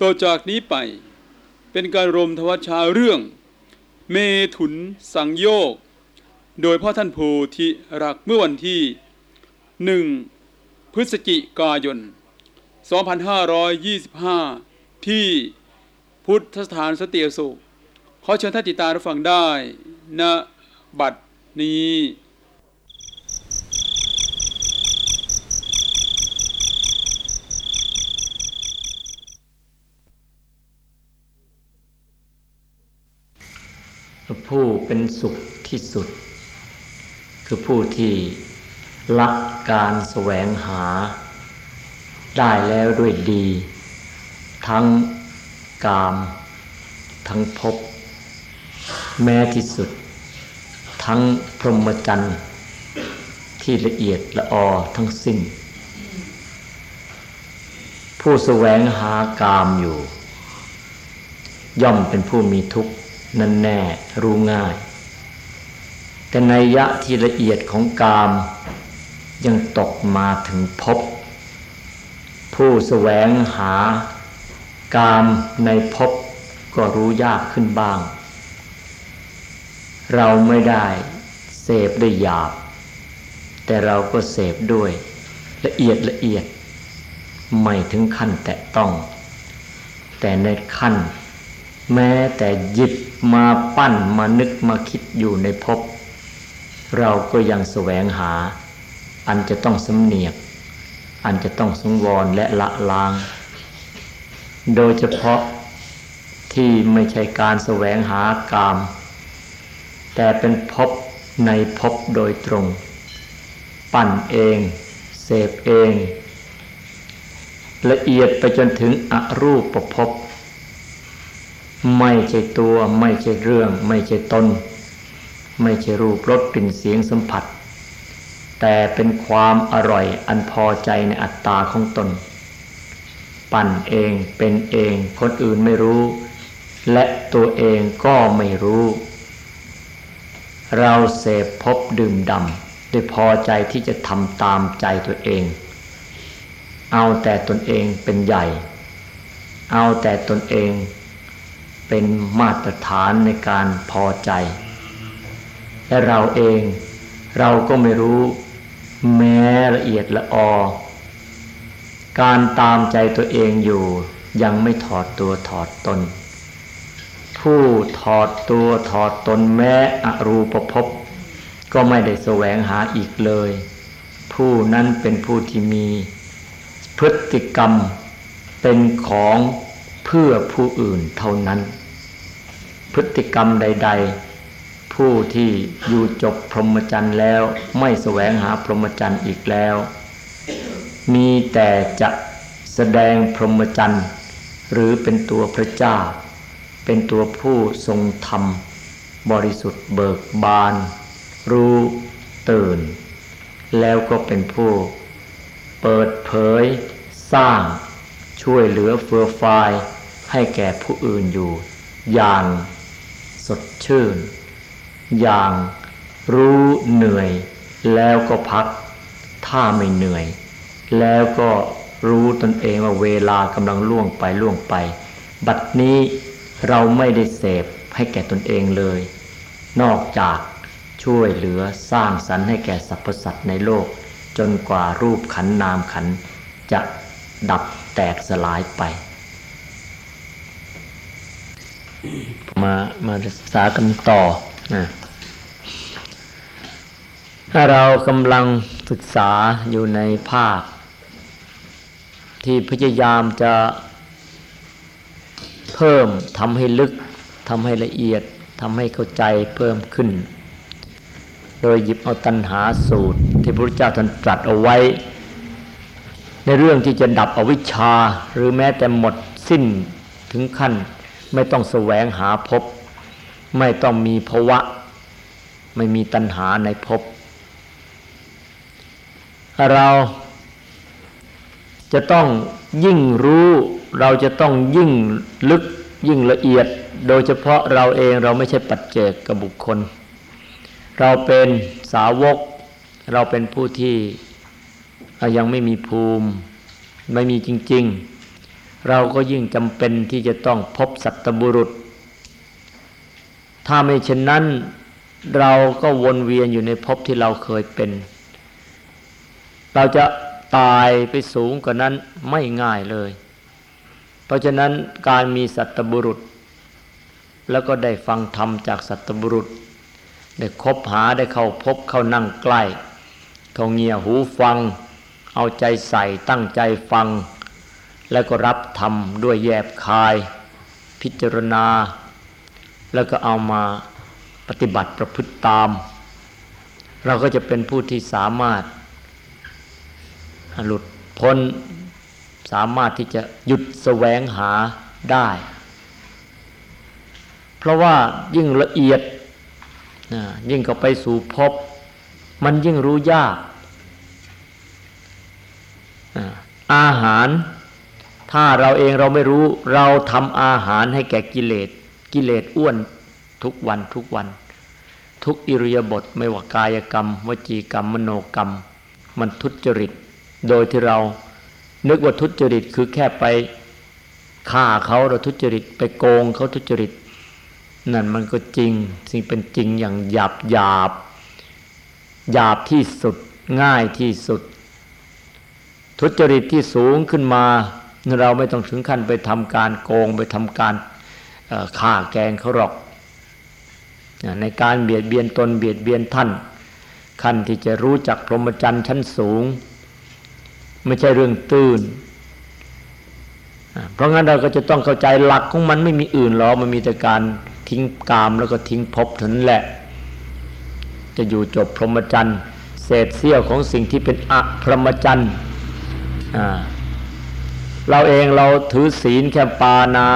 ต่อจากนี้ไปเป็นการรมทวชาเรื่อง เมถุนสังโยก โดยพ่อท่านโพธิรักเมื่อวันที่หนึ่งพฤศจิกายน 2525 ที่พุทธสถานสติอโศกขอเชิญท่านติดตามรับฟังได้ณบัดนี้ ผู้เป็นสุขที่สุด คือผู้ที่ละการแสวงหา ได้แล้วด้วยดี ทั้งกาม ทั้งภพแม้ที่สุด ทั้งพรหมจรรย์ที่ละเอียดละออทั้งสิ้น ผู้แสวงหากามอยู่ ย่อมเป็นผู้มีทุกข์ นั่นแน่รู้ง่าย แต่ในยะที่ละเอียดของกามยังตกมาถึงพบ ผู้แสวงหากามในพบก็รู้ยากขึ้นบ้าง เราไม่ได้เสพได้หยาบ แต่เราก็เสพด้วยละเอียดละเอียด ไม่ถึงขั้นแตะต้อง แต่ในขั้น แม้แต่หยิบ มาปั้นมานึกมาคิดอยู่ในภพเราก็ยังแสวงหา อันจะต้องสำเนียก อันจะต้องสงวรและละล้าง โดยเฉพาะที่ไม่ใช่การแสวงหากาม แต่เป็นภพในภพโดยตรง ปั้นเอง เสพเอง ละเอียดไปจนถึงอรูปประพบ ไม่ใช่ตัว ไม่ใช่เรื่อง ไม่ใช่ตน ไม่ใช่รูปรสกลิ่นเสียงสัมผัส แต่เป็นความอร่อยอันพอใจในอัตตาของตน ปั่นเองเป็นเอง คนอื่นไม่รู้ และตัวเองก็ไม่รู้ เราเสพพบดื่มดำด้วยพอใจที่จะทำตามใจตัวเอง เอาแต่ตนเองเป็นใหญ่ เอาแต่ตนเอง เป็นมาตรฐานในการพอใจ และเราเองเราก็ไม่รู้แม้ละเอียดละออ การตามใจตัวเองอยู่ยังไม่ถอดตัวถอดตน ผู้ถอดตัวถอดตนแม้อรูปภพก็ไม่ได้แสวงหาอีกเลย ผู้นั้นเป็นผู้ที่มีพฤติกรรมเป็นของเพื่อผู้อื่นเท่านั้น พฤติกรรมใด ๆ ผู้ที่อยู่จบพรหมจรรย์แล้วไม่แสวงหาพรหมจรรย์อีกแล้ว มีแต่จะแสดงพรหมจรรย์หรือเป็นตัวพระเจ้า เป็นตัวผู้ทรงธรรม บริสุทธิ์เบิกบาน รู้ตื่น แล้วก็เป็นผู้ เปิดเผย สร้าง ช่วยเหลือเฟื่อฟายให้แก่ผู้อื่นอยู่ อย่าง สดชื่น อย่างรู้เหนื่อยแล้วก็พัก ถ้าไม่เหนื่อย แล้วก็รู้ตนเองว่าเวลากำลังล่วงไปล่วงไป บัดนี้เราไม่ได้เสพให้แก่ตนเองเลย นอกจากช่วยเหลือสร้างสรรค์ให้แก่สรรพสัตว์ในโลก จนกว่ารูปขันนามขันจะดับแตกสลายไป มามาศึกษากันต่อนะถ้าเรากำลังศึกษาอยู่ในภาค ที่พยายามจะเพิ่มทำให้ลึกทำให้ละเอียดทำให้เข้าใจเพิ่มขึ้น โดยหยิบเอาตัณหาสูตร ที่พระพุทธเจ้าท่านตรัสเอาไว้ ในเรื่องที่จะดับอวิชชาหรือแม้แต่หมดสิ้นถึงขั้น ไม่ต้องแสวงหาพบ ไม่ต้องมีภวะ ไม่มีตัณหาในภพเราจะต้องยิ่งรู้เราจะต้องยิ่งลึกยิ่งละเอียด โดยเฉพาะเราเองเราไม่ใช่ปัจเจกกับบุคคล เราเป็นสาวก เราเป็นผู้ที่ยังไม่มีภูมิ ไม่มีจริง ๆ เราก็ยิ่งจำเป็นที่จะต้องพบสัตบุรุษ ถ้าไม่เช่นนั้น เราก็วนเวียนอยู่ในภพที่เราเคยเป็น เราจะตายไปสูงกว่านั้นไม่ง่ายเลย เพราะฉะนั้นการมีสัตบุรุษ แล้วก็ได้ฟังธรรมจากสัตบุรุษ ได้คบหาได้เข้าพบเข้านั่งใกล้ทงเงียหูฟัง เอาใจใส่ตั้งใจฟัง แล้วก็รับธรรมด้วยแยบคาย พิจารณา แล้วก็เอามาปฏิบัติประพฤติตาม เราก็จะเป็นผู้ที่สามารถหลุดพ้น สามารถที่จะหยุดแสวงหาได้ เพราะว่ายิ่งละเอียดยิ่งเข้าไปสู่พบ มันยิ่งรู้ยากอาหาร ถ้าเราเองเราไม่รู้เราทำอาหารให้แก่กิเลส กิเลสอ้วนทุกวันทุกวัน ทุกอิริยาบถไม่ว่ากายกรรม วจีกรรม มโนกรรม มันทุจริต โดยที่เรานึกว่าทุจริตคือแค่ไปฆ่าเขาเราทุจริตไปโกงเขาทุจริต นั่นมันก็จริง สิ่งเป็นจริงอย่างหยาบหยาบหยาบที่สุดง่ายที่สุด ทุจริตที่สูงขึ้นมา เราไม่ต้องถึงขั้นไปทำการโกงไปทำการฆ่าแกงเขาหรอก ในการเบียดเบียนตนเบียดเบียนท่านขั้นที่จะรู้จักพรหมจรรย์ชั้นสูง ไม่ใช่เรื่องตื้นเพราะงั้นเราก็จะต้องเข้าใจหลักของมันไม่มีอื่นหรอกมันมีแต่การทิ้งกามแล้วก็ทิ้งภพเท่านั้นแหละ จะอยู่จบพรหมจรรย์เศษเสี้ยวของสิ่งที่เป็นอะพรหมจรรย์ เราเองเราถือศีลแค่ปานา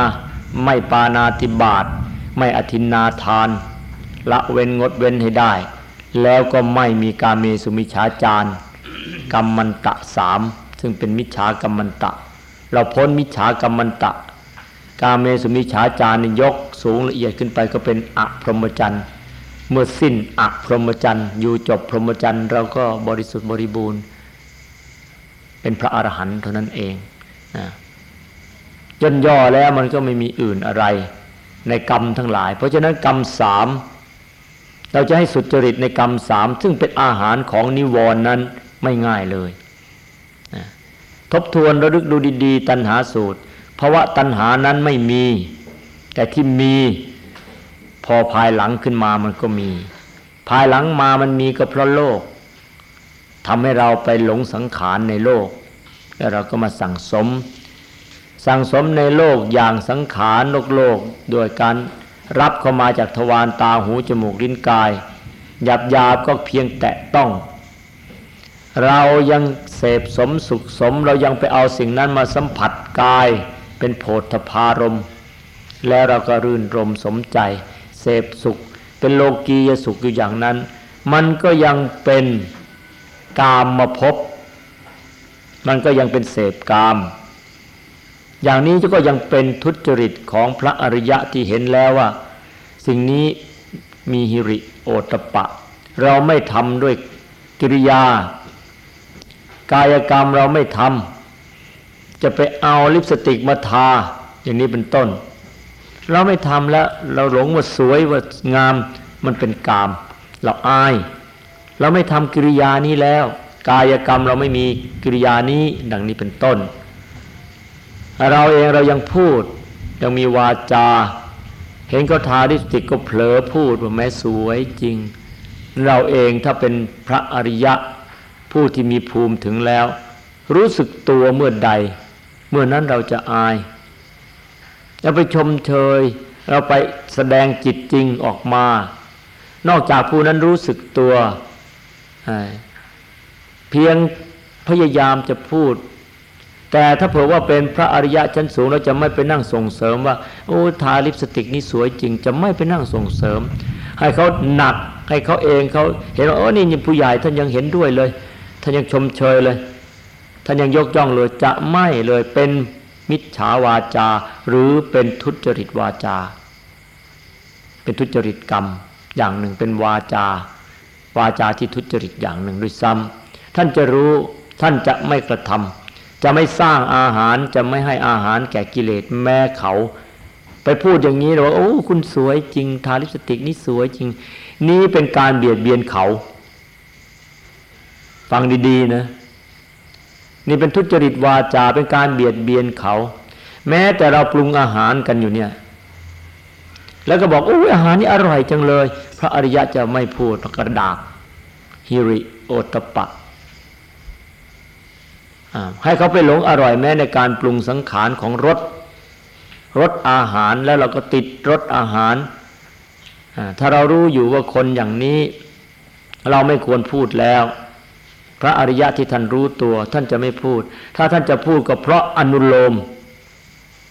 ไม่ปานาติบาตไม่อธินาทาน ละเว้นงดเว้นให้ได้ แล้วก็ไม่มีการเมสุมิชาจารกรรมมันตะสามซึ่งเป็นมิจฉากรรมันตะ เราพ้นมิจฉากรรมันตะ กาเมสุมิฉาจารยกสูงละเอียดขึ้นไปก็เป็นอะพรหมจรรย์เมื่อสิ้นอะพรหมจรรย์อยู่จบพรหมจรรย์เราก็บริสุทธิ์บริบูรณ์ เป็นพระอรหันต์เท่านั้นเอง จนย่อแล้วมันก็ไม่มีอื่นอะไร ในกรรมทั้งหลาย เพราะฉะนั้นกรรมสามเราจะให้สุจริตในกรรมสามซึ่งเป็นอาหารของนิวรณ์นั้นไม่ง่ายเลยทบทวนระลึกดูดีๆ ตัณหาสูตรเพราะว่าตัณหานั้นไม่มี แต่ที่มีพอภายหลังขึ้นมามันก็มี ภายหลังมามันมีก็เพราะโลกทำให้เราไปหลงสังขารในโลก แล้วเราก็มาสั่งสม สั่งสมในโลกอย่างสังขารโลกโลกโดยการรับเข้ามาจากทวารตาหูจมูกลิ้นกาย หยาบหยาบก็เพียงแตะต้อง เรายังเสพสมสุขสม เรายังไปเอาสิ่งนั้นมาสัมผัสกาย เป็นโพธพารม แล้วเราก็รื่นรมสมใจ เสพสุข เป็นโลกียสุขอยู่อย่างนั้น มันก็ยังเป็นกามมาพบ มันก็ยังเป็นเสพกาม อย่างนี้ก็ยังเป็นทุจริตของพระอริยะที่เห็นแล้วว่า สิ่งนี้มีหิริโอตปะ เราไม่ทำด้วยกิริยา กายกรรมเราไม่ทำจะไปเอาลิปสติกมาทา อย่างนี้เป็นต้น เราไม่ทำแล้วเราหลงว่าสวยว่างามมันเป็นกาม เราอาย เราไม่ทำกิริยานี้แล้ว กายกรรมเราไม่มีกิริยานี้ดังนี้เป็นต้น เราเองเรายังพูดยังมีวาจา เห็นเขาทาลิสติกก็เผลอพูดว่าแม้สวยจริง เราเองถ้าเป็นพระอริยะผู้ที่มีภูมิถึงแล้ว รู้สึกตัวเมื่อใด เมื่อนั้นเราจะอายเราไปชมเชยเราไปแสดงจิตจริงออกมา นอกจากผู้นั้นรู้สึกตัว เพียงพยายามจะพูด แต่ถ้าเผื่อว่าเป็นพระอริยะชั้นสูงเราจะไม่ไปนั่งส่งเสริมว่า โอ้ทาลิปสติกนี่สวยจริง จะไม่ไปนั่งส่งเสริม ให้เขาหนักให้เขาเองเขาเห็นว่าโอ้นี่ผู้ใหญ่ท่านยังเห็นด้วยเลย ท่านยังชมเชยเลย ท่านยังยกย่องเลยจะไม่เลยเป็นมิจฉาวาจา หรือเป็นทุจริตวาจา เป็นทุจริตกรรมอย่างหนึ่งเป็นวาจา วาจาที่ทุจริตอย่างหนึ่งด้วยซ้ำ ท่านจะรู้ท่านจะไม่กระทจะไม่สร้างอาหารจะไม่ให้อาหารแก่กิเลสแม้เขา ไปพูดอย่างนี้เลยว่าโอ้คุณสวยจริงทาลิปสติกนี่สวยจริง นี่เป็นการเบียดเบียนเขา ฟังดีๆนะนี่เป็นทุจริตวาจาเป็นการเบียดเบียนเขา แม้แต่เราปรุงอาหารกันอยู่เนี่ย แล้วก็บอกโอ้อาหารนี่อร่อยจังเลย พระอริยะจะไม่พูดกระดาษฮิริโอตปะ ให้เขาไปหลงอร่อยแม้ในการปรุงสังขารของรสรสอาหารแล้วเราก็ติดรสอาหาร ถ้าเรารู้อยู่ว่าคนอย่างนี้ เราไม่ควรพูดแล้ว พระอริยะที่ท่านรู้ตัว ท่านจะไม่พูด ถ้าท่านจะพูดก็เพราะอนุโลม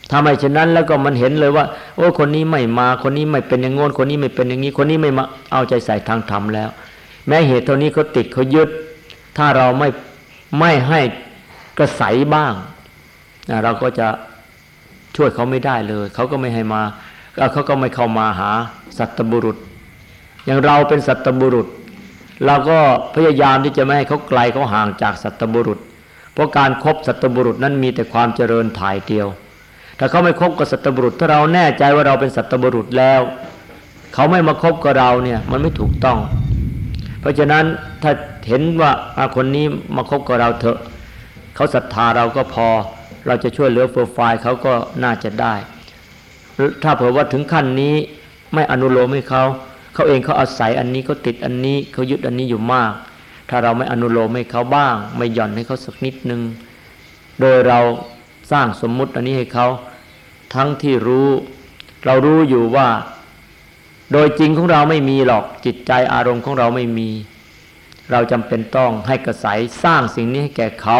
ถ้าไมเช่นนั้นแล้วก็มันเห็นเลยว่า โอ้คนนี้ไม่มาคนนี้ไม่เป็นอย่างงนคนนี้ไม่เป็นอย่างนี้ คนนี้ไม่มาเอาใจใส่ทางธรรมแล้ว แม้เหตุเท่านี้เขาติดเขายึด ถ้าเราไม่ไม่ให้ กระใสบ้างเราก็จะช่วยเขาไม่ได้เลย เขาก็ไม่ให้มาเขาก็ไม่เข้ามาหาสัตบุรุษ อย่างเราเป็นสัตบุรุษ เราก็พยายามที่จะไม่ให้เขาไกลเขาห่างจากสัตบุรุษ เพราะการครบสัตบุรุษนั้นมีแต่ความเจริญถ่ายเดียว ถ้าเขาไม่คบกับสัตบุรุษ ถ้าเราแน่ใจว่าเราเป็นสัตบุรุษแล้ว เขาไม่มาคบกับเราเนี่ยมันไม่ถูกต้อง เพราะฉะนั้นถ้าเห็นว่าคนนี้มาคบกับเราเถอะ เขาศรัทธาเราก็พอ เราจะช่วยเหลือโปรไฟล์เขาก็น่าจะได้ ถ้าเผื่อว่าถึงขั้นนี้ไม่อนุโลมให้เขาเขาเองเขาอาศัยอันนี้เขาติดอันนี้เขายึดอันนี้อยู่มาก ถ้าเราไม่อนุโลมให้เขาบ้าง ไม่หย่อนให้เขาสักนิดนึง โดยเราสร้างสมมุติอันนี้ให้เขาทั้งที่รู้ เรารู้อยู่ว่า โดยจริงของเราไม่มีหรอกจิตใจอารมณ์ของเราไม่มี เราจำเป็นต้องให้กระสายสร้างสิ่งนี้ให้แก่เขา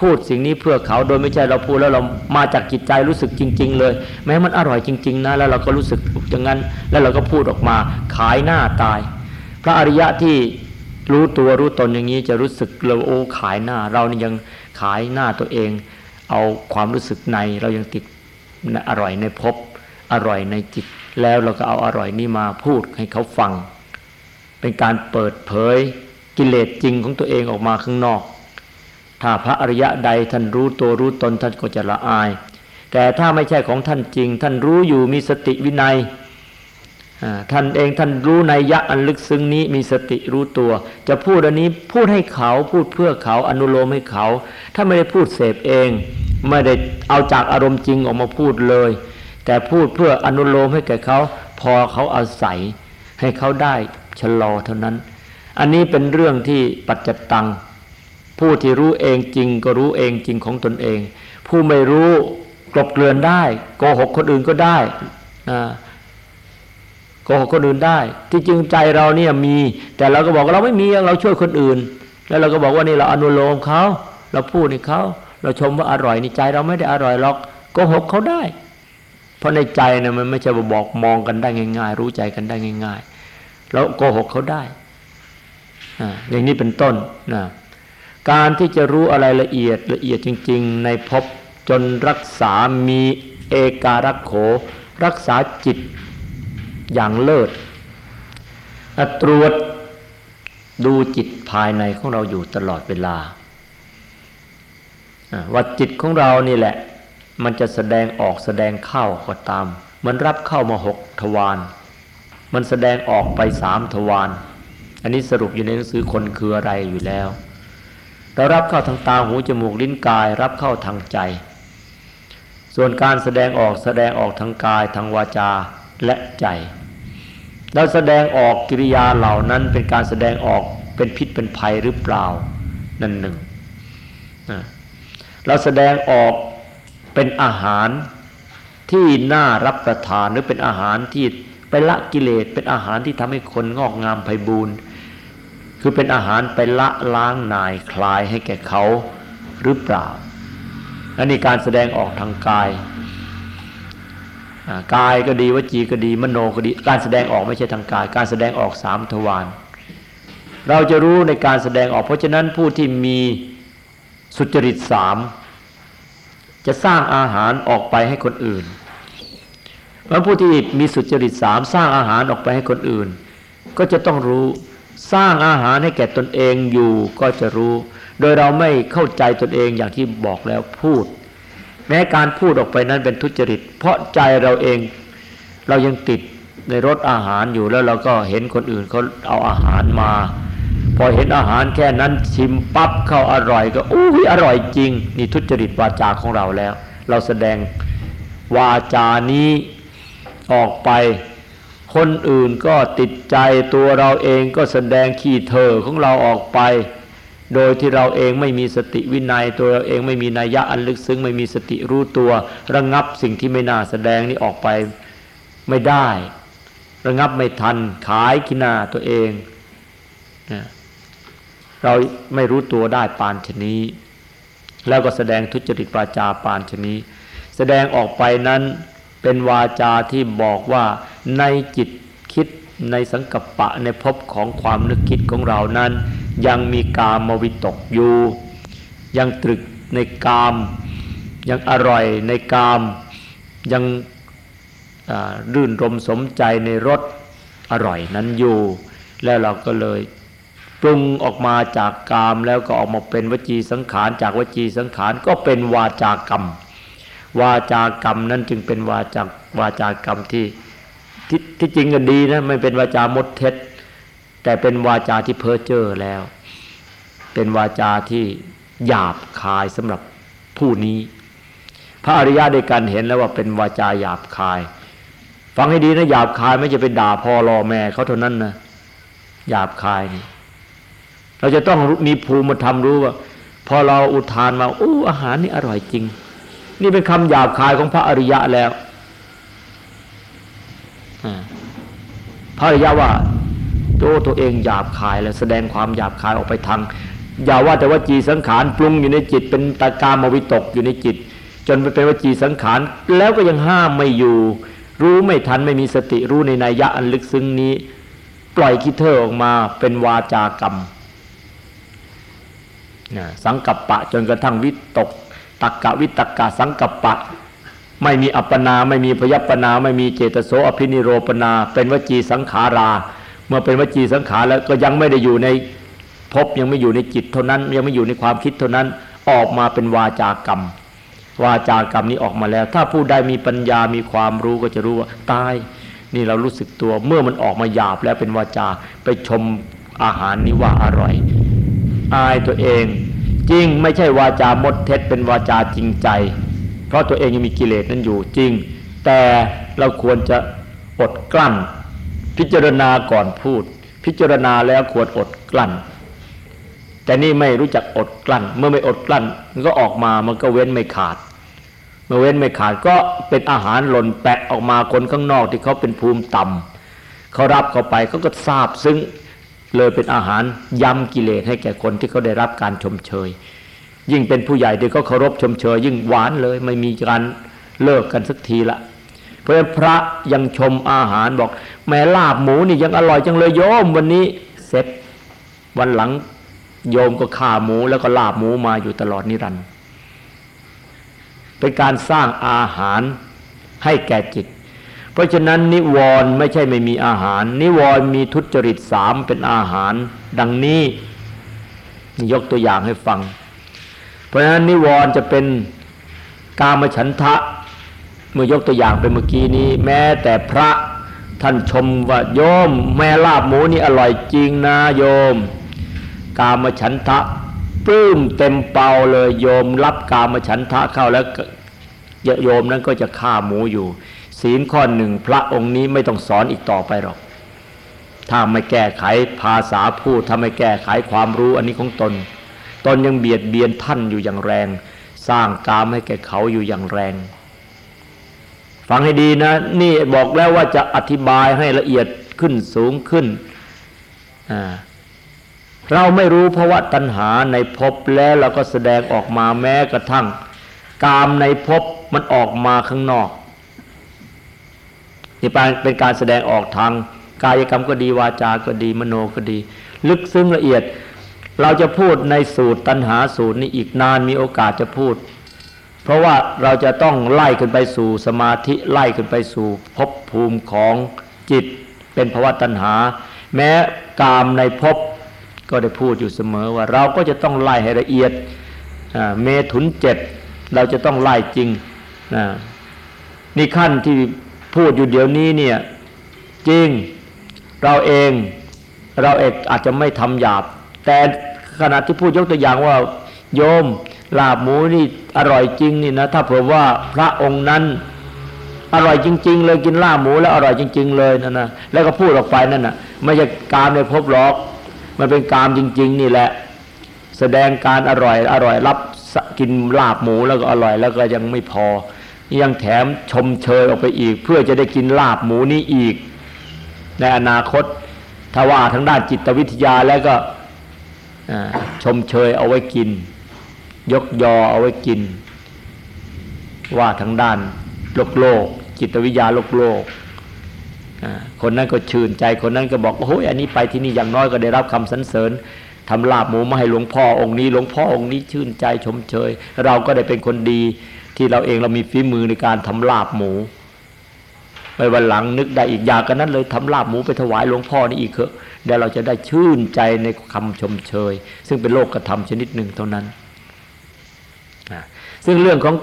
พูดสิ่งนี้เพื่อเขาโดยไม่ใช่เราพูดแล้วเรามาจากจิตใจรู้สึกจริง ๆ เลย แม้มันอร่อยจริง ๆ นะแล้วเราก็รู้สึกอย่างนั้น แล้วเราก็พูดออกมาขายหน้าตาย พระอริยะที่รู้ตัวรู้ตนอย่างนี้จะรู้สึกเราโอ้ขายหน้า เรานี่ยังขายหน้าตัวเอง เอาความรู้สึกในเรายังติดอร่อยในภพอร่อยในจิต แล้วเราก็เอาอร่อยนี้มาพูดให้เขาฟัง เป็นการเปิดเผยกิเลสจริงของตัวเองออกมาข้างนอก ถ้าพระอริยะใดท่านรู้ตัวรู้ตนท่านก็จะละอาย แต่ถ้าไม่ใช่ของท่านจริง ท่านรู้อยู่มีสติวินัยท่านเองท่านรู้ในยะอันลึกซึ้งนี้มีสติรู้ตัว จะพูดอันนี้พูดให้เขาพูดเพื่อเขาอนุโลมให้เขา ถ้าไม่ได้พูดเสพเอง ไม่ได้เอาจากอารมณ์จริงออกมาพูดเลย แต่พูดเพื่ออนุโลมให้แก่เขาพอเขาอาศัย ให้เขาได้ชะลอเท่านั้น อันนี้เป็นเรื่องที่ปัจจตัง ผู้ที่รู้เองจริงก็รู้เองจริงของตนเอง ผู้ไม่รู้กลบเกลื่อนได้โกหกคนอื่นก็ได้โกหกคนอื่นได้ ที่จริงใจเราเนี่ยมี แต่เราก็บอกเราไม่มีเราช่วยคนอื่น แล้วเราก็บอกว่านี่เราอนุโลมเขาเราพูดให้เขาเราชมว่าอร่อยในใจเราไม่ได้อร่อยหรอกโกหกเขาได้ เพราะในใจเนี่ยมันไม่ใช่บอกมองกันได้ง่าย ๆ รู้ใจกันได้ง่าย ๆ แล้วโกหกเขาได้ออย่างนี้เป็นต้นนะ การที่จะรู้อะไรละเอียดละเอียดจริง ๆ ในภพจนรักษามีเอการักโข รักษาจิตอย่างเลิศตรวจดูจิตภายในของเราอยู่ตลอดเวลาว่าจิตของเรานี่แหละ มันจะแสดงออกแสดงเข้าก็ตาม มันรับเข้ามาหกทวารมันแสดงออกไปสามทวารอันนี้สรุปอยู่ในหนังสือคนคืออะไรอยู่แล้ว เรารับเข้าทางตาหูจมูกลิ้นกาย รับเข้าทางใจ ส่วนการแสดงออกแสดงออกทางกายทางวาจาและใจ เราแสดงออกกิริยาเหล่านั้นเป็นการแสดงออกเป็นพิษเป็นภัยหรือเปล่านั่นหนึ่งเราแสดงออกเป็นอาหารที่น่ารับประทานหรือเป็นอาหารที่ไปละกิเลสเป็นอาหารที่ทำให้คนงอกงามไพบูรณ์ คือเป็นอาหารไปละล้างนายคลายให้แก่เขาหรือเปล่าอันนี้การแสดงออกทางกายกายก็ดีวจีก็ดีมโนก็ดีการแสดงออกไม่ใช่ทางกาย การแสดงออกสามทวารเราจะรู้ในการแสดงออก เพราะฉะนั้นผู้ที่มีสุจริตสามจะสร้างอาหารออกไปให้คนอื่นเพราะผู้ที่มีสุจริตสามสร้างอาหารออกไปให้คนอื่น ก็จะต้องรู้ สร้างอาหารให้แก่ตนเองอยู่ก็จะรู้ โดยเราไม่เข้าใจตนเองอย่างที่บอกแล้วพูด แม้การพูดออกไปนั้นเป็นทุจริต เพราะใจเราเองเรายังติดในรสอาหารอยู่แล้วเราก็เห็นคนอื่นเขาเอาอาหารมา พอเห็นอาหารแค่นั้นชิมปั๊บเข้าอร่อยก็อู้ยอร่อยจริง นี่ทุจริตวาจาของเราแล้ว เราแสดงวาจานี้ออกไป คนอื่นก็ติดใจตัวเราเองก็แสดงขี้เถอของเราออกไป โดยที่เราเองไม่มีสติวินัย ตัวเราเองไม่มีนัยยะอันลึกซึ้งไม่มีสติรู้ตัวระงงับสิ่งที่ไม่น่าแสดงนี้ออกไปไม่ได้ ระงับไม่ทันขายกินาตัวเองเราไม่รู้ตัวได้ปานชนี้ แล้วก็แสดงทุจริตวาจาปานชนี้ แสดงออกไปนั้น เป็นวาจาที่บอกว่าในจิตคิดในสังกัปปะในภพของความนึกคิดของเรานั้น ยังมีกามวิตกอยู่ ยังตรึกในกาม ยังอร่อยในกามยังรื่นรมสมใจในรสอร่อยนั้นอยู่ แล้วเราก็เลยปรุงออกมาจากกามแล้วก็ออกมาเป็นวจีสังขารจากวจีสังขารก็เป็นวาจากรรม วาจากรรมนั้นจึงเป็นวาจากวาจากรรมที่ทที่จริงก็ดีนะไม่เป็นวาจามดเท็จ แต่เป็นวาจาที่เพ้อเจ้อแล้ว เป็นวาจาที่หยาบคายสำหรับผู้นี้ พระอริยะได้การเห็นแล้วว่าเป็นวาจาหยาบคาย ฟังให้ดีนะหยาบคายไม่จะไปด่าพ่อรอแม่เขาเท่านั้นนะหยาบคายนี่เราจะต้องมีภูมิธรรมรู้ว่า พอเราอุทานมาโอ้อาหารนี่อร่อยจริง นี่เป็นคำหยาบคายของพระอริยะแล้วพระอริยะว่าตัวตัวเองหยาบคายแล้วแสดงความหยาบคายออกไปทางอย่าว่าแต่ว่าจีสังขารปรุงอยู่ในจิต เป็นตากามวิตกอยู่ในจิต จนไปเป็นว่าจีสังขาร แล้วก็ยังห้ามไม่อยู่ รู้ไม่ทันไม่มีสติรู้ในนัยยะอันลึกซึ้งนี้ ปล่อยคิดเธอออกมาเป็นวาจากรรมสังกัปปะจนกระทั่งวิตก ตักกะวิตักกะสังกัปปะ ไม่มีอัปปนาไม่มีพยัปปนา ไม่มีเจตโสอภินิโรปนา เป็นวจีสังขารา เมื่อเป็นวจีสังขารแล้วก็ยังไม่ได้อยู่ในพบยังไม่อยู่ในจิตเท่านั้น ยังไม่อยู่ในความคิดเท่านั้นออกมาเป็นวาจากรรม วาจากรรมนี้ออกมาแล้ว ถ้าผู้ใดมีปัญญามีความรู้ก็จะรู้ว่าตาย นี่เรารู้สึกตัวเมื่อมันออกมาหยาบแล้วเป็นวาจาไปชมอาหารนี้ว่าอร่อย อายตัวเอง จริงไม่ใช่วาจามดเท็จเป็นวาจาจริงใจ เพราะตัวเองยังมีกิเลสนั้นอยู่จริง แต่เราควรจะอดกลั้น พิจารณาก่อนพูด พิจารณาแล้วควรอดกลั้น แต่นี่ไม่รู้จักอดกลั้น เมื่อไม่อดกลั้นมันก็ออกมามันก็เว้นไม่ขาดเมื่อเว้นไม่ขาดก็เป็นอาหารหล่นแปะออกมาคนข้างนอกที่เขาเป็นภูมิต่ำเขารับเข้าไปเขาก็ทราบซึ่ง เลยเป็นอาหารย้ำกิเลสให้แก่คนที่เขาได้รับการชมเชย ยิ่งเป็นผู้ใหญ่ที่เขาเคารพชมเชย ยิ่งหวานเลยไม่มีการเลิกกันสักทีละเพราะพระยังชมอาหารบอก แม่ลาบหมูนี่ยังอร่อยจังเลยโยมวันนี้เสร็จวันหลังโยมก็ฆ่าหมูแล้วก็ลาบหมูมาอยู่ตลอดนิรันดร์เป็นการสร้างอาหารให้แก่จิต เพราะฉะนั้นนิวรณ์ไม่ใช่ไม่มีอาหาร นิวรณ์มีทุจริตสามเป็นอาหาร ดังนี้ยกตัวอย่างให้ฟัง เพราะฉะนั้นนิวรณ์จะเป็นกามฉันทะเมื่อยกตัวอย่างไปเมื่อกี้นี้ แม้แต่พระท่านชมว่าโยม แม่ลาบหมูนี่อร่อยจริงนะโยม กามฉันทะปลื้มเต็มเป่าเลยโยมรับกามฉันทะเข้าแล้วโยมนั้นก็จะฆ่าหมูอยู่ ศีลข้อหนึ่งพระองค์นี้ไม่ต้องสอนอีกต่อไปหรอก ถ้าไม่แก้ไขภาษาพูดถ้าไม่แก้ไขความรู้อันนี้ของตน ตนยังเบียดเบียนท่านอยู่อย่างแรง สร้างกามให้แก่เขาอยู่อย่างแรง ฟังให้ดีนะ นี่บอกแล้วว่าจะอธิบายให้ละเอียดขึ้นสูงขึ้น เราไม่รู้เพราะว่าตัณหาในภพแล้วเราก็แสดงออกมาแม้กระทั่ง กามในภพมันออกมาข้างนอก นี่เป็นการแสดงออกทางกายกรรมก็ดีวาจาก็ดีมโนก็ดี ลึกซึ้งละเอียด เราจะพูดในสูตรตัณหาสูตรนี้อีกนานมีโอกาสจะพูด เพราะว่าเราจะต้องไล่ขึ้นไปสู่สมาธิไล่ขึ้นไปสู่ภพภูมิของจิตเป็นภาวะตัณหา แม้กามในภพก็ได้พูดอยู่เสมอว่าเราก็จะต้องไล่ให้ละเอียดเมถุนเจ็ดเราจะต้องไล่จริงนี่ขั้นที่ พูดอยู่เดี๋ยวนี้เนี่ยจริงเราเองเราเองอาจจะไม่ทำหยาบ แต่ขณะที่พูดยกตัวอย่างว่า โยมลาบหมูนี่อร่อยจริงนี่นะถ้าเผื่อว่าพระองค์นั้นอร่อยจริง ๆ เลยกินลาบหมูแล้วอร่อยจริง ๆ เลยนั่นนะแล้วก็พูดออกไปนั่นนะไม่ใช่กามในพบหรอก มันเป็นกามจริง ๆ นี่แหละ แสดงการอร่อยอร่อยรับกินลาบหมูแล้วก็อร่อยแล้วก็ยังไม่พอ ยังแถมชมเชยออกไปอีก เพื่อจะได้กินลาบหมูนี้อีก ในอนาคตถ้าว่าทางด้านจิตวิทยาแล้วก็ชมเชยเอาไว้กิน ยกยอเอาไว้กิน ว่าทางด้านโลกโลก จิตวิทยาโลกโลกคนนั้นก็ชื่นใจคนนั้นก็บอกโอ้ยอันนี้ไปที่นี่อย่างน้อยก็ได้รับคำสรรเสริญทำลาบหมูมาให้หลวงพ่อองค์นี้หลวงพ่อองค์นี้ชื่นใจชมเชย เราก็ได้เป็นคนดี ที่เราเองเรามีฝีมือในการทำลาบหมูไปวันหลังนึกได้อีกอย่างกันนั้นเลยทำลาบหมูไปถวายหลวงพ่อนี่อีกเถอะเดี๋ยวเราจะได้ชื่นใจในคำชมเชย ซึ่งเป็นโลกกระทำชนิดหนึ่งเท่านั้น ซึ่งเรื่องของ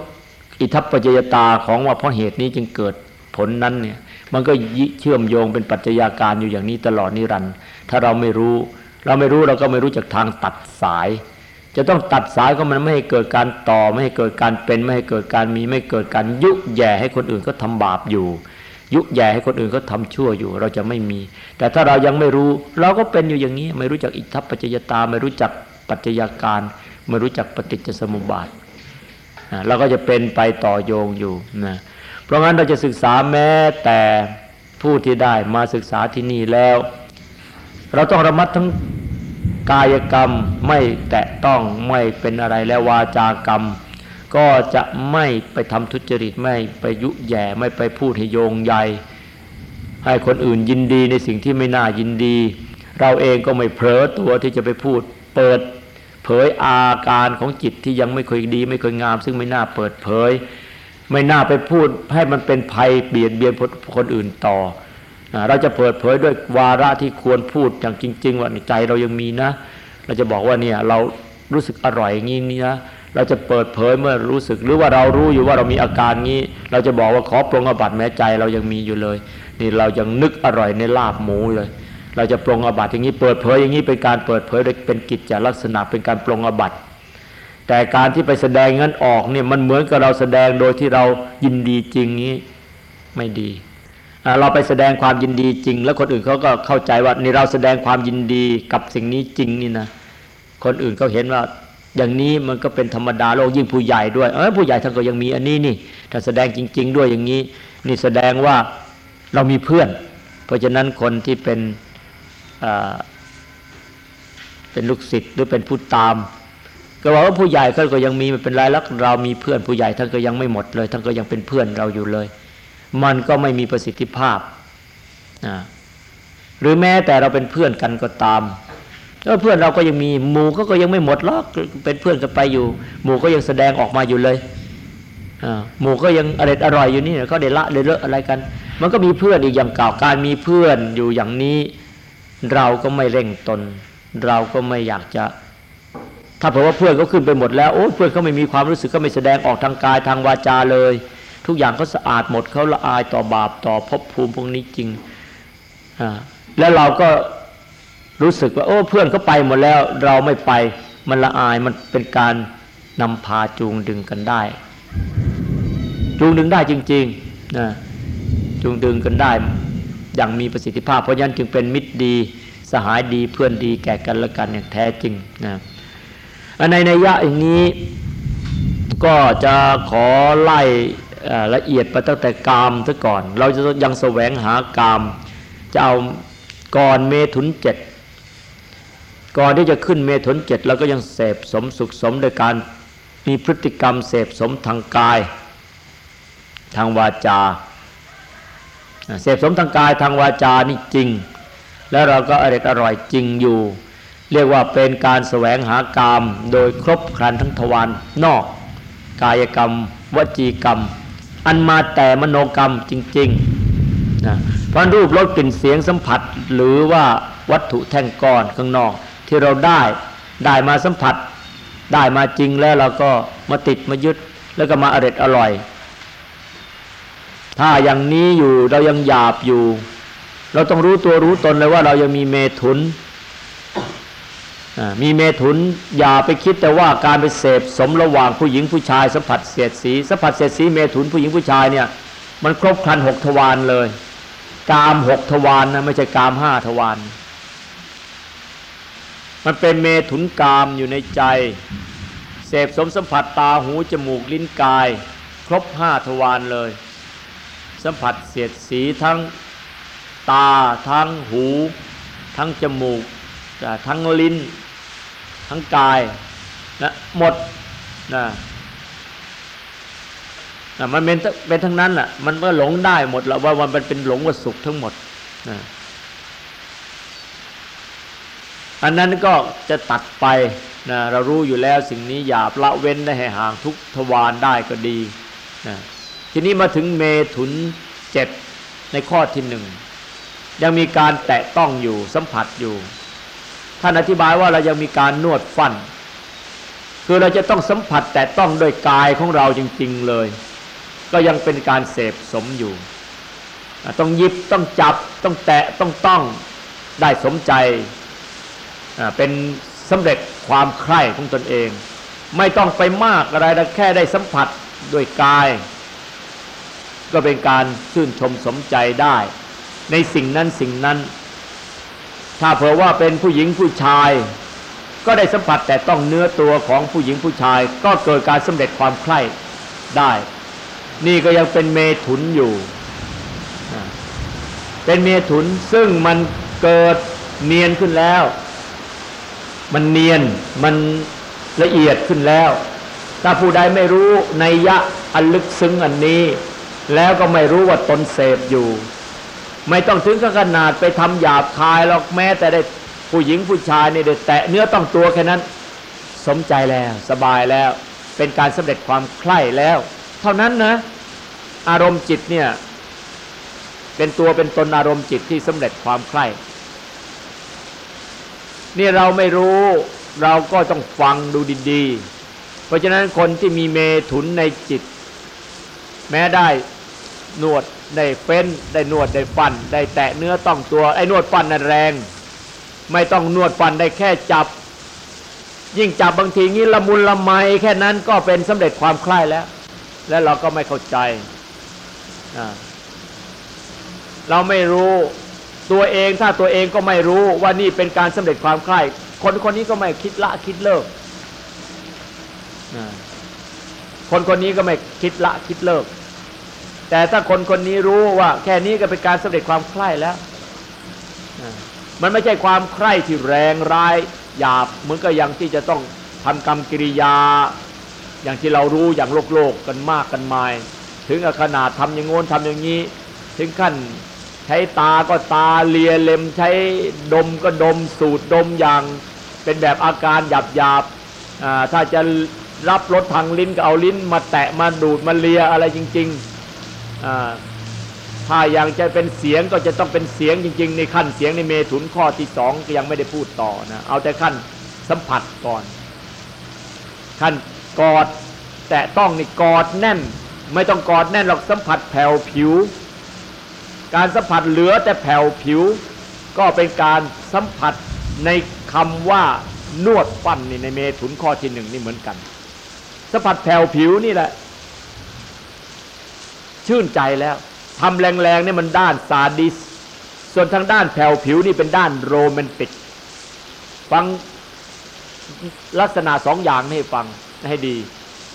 อิทัปปัจจยตาของว่าเพราะเหตุนี้จึงเกิดผลนั้นเนี่ยมันก็เชื่อมโยงเป็นปัจจัยาการอยู่อย่างนี้ตลอดนิรันดร์ถ้าเราไม่รู้ เราไม่รู้เราก็ไม่รู้จากทางตัดสาย จะต้องตัดสายก็มันไม่ให้เกิดการต่อไม่ให้เกิดการเป็นไม่ให้เกิดการมีไม่เกิดการยุแย่ให้คนอื่นก็ทำบาปอยู่ ยุแย่ให้คนอื่นเขาทาชั่วอยู่ เราจะไม่มี แต่ถ้าเรายังไม่รู้ เราก็เป็นอยู่อย่างนี้ ไม่รู้จักอิทธิปัจจยตา ไม่รู้จักปัจจัยการไม่รู้จักปฏิจจสมุปบาทเราก็จะเป็นไปต่อโยงอยู่นะเพราะงั้นเราจะศึกษาแม้แต่ผู้ที่ได้มาศึกษาที่นี่แล้ว เราต้องระมัดทั้ง กายกรรมไม่แตะต้องไม่เป็นอะไรแล้ววาจากรรม ก็จะไม่ไปทำทุจริตไม่ไปยุแย่ไม่ไปพูดให้โยงใหญ่ให้คนอื่นยินดีในสิ่งที่ไม่น่ายินดี เราเองก็ไม่เผลอตัวที่จะไปพูดเปิดเผยอาการของจิตที่ยังไม่เคยดี ไม่เคยงาม ซึ่งไม่น่าเปิดเผย ไม่น่าไปพูดให้มันเป็นภัยเบียดเบียนคนอื่นต่อ เราจะเปิดเผยด้วยวาระที่ควรพูดอย่างจริง ๆ ว่าในใจเรายังมีนะ เราจะบอกว่าเนี่ยเรารู้สึกอร่อยอย่างนี้นี่นะเราจะเปิดเผยเมื่อรู้สึกหรือว่าเรารู้อยู่ว่าเรามีอาการนี้ เราจะบอกว่าขอปรงอบัตแม้ใจเรายังมีอยู่เลย นี่เรายังนึกอร่อยในลาบหมูเลย เราจะปรงอบัตอย่างนี้เปิดเผยอย่างนี้เป็นการเปิดเผยเป็นกิจจลักษณะเป็นการปรงอบัตแต่การที่ไปแสดงเงั้นออกเนี่ยมันเหมือนกับเราแสดงโดยที่เรายินดีจริงนี้ไม่ดี เราไปแสดงความยินดีจริง แล้วคนอื่นเขาก็เข้าใจว่านี่เราแสดงความยินดีกับสิ่งนี้จริงนี่นะคนอื่นเขาเห็นว่าอย่างนี้มันก็เป็นธรรมดาโลกยิ่งผู้ใหญ่ด้วยเออผู้ใหญ่ท่านก็ยังมีอันนี้นี่ถ้าแสดงจริง ๆ ด้วยอย่างนี้ นี่แสดงว่าเรามีเพื่อน เพราะฉะนั้นคนที่เป็นเป็นลูกศิษย์หรือเป็นผู้ตาม ก็บอกว่าผู้ใหญ่เขานก็ยังมีมันเป็นไรแล้วเรามีเพื่อนผู้ใหญ่ท่านก็ยังไม่หมดเลยท่านก็ยังเป็นเพื่อนเราอยู่เลย มันก็ไม่มีประสิทธิภาพหรือแม้แต่เราเป็นเพื่อนกันก็ตามแล้วเพื่อนเราก็ยังมีหมู่ก็ก็ยังไม่หมดหรอกเป็นเพื่อนกันไปอยู่ หมู่ก็ยังแสดงออกมาอยู่เลยหมู่ก็ยังอร่อยอร่อยอยู่นี่เขาได้ละเลเลอะอะไรกัน มันก็มีเพื่อนอีกอย่างเก่าการมีเพื่อนอยู่อย่างนี้ เราก็ไม่เร่งตน เราก็ไม่อยากจะ ถ้าเผื่อว่าเพื่อนเขาขึ้นไปหมดแล้วโอ้เพื่อนเขาไม่มีความรู้สึกเขาไม่แสดงออกทางกายทางวาจาเลย ทุกอย่างเขาสะอาดหมดเขาละอายต่อบาปต่อภพภูมิพวกนี้จริงแล้วเราก็รู้สึกว่า โอ้เพื่อนเขาไปหมดแล้ว เราไม่ไปมันละอายมันเป็นการนำพาจูงดึงกันได้ จูงดึงได้จริงๆนะจูงดึงกันได้ อย่างมีประสิทธิภาพ เพราะฉะนั้นจึงเป็นมิตรดีสหายดีเพื่อนดีแก่กันและกันอย่างแท้จริงนะในในยะอย่างนี้ ก็จะขอไล่ ละเอียดไปตั้งแต่กามซะก่อน เราจะยังแสวงหากาม จะเอาก่อนเมถุนเจ็ดก่อนที่จะขึ้นเมถุนเจ็ดเราก็ยังเสพสมสุขสมโดยการมีพฤติกรรมเสพสมทางกาย ทางวาจาเสพสมทางกายทางวาจานี่จริง แล้วเราก็อร่อยอร่อยจริงอยู่ เรียกว่าเป็นการแสวงหากามโดยครบครันทั้งทวารนอก กายกรรม วจีกรรม อันมาแต่มโนกรรมจริงๆนะเพราะรูปรสกลิ่นเสียงสัมผัส หรือว่าวัตถุแท่งก้อนข้างนอก ที่เราได้ได้มาสัมผัส ได้มาจริงแล้วเราก็มาติดมายึดแล้วก็มาอร็ดอร่อย ถ้าอย่างนี้อยู่เรายังหยาบอยู่ เราต้องรู้ตัวรู้ตนเลยว่าเรายังมีเมถุน มีเมถุนอย่าไปคิดแต่ว่าการไปเสพสมระหว่างผู้หญิงผู้ชายสัมผัสเสียดสีสัมผัสเสียดสีเมถุนผู้หญิงผู้ชายเนี่ยมันครบครันหกทวารเลย กามหกทวารนนะไม่ใช่กามห้าทวารมันเป็นเมถุนกามอยู่ในใจ เสพสมสัมผัสตาหูจมูกลิ้นกาย ครบห้าทวารเลย สัมผัสเสียดสีทั้งตาทั้งหู ทั้งจมูกทั้งลิ้น ทั้งกายนะหมดนะนะมันเป็นเป็นทั้งนั้นแหละมันก็หลงได้หมดแล้วว่ามันเป็นหลงว่าสุขทั้งหมดนะอันนั้นก็จะตัดไปนะเรารู้อยู่แล้วสิ่งนี้อย่าละเว้นได้ให้ห่างทุกทวารได้ก็ดีนะทีนี้มาถึงเมถุนเจ็ดในข้อที่หนึ่งยังมีการแตะต้องอยู่สัมผัสอยู่ ท่านอธิบายว่าเรายังมีการนวดฟัน คือเราจะต้องสัมผัสแต่ต้องโดยกายของเราจริง ๆเลย ก็ยังเป็นการเสพสมอยู่ ต้องยิบต้องจับต้องแตะต้องต้องได้สมใจเป็นสำเร็จความใคร่ของตนเอง ไม่ต้องไปมากอะไรแต่แค่ได้สัมผัสด้วยกาย ก็เป็นการชื่นชมสมใจได้ ในสิ่งนั้นสิ่งนั้น ถ้าเผื่อว่าเป็นผู้หญิงผู้ชาย ก็ได้สัมผัสแต่ต้องเนื้อตัวของผู้หญิงผู้ชาย ก็เกิดการสำเร็จความใคร่ได้ นี่ก็ยังเป็นเมถุนอยู่ เป็นเมถุนซึ่งมันเกิดเนียนขึ้นแล้ว มันเนียนมันละเอียดขึ้นแล้ว ถ้าผู้ใดไม่รู้ในยะอันลึกซึ้งอันนี้ แล้วก็ไม่รู้ว่าตนเสพอยู่ ไม่ต้องถึงขนาดไปทำหยาบคายหรอกแม้แต่ได้ผู้หญิงผู้ชายเนี่ได้แตะเนื้อต้องตัวแค่นั้น สมใจแล้วสบายแล้ว เป็นการสำเร็จความใคร่แล้ว เท่านั้นนะ อารมณ์จิตเนี่ย เป็นตัวเป็นตนอารมณ์จิตที่สำเร็จความใคร่นี่เราไม่รู้เราก็ต้องฟังดูดีๆ เพราะฉะนั้นคนที่มีเมถุนในจิต แม้ได้นวด ได้เฟ้นได้นวดได้ฟัน ได้แตะเนื้อต้องตัวไอ้นวดฟันนั่นแรง ไม่ต้องนวดฟันได้แค่จับ ยิ่งจับบางทีงี้ละมุนละไมแค่นั้นก็เป็นสำเร็จความคลายแล้ว แล้วเราก็ไม่เข้าใจ เราไม่รู้ตัวเองถ้าตัวเองก็ไม่รู้ว่านี่เป็นการสำเร็จความคลายคนคนนี้ก็ไม่คิดละคิดเลิกคนคนนี้ก็ไม่คิดละคิดเลิก แต่ถ้าคนคนนี้รู้ว่า แค่นี้ก็เป็นการสำเร็จความใคร่แล้ว มันไม่ใช่ความใคร่ที่แรงร้ายหยาบเหมือนกับอย่างที่จะต้องทำกรรมกิริยา อย่างที่เรารู้อย่างโลกโลกกันมากกันมาย ถึงขนาดทำอย่างงน้นทำอย่างนี้ ถึงขั้นใช้ตาก็ตาเลียเล็มใช้ดมก็ดมสูดดมอย่างเป็นแบบอาการหยาบหยาบถ้าจะรับรสทางลิ้นก็เอาลิ้นมาแตะมาดูดมาเลียอะไรจริง ๆ ถ้าอย่างจะเป็นเสียงก็จะต้องเป็นเสียงจริง ๆ ในขั้นเสียงในเมถุนข้อที่สองก็ยังไม่ได้พูดต่อนะเอาแต่ขั้นสัมผัสก่อน ขั้นกอด แต่ต้องนี่กอดแน่น ไม่ต้องกอดแน่นหรอกสัมผัสแผ่วผิว การสัมผัสเหลือแต่แผ่วผิว ก็เป็นการสัมผัสในคำว่านวดฟันนี่ในเมถุนข้อที่หนึ่งนี่เหมือนกันสัมผัสแผ่วผิวนี่แหละ ชื่นใจแล้วทำแรงๆนี่มันด้านซาดิส ส่วนทางด้านแผ่วผิวนี่เป็นด้านโรแมนติก ฟังลักษณะสองอย่างให้ฟังให้ดี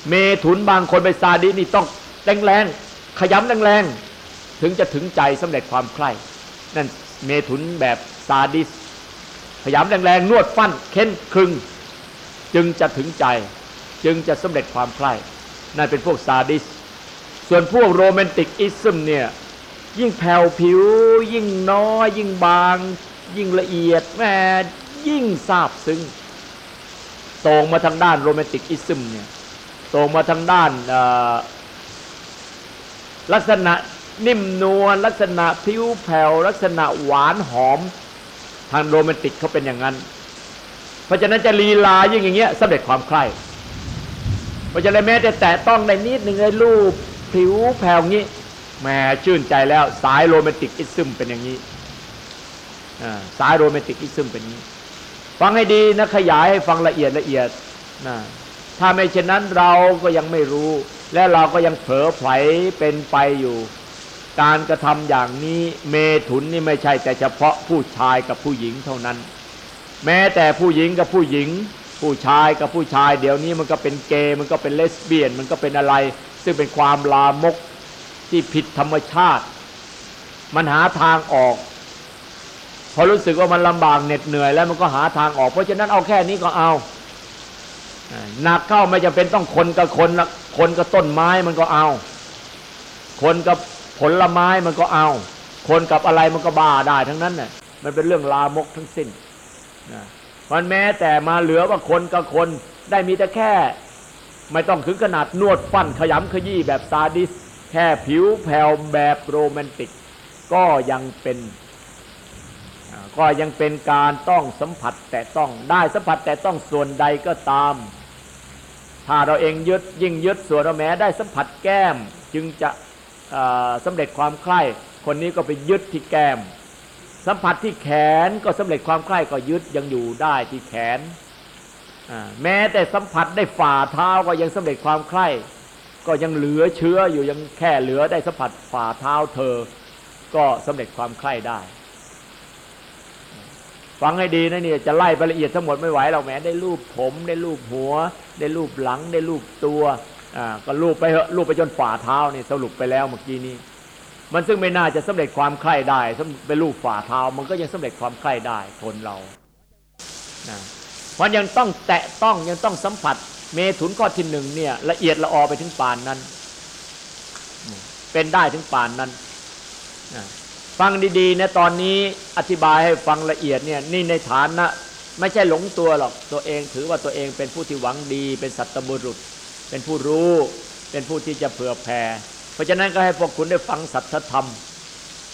เมถุนบางคนไปซาดิสนี่ต้องแรงๆขยำแรงๆถึงจะถึงใจสำเร็จความใคร่นั่นเมถุนแบบซาดิสขยำแรงๆนวดฟันเค้นครึง จึงจะถึงใจ จึงจะสำเร็จความใคร่นั่นเป็นพวกซาดิส ส่วนพวกโรแมนติกอิซึมเนี่ยยิ่งแผ่วผิว ยิ่งน้อย ยิ่งบาง ยิ่งละเอียดแม่ยิ่งซาบซึ้งตรงมาทางด้านโรแมนติกอิซึมเนี่ยตรงมาทางด้านลักษณะนิ่มนวลลักษณะผิวแผ่วลักษณะหวานหอม ทางโรแมนติกเขาเป็นอย่างนั้น เพราะฉะนั้นจะลีลายิ่งอย่างเงี้ยสำเร็จความใคร่เพราะฉะนั้นแม้แต่แตะต้องในนิดหนึ่งในรูป ผิวแผ่วงี้แหมชื่นใจแล้วสาย romanticism เป็นอย่างนี้สาย romanticism เป็นนี้ ฟังให้ดีนะขยายให้ฟังละเอียดละเอียดนะถ้าไม่เช่นนั้นเราก็ยังไม่รู้ และเราก็ยังเผลอไผลเป็นไปอยู่ การกระทำอย่างนี้เมถุนนี่ไม่ใช่แต่เฉพาะผู้ชายกับผู้หญิงเท่านั้น แม้แต่ผู้หญิงกับผู้หญิง ผู้ชายกับผู้ชาย เดี๋ยวนี้มันก็เป็นเกย์มันก็เป็นเลสเบี้ยน มันก็เป็นอะไร ซึ่งเป็นความลามกที่ผิดธรรมชาติ มันหาทางออก พอรู้สึกว่ามันลำบากเหน็ดเหนื่อยแล้วมันก็หาทางออก เพราะฉะนั้นเอาแค่นี้ก็เอาหนักเข้าไม่จำเป็นต้องคนกับคนละคนกับต้นไม้มันก็เอา คนกับผลไม้มันก็เอา คนกับอะไรมันก็บ้าได้ทั้งนั้นน่ะมันเป็นเรื่องลามกทั้งสิ้นนะมันแม้แต่มาเหลือว่าคนกับคนได้มีแต่แค่ ไม่ต้องถึงขนาดนวดฟันขยำขยี้แบบซาดิส แค่ผิวแผ่วแบบโรแมนติก ก็ยังเป็นก็ยังเป็นการต้องสัมผัสแต่ต้องได้สัมผัสแต่ต้องส่วนใดก็ตาม ถ้าเราเองยึดยิ่งยึดส่วนเราแม้ได้สัมผัสแก้มจึงจะสำเร็จความใคร่คนนี้ก็ไปยึดที่แก้ม สัมผัสที่แขนก็สำเร็จความใคร่ก็ยึดยังอยู่ได้ที่แขน แม้แต่สัมผัสได้ฝ่าเท้าก็ยังสำเร็จความใคร่ก็ยังเหลือเชื้ออยู่ยังแค่เหลือได้สัมผัสฝ่าเท้าเธอ ก็สำเร็จความใคร่ได้ ฟังให้ดีนะเนี่ยจะไล่ไปละเอียดทั้งหมดไม่ไหวเราแม้ได้รูปผมได้รูปหัว ได้รูปหลังได้รูปตัวอ่าก็รูปไปเหอะรูปไปจนฝ่าเท้านี่สรุปไปแล้วเมื่อกี้นี้ มันซึ่งไม่น่าจะสำเร็จความใคร่ได้ไปรูปฝ่าเท้ามันก็ยังสำเร็จความใคร่ได้คนเรานะ เพราะยังต้องแตะต้องยังต้องสัมผัส เมถุนข้อที่หนึ่งเนี่ยละเอียดละออไปถึงปานนั้น เป็นได้ถึงปานนั้น ฟังดีๆนะตอนนี้อธิบายให้ฟังละเอียดเนี่ยนี่ในฐานะ ไม่ใช่หลงตัวหรอกตัวเองถือว่าตัวเองเป็นผู้ที่หวังดี เป็นสัตบุรุษ เป็นผู้รู้ เป็นผู้ที่จะเผื่อแผ่เพราะฉะนั้นก็ให้พวกคุณได้ฟังสัจธรรม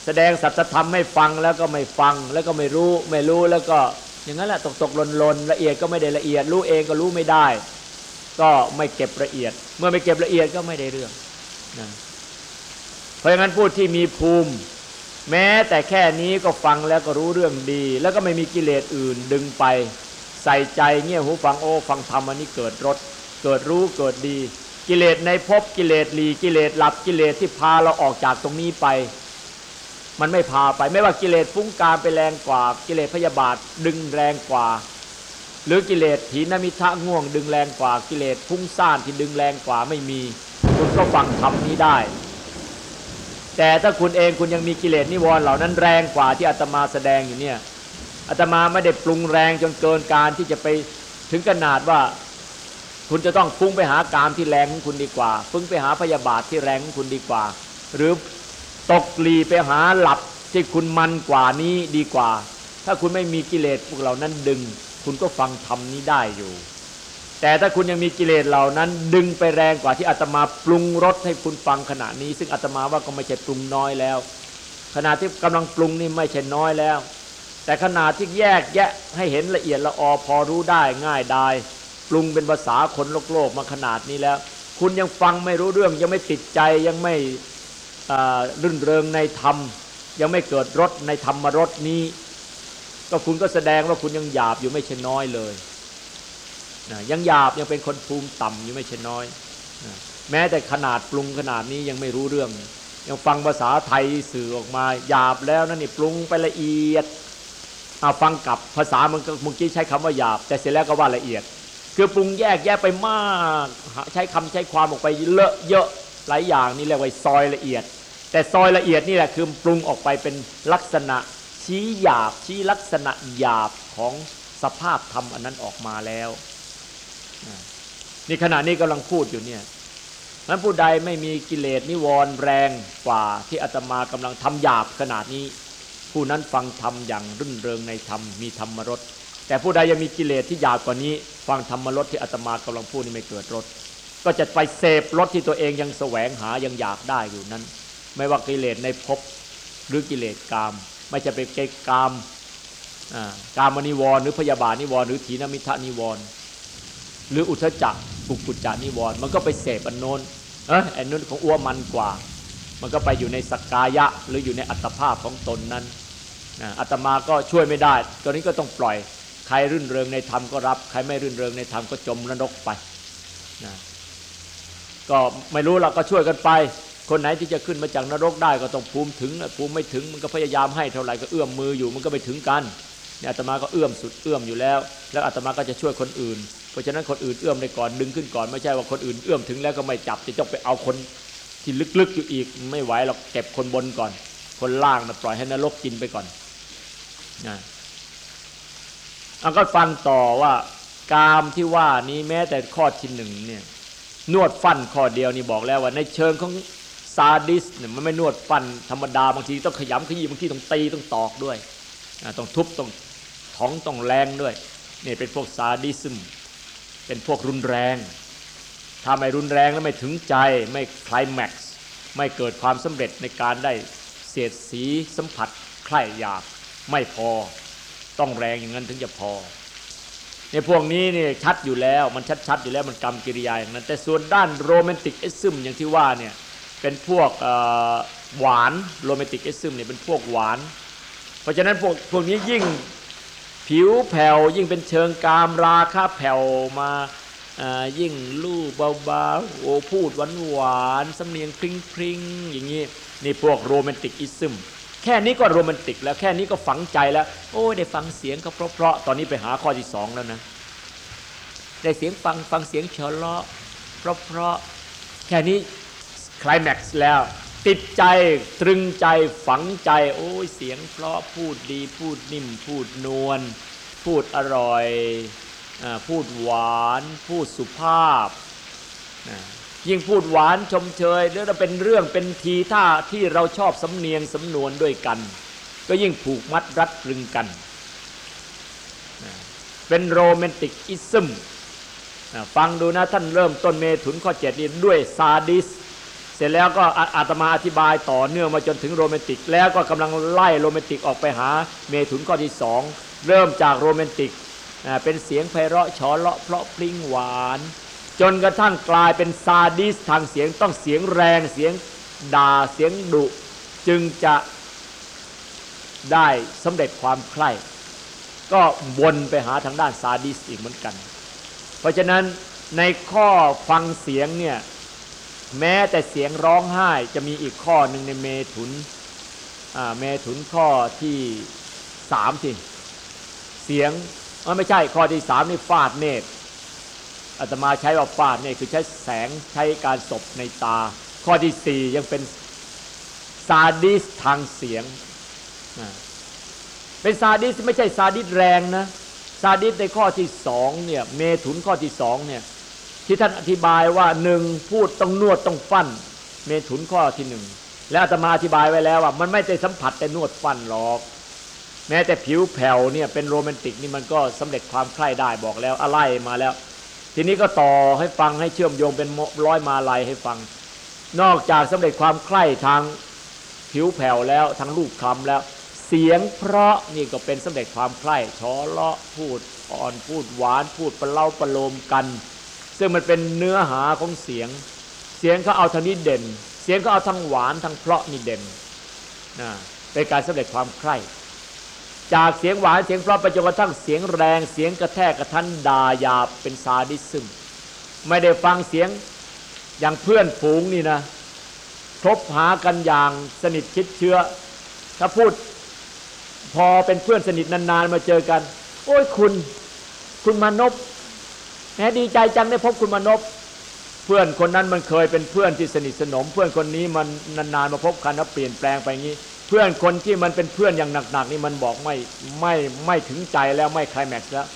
แสดงสัจธรรมไม่ฟังแล้วก็ไม่ฟังแล้วก็ไม่รู้ ไม่รู้แล้วก็ อย่างนั้นแหละตกตกหล่นหล่นละเอียดก็ไม่ได้ละเอียด รู้เองก็รู้ไม่ได้ ก็ไม่เก็บละเอียด เมื่อไม่เก็บละเอียดก็ไม่ได้เรื่องนะเพราะงั้นผู้ที่มีภูมิ แม้แต่แค่นี้ก็ฟังแล้วก็รู้เรื่องดี แล้วก็ไม่มีกิเลสอื่นดึงไป ใส่ใจเงี้ยหูฟังโอ้ฟังธรรมอันนี้เกิดรสเกิดรู้เกิดดี กิเลสในภพกิเลสหลีกิเลสหลับกิเลสที่พาเราออกจากตรงนี้ไป มันไม่พาไป ไม่ว่ากิเลสฟุ้งการไปแรงกว่า กิเลสพยาบาทดึงแรงกว่า หรือกิเลสถีนมิทะง่วง ดึงแรงกว่า กิเลสฟุ้งซ่านที่ดึงแรงกว่าไม่มี คุณก็ฟังธรรมนี้ได้ แต่ถ้าคุณเองคุณยังมีกิเลสนิวรณ์เหล่านั้นแรงกว่าที่อาตมาแสดงอยู่เนี่ยอาตมาไม่ได้ปรุงแรงจนเกินการที่จะไปถึงขนาดว่าคุณจะต้องฟุ้งไปหากามที่แรงของคุณดีกว่าฟุ้งไปหาพยาบาทที่แรงของคุณดีกว่า หรือ ตกหลีไปหาหลับที่คุณมันกว่านี้ดีกว่า ถ้าคุณไม่มีกิเลสพวกเหล่านั้นดึง คุณก็ฟังธรรมนี้ได้อยู่ แต่ถ้าคุณยังมีกิเลสเหล่านั้น ดึงไปแรงกว่าที่อาตมาปรุงรสให้คุณฟังขณะนี้ ซึ่งอาตมาว่าก็ไม่ใช่ปรุงน้อยแล้ว ขณะที่กำลังปรุงนี่ไม่ใช่น้อยแล้ว แต่ขณะที่แยกแยะให้เห็นละเอียดละออพอรู้ได้ง่ายได้ปรุงเป็นภาษาคนโลกโลกมาขนาดนี้แล้ว คุณยังฟังไม่รู้เรื่องยังไม่ติดใจยังไม่ รื่นเริงในธรรม ยังไม่เกิดรสในธรรมรสนี้ ก็คุณก็แสดงว่าคุณยังหยาบอยู่ไม่ใช่น้อยเลยนะยังหยาบยังเป็นคนภูมิต่ำอยู่ไม่ใช่น้อยนะแม้แต่ขนาดปรุงขนาดนี้ยังไม่รู้เรื่อง ยังฟังภาษาไทยสื่อออกมาหยาบแล้วนั่นนี่ปรุงไปละเอียดเอาฟังกับภาษามันก็มึงกี้ใช้คำว่าหยาบ แต่เสร็จแล้วก็ว่าละเอียด คือปรุงแยกแยะไปมาก ใช้คำใช้ความออกไปเลอะเยอะหลายอย่างนี่เรียกว่าซอยละเอียด แต่ซอยละเอียดนี่แหละคือปรุงออกไปเป็นลักษณะชี้หยาบชี้ลักษณะหยาบของสภาพธรรมอันนั้นออกมาแล้วนี่ขณะนี้กำลังพูดอยู่เนี่ยนั้นผู้ใดไม่มีกิเลสนิวรณ์แรงกว่าที่อาตมากำลังทำหยาบขนาดนี้ ผู้นั้นฟังธรรมอย่างรื่นเริงในธรรมมีธรรมรสแต่ผู้ใดยังมีกิเลสที่หยาบกว่านี้ ฟังธรรมรสที่อาตมากำลังพูดนี่ไม่เกิดรสก็จะไปเสพรสที่ตัวเองยังแสวงหายังอยากได้อยู่นั้น ไม่ว่ากิเลสในภพหรือกิเลสกาม ไม่จะไปเกกามการมนิวรณ์หรือพยาบาทนิวรณ์หรือถีนมิทะนิวรณ์หรืออุทจักปุกุจจานิวรณ์มันก็ไปเสพอันโน้นเอออันนู้นของอ้วมันกว่า มันก็ไปอยู่ในสกกายะ หรืออยู่ในอัตภาพของตนนั้นอาตมาก็ช่วยไม่ได้ตอนนี้ก็ต้องปล่อย ใครรื่นเริงในธรรมก็รับ ใครไม่รื่นเริงในธรรมก็จมนรกไปนะก็ไม่รู้เราก็ช่วยกันไป คนไหนที่จะขึ้นมาจากนรกได้ก็ต้องภูมิถึงภูมิไม่ถึงมันก็พยายามให้เท่าไหร่ก็เอื้อมมืออยู่มันก็ไปถึงกันเนี่ยอาตมาก็เอื้อมสุดเอื้อมอยู่แล้ว แล้วอาตมาก็จะช่วยคนอื่น เพราะฉะนั้นคนอื่นเอื้อมได้ก่อนดึงขึ้นก่อนไม่ใช่ว่าคนอื่นเอื้อมถึงแล้วก็ไม่จับจะต้องไปเอาคนที่ลึกๆอยู่อีกไม่ไหวเราเก็บคนบนก่อน คนล่างนะปล่อยให้นรกกินไปก่อนนะเอาก็ฟังต่อว่ากามที่ว่านี้แม้แต่ข้อที่หนึ่งเนี่ยนวดฟันข้อเดียวนี่บอกแล้วว่าในเชิงของ ซาดิสเนี่ยมันไม่นวดฟันธรรมดาบางทีต้องขยำขยี้บางทีต้องตีต้องตอกด้วยต้องทุบต้องท้องต้องแรงด้วยนี่เป็นพวกซาดิซึมเป็นพวกรุนแรงถ้าไม่รุนแรงแล้วไม่ถึงใจไม่คลายแม็กซ์ไม่เกิดความสำเร็จในการได้เสียดสีสัมผัสใคร่อยากไม่พอ ต้องแรงอย่างนั้นถึงจะพอ ในพวกนี้เนี่ยชัดอยู่แล้วมันชัดๆอยู่แล้วมันกรรมกิริยาอย่างนั้น แต่ส่วนด้านโรแมนติกเอซึมอย่างที่ว่าเนี่ย เป็นพวกหวาน romanticism เนี่ยเป็นพวกหวาน เพราะฉะนั้นพวกพวกนี้ยิ่งผิวแผ่วยิ่งเป็นเชิงกามราคาแผ่วมายิ่งลู่เบาๆโอ้พูดหวานหวานสำเนียงพริ้งพริ้งอย่างนี้นี่พวก romanticism แค่นี้ก็โรแมนติกแล้วแค่นี้ก็ฝังใจแล้ว โอ้ได้ฟังเสียงเขาเพราะๆตอนนี้ไปหาข้อที่สองแล้วนะได้เสียงฟังฟังเสียงเฉลาะเพราะๆแค่นี้ คลายแม็กซ์แล้ว ติดใจตรึงใจฝังใจ โอ้ยเสียงเพราะพูดดีพูดนิ่ม พูดนวล พูดอร่อยพูดหวาน พูดสุภาพ ยิ่งพูดหวานชมเชยหรือเราเป็นเรื่องเป็นทีท่าที่เราชอบสำเนียงสำนวนด้วยกัน ก็ยิ่งผูกมัดรัดรึงกัน เป็น romanticism ฟังดูนะท่านเริ่มต้นเมถุนข้อเจ็ดนี้ด้วยซาดิส เสร็จแล้วก็อาตมาอธิบายต่อเนื่องมาจนถึงโรแมนติก แล้วก็กำลังไล่โรแมนติกออกไปหาเมถุนข้อที่สองเริ่มจากโรแมนติกเป็นเสียงไพเราะฉอเลาะเพราะพริ้งหวาน จนกระทั่งกลายเป็นซาดิสทางเสียงต้องเสียงแรงเสียงด่าเสียงดุ จึงจะได้สำเร็จความใคร่ก็วนไปหาทางด้านซาดิสอีกเหมือนกัน เพราะฉะนั้นในข้อฟังเสียงเนี่ย แม้แต่เสียงร้องไห้จะมีอีกข้อหนึ่งในเมถุนเมถุนข้อที่สามสิเสียงไม่ใช่ข้อที่สามนี่ฟาดเนตรอาตมาใช้ว่าฟาดเนี่ยคือใช้แสงใช้การศบในตา ข้อที่สี่ยังเป็นซาดิสทางเสียง เป็นซาดิสไม่ใช่ซาดิสแรงนะซาดิสในข้อที่สองเนี่ยเมถุนข้อที่สองเนี่ย ที่ท่านอธิบายว่าหนึ่งพูดต้องนวดต้องฟันเมถุนข้อที่หนึ่งแล้วอาตมาอธิบายไว้แล้วว่า มันไม่ได้สัมผัสแต่นวดฟันหรอก แม้แต่ผิวแผ่วเนี่ยเป็นโรแมนติกนี่มันก็สำเร็จความใคร่ได้บอกแล้วอะไรมาแล้ว ทีนี้ก็ต่อให้ฟังให้เชื่อมโยงเป็นร้อยมาลายให้ฟัง นอกจากสำเร็จความใคร่ทางผิวแผ่วแล้วทางรูปคำแล้ว เสียงเพราะนี่ก็เป็นสำเร็จความใคร่ชอเลาะพูดอ่อนพูดหวานพูดประเล่าประโลมกัน ซึ่งมันเป็นเนื้อหาของเสียง เสียงเขาเอาทางนี้เด่น เสียงเขาเอาทางหวานทางเพราะนี่เด่นนะเป็นการสำเร็จความใคร่จากเสียงหวานเสียงเพราะไปจนกระทั่งเสียงแรงเสียงกระแทกกระทันดาหยาบเป็นซาดิซึมไม่ได้ฟังเสียงอย่างเพื่อนฝูงนี่นะคบหากันอย่างสนิทชิดเชื้อ ถ้าพูดพอเป็นเพื่อนสนิทนานๆมาเจอกัน โอ้ยคุณ คุณมานพ แหมดีใจจังได้พบคุณมานพเพื่อนคนนั้นมันเคยเป็นเพื่อนที่สนิทสนม เพื่อนคนนี้มันนานๆมาพบกันแล้วเปลี่ยนแปลงไปงี้ เพื่อนคนที่มันเป็นเพื่อนอย่างหนักๆนี่มันบอกไม่ไม่ไม่ถึงใจแล้วไม่คลายแม็กซ์แล้ว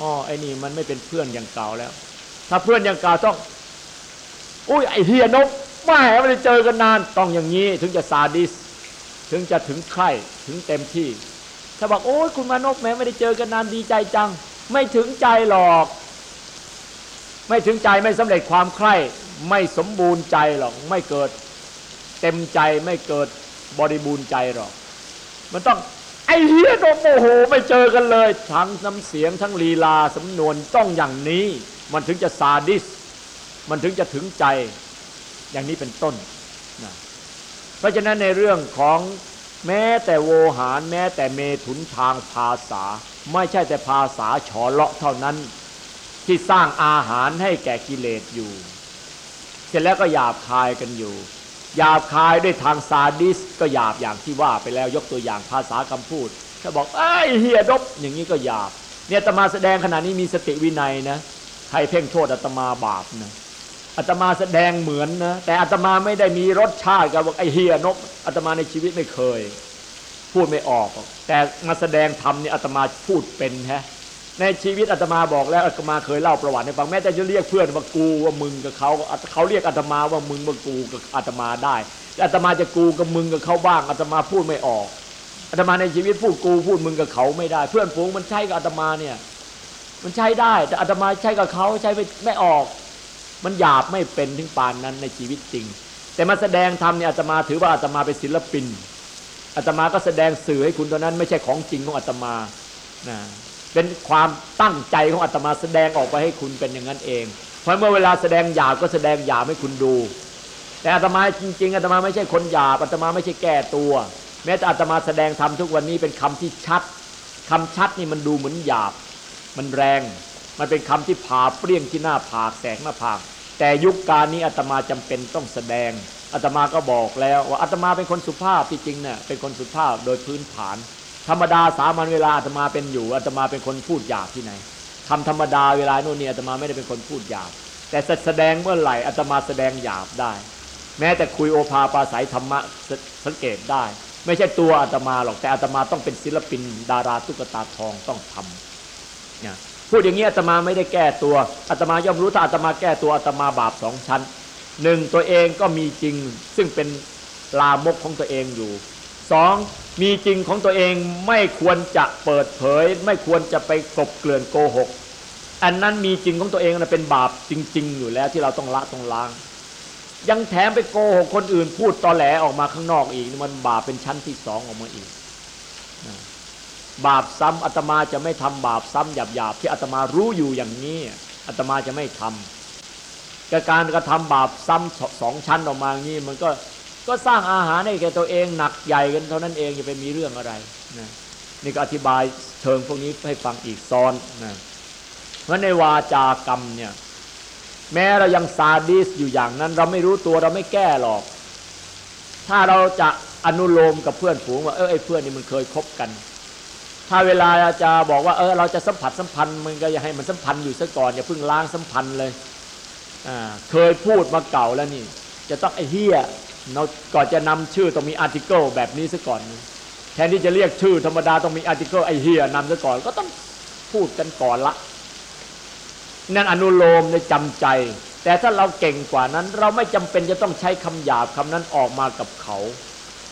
อ๋อไอ้นี่มันไม่เป็นเพื่อนอย่างเก่าแล้ว ถ้าเพื่อนอย่างเก่าต้อง อุ้ยไอเฮียนกไม่ไม่ได้เจอกันนานต้องอย่างนี้ถึงจะซาดิส ถึงจะถึงใครถึงเต็มที่ ถ้าบอกโอ้ยคุณมานพแม้ไม่ได้เจอกันนานดีใจจัง ไม่ถึงใจหรอก ไม่ถึงใจไม่สำเร็จความใคร่ไม่สมบูรณ์ใจหรอกไม่เกิดเต็มใจไม่เกิดบริบูรณ์ใจหรอก มันต้องไอ้เฮียโดโมโหไม่เจอกันเลย ทั้งน้ำเสียงทั้งลีลาสำนวนต้องอย่างนี้ มันถึงจะซาดิส มันถึงจะถึงใจอย่างนี้เป็นต้นนะเพราะฉะนั้นในเรื่องของแม้แต่โวหารแม้แต่เมถุนทางภาษา ไม่ใช่แต่ภาษาฉอเลาะเท่านั้น ที่สร้างอาหารให้แก่กิเลสอยู่ เสร็จแล้วก็หยาบคายกันอยู่หยาบคายด้วยทางซาดิส ก็หยาบอย่างที่ว่าไปแล้วยกตัวอย่างภาษาคำพูด ถ้าบอกไอ้เฮียดบอย่างนี้ก็หยาบ เนี่ยตมาแสดงขณะนี้มีสติวินัยนะใครเพ่งโทษอาตมาบาปนะอาตมาแสดงเหมือนนะแต่อาตมาไม่ได้มีรสชาติกับบอกไอ้เฮียนบอาตมาในชีวิตไม่เคย พูดไม่ออก แต่มาแสดงธรรมนี่อาตมาพูดเป็นฮะ ในชีวิตอาตมาบอกแล้วอาตมาเคยเล่าประวัติให้ฟังแม้แต่จะเรียกเพื่อนว่ากูว่ามึงกับเขาเขาเรียกอาตมาว่ามึงว่ากูกับอาตมาได้อาตมาจะกูกับมึงกับเขาบ้างอาตมาพูดไม่ออกอาตมาในชีวิตพูดกูพูดมึงกับเขาไม่ได้ เพื่อนฝูงมันใช่กับอาตมาเนี่ย มันใช้ได้ แต่อาตมาใช้กับเขาใช้ไม่ไม่ออก มันหยาบไม่เป็นถึงปานนั้นในชีวิตจริง แต่มาแสดงธรรมเนี่ยอาตมาถือว่าอาตมาเป็นศิลปินอาตมาก็แสดงสื่อให้คุณตอนนั้น ไม่ใช่ของจริงของอาตมานะ เป็นความตั้งใจของอาตมาแสดงออกไปให้คุณเป็นอย่างนั้นเอง เพราะเมื่อเวลาแสดงหยาบก็แสดงหยาบให้คุณดู แต่อาตมาจริง ๆอาตมาไม่ใช่คนหยาบอาตมาไม่ใช่แก้ตัว แม้แต่อาตมาแสดงธรรมทุกวันนี้เป็นคำที่ชัดคำชัดนี่มันดูเหมือนหยาบ มันแรง มันเป็นคำที่ผ่าเปรี้ยงที่หน้าผากแสงหน้าผากแต่ยุคการนี้อาตมาจำเป็นต้องแสดงอาตมาก็บอกแล้วว่าอาตมาเป็นคนสุภาพที่จริงเนี่ยเป็นคนสุภาพโดยพื้นฐาน ธรรมดาสามัญเวลาอาตมาเป็นอยู่อาตมาเป็นคนพูดหยาบที่ไหนทำธรรมดาเวลาโน่นนี่อาตมาไม่ได้เป็นคนพูดหยาบ แต่แสดงเมื่อไหร่อาตมาแสดงหยาบได้ แม้แต่คุยโอภาปาศัยธรรมะสังเกตได้ ไม่ใช่ตัวอาตมาหรอกแต่อาตมาต้องเป็นศิลปิน ดาราตุ๊กตาทองต้องทำเนี่ยพูดอย่างนี้อาตมาไม่ได้แก้ตัวอาตมาย่อมรู้ถ้าอาตมาแก้ตัวอาตมาบาปสองชั้นหนึ่งตัวเองก็มีจริงซึ่งเป็นลามกของตัวเองอยู่ สองมีจริงของตัวเองไม่ควรจะเปิดเผย ไม่ควรจะไปกบเกลื่อนโกหก อันนั้นมีจริงของตัวเองนะเป็นบาปจริง ๆ อยู่แล้วที่เราต้องละต้องล้าง ยังแถมไปโกหกคนอื่นพูดตอแหลออกมาข้างนอกอีกมันบาปเป็นชั้นที่สองออกมาอีก บาปซ้ำอาตมาจะไม่ทำบาปซ้ำหยาบๆที่อาตมารู้อยู่อย่างนี้อาตมาจะไม่ทำการกระทำบาปซ้ำสองชั้นออกมาอย่างนี้มันก็ ก็สร้างอาหารให้แก่ตัวเองหนักใหญ่กันเท่านั้นเองจะไปมีเรื่องอะไรนะนี่ก็อธิบายเชิงพวกนี้ให้ฟังอีกซ้อนนะเพราะในวาจากรรมเนี่ยแม้เรายังซาดิสอยู่อย่างนั้น เราไม่รู้ตัวเราไม่แก้หรอก ถ้าเราจะอนุโลมกับเพื่อนฝูงว่าเออไอ้เพื่อนนี่มันเคยคบกัน ถ้าเวลาจะบอกว่าเออเราจะสัมผัสสัมพันธ์มันก็อย่าให้มันสัมพันธ์อยู่ซะก่อนอย่าเพิ่งล้างสัมพันธ์เลยอ่าเคยพูดมาเก่าแล้วนี่ จะต้องไอ้เฮีย เราก่อนจะนำชื่อต้องมีอาร์ติเคิลแบบนี้ซะก่อนแทนที่จะเรียกชื่อธรรมดาต้องมีอาร์ติเคิลไอเฮียนำซะก่อนก็ต้องพูดกันก่อนละนั่นอนุโลมในจำใจ แต่ถ้าเราเก่งกว่านั้น เราไม่จำเป็นจะต้องใช้คำหยาบคำนั้นออกมากับเขา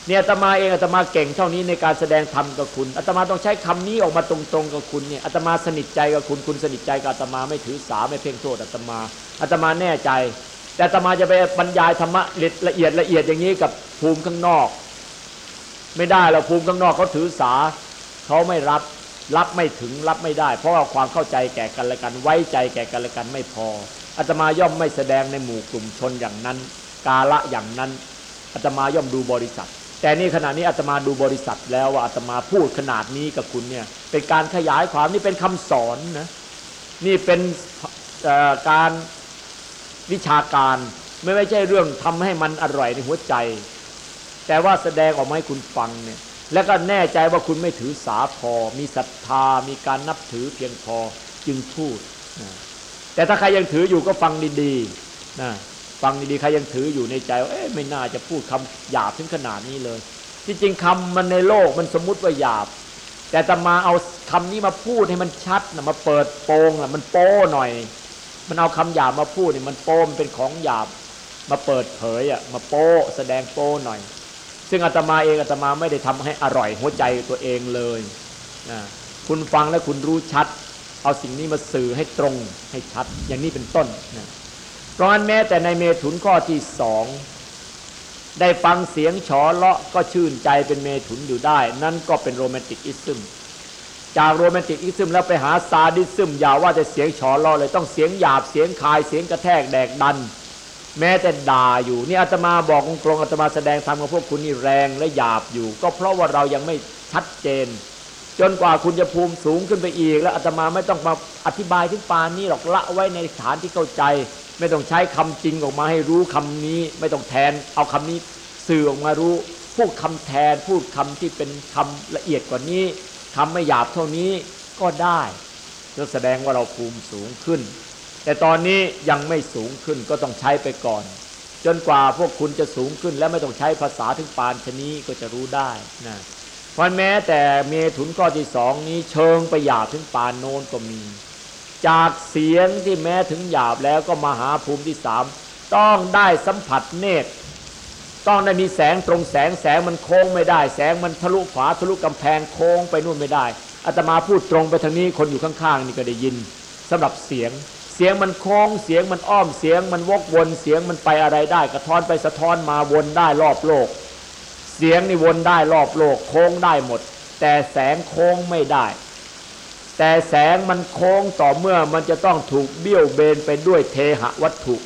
เนี่ยอาตมาเองอาตมาเก่งเท่านี้ในการแสดงธรรมกับคุณอาตมาต้องใช้คำนี้ออกมาตรงๆกับคุณเนี่ยอาตมาสนิทใจกับคุณคุณสนิทใจกับอาตมาไม่ถือสาไม่เพ่งโทษอาตมาอาตมาแน่ใจ แต่ตมาจะไปบรรยายธรรมะละเอียดละเอียดอย่างนี้กับภูมิข้างนอก ไม่ได้เราภูมิข้างนอกเขาถือสาเขาไม่รับรับไม่ถึงรับไม่ได้ เพราะว่าความเข้าใจแก่กันและกัน ไว้ใจแก่กันและกันไม่พออาตมาย่อมไม่แสดงในหมู่กลุ่มชนอย่างนั้น กาละอย่างนั้นอาตมาย่อมดูบริษัท แต่นี่ขณะนี้อาตมาดูบริษัทแล้วว่าอาตมาพูดขนาดนี้กับคุณเนี่ยเป็นการขยายความนี่เป็นคำสอนนะนี่เป็นการ วิชาการ ไม่ไม่ใช่เรื่องทำให้มันอร่อยในหัวใจ แต่ว่าแสดงออกมาให้คุณฟังเนี่ยแล้วก็แน่ใจว่าคุณไม่ถือสาพอ มีศรัทธา มีการนับถือเพียงพอจึงพูดนะแต่ถ้าใครยังถืออยู่ก็ฟังดีๆนะฟังดีๆใครยังถืออยู่ในใจว่าเอ๊ะไม่น่าจะพูดคำหยาบถึงขนาดนี้เลย ที่จริงคำมันในโลกมันสมมุติว่าหยาบ แต่ตมาเอาคำนี้มาพูดให้มันชัดนะมาเปิดโปงนะมันโป้หน่อย มันเอาคำหยาบมาพูดนี่มันโป้มเป็นของหยาบมาเปิดเผยอะมาโป้แสดงโป้หน่อย ซึ่งอาตมาเองอาตมาไม่ได้ทำให้อร่อยหัวใจตัวเองเลยนะคุณฟังแล้วคุณรู้ชัด เอาสิ่งนี้มาสื่อให้ตรงให้ชัด อย่างนี้เป็นต้นนะเพราะงั้นแม้แต่ในเมถุนข้อที่สองได้ฟังเสียงฉอเลาะก็ชื่นใจเป็นเมถุนอยู่ได้ นั่นก็เป็น romanticism จาก romanticism แล้วไปหา sadism อย่าว่าจะเสียงฉอเลาะเลยต้องเสียงหยาบเสียงคายเสียงกระแทกแดกดัน แม้แต่ด่าอยู่นี่อาตมาบอกตรงอาตมาแสดงธรรมกับพวกคุณนี่แรงและหยาบอยู่ ก็เพราะว่าเรายังไม่ชัดเจน จนกว่าคุณจะภูมิสูงขึ้นไปอีก แล้วอาตมาไม่ต้องมาอธิบายถึงปานนี้หรอกละไว้ในฐานที่เข้าใจ ไม่ต้องใช้คำจริงออกมาให้รู้คำนี้ ไม่ต้องแทน เอาคำนี้สื่อออกมารู้พูดคำแทนพูดคำที่เป็นคำละเอียดกว่านี้ คำไม่หยาบเท่านี้ก็ได้ก็แสดงว่าเราภูมิสูงขึ้น แต่ตอนนี้ยังไม่สูงขึ้นก็ต้องใช้ไปก่อน จนกว่าพวกคุณจะสูงขึ้น และไม่ต้องใช้ภาษาถึงปานชนี้ก็จะรู้ได้นะเพราะแม้แต่เมถุนข้อที่สองนี้เชิงไปหยาบถึงปานโน้นก็มี จากเสียงที่แม้ถึงหยาบแล้วก็มาหาภูมิที่สามต้องได้สัมผัสเนตร ต้องได้มีแสงตรงแสงแสงมันโค้งไม่ได้ แสงมันทะลุฝาทะลุกำแพงโค้งไปนู่นไม่ได้อาตมาพูดตรงไปทางนี้คนอยู่ข้างๆนี่ก็ได้ยินสำหรับเสียง เสียงมันโค้งเสียงมันอ้อมเสียง มันวกวนเสียงมันไปอะไรได้ กระท้อนไปสะท้อนมาวนได้รอบโลก เสียงนี่วนได้รอบโลก โค้งได้หมด แต่แสงโค้งไม่ได้ แต่แสงมันโค้งต่อเมื่อมันจะต้องถูกเบี้ยวเบนไปด้วยเทหะวัตถุ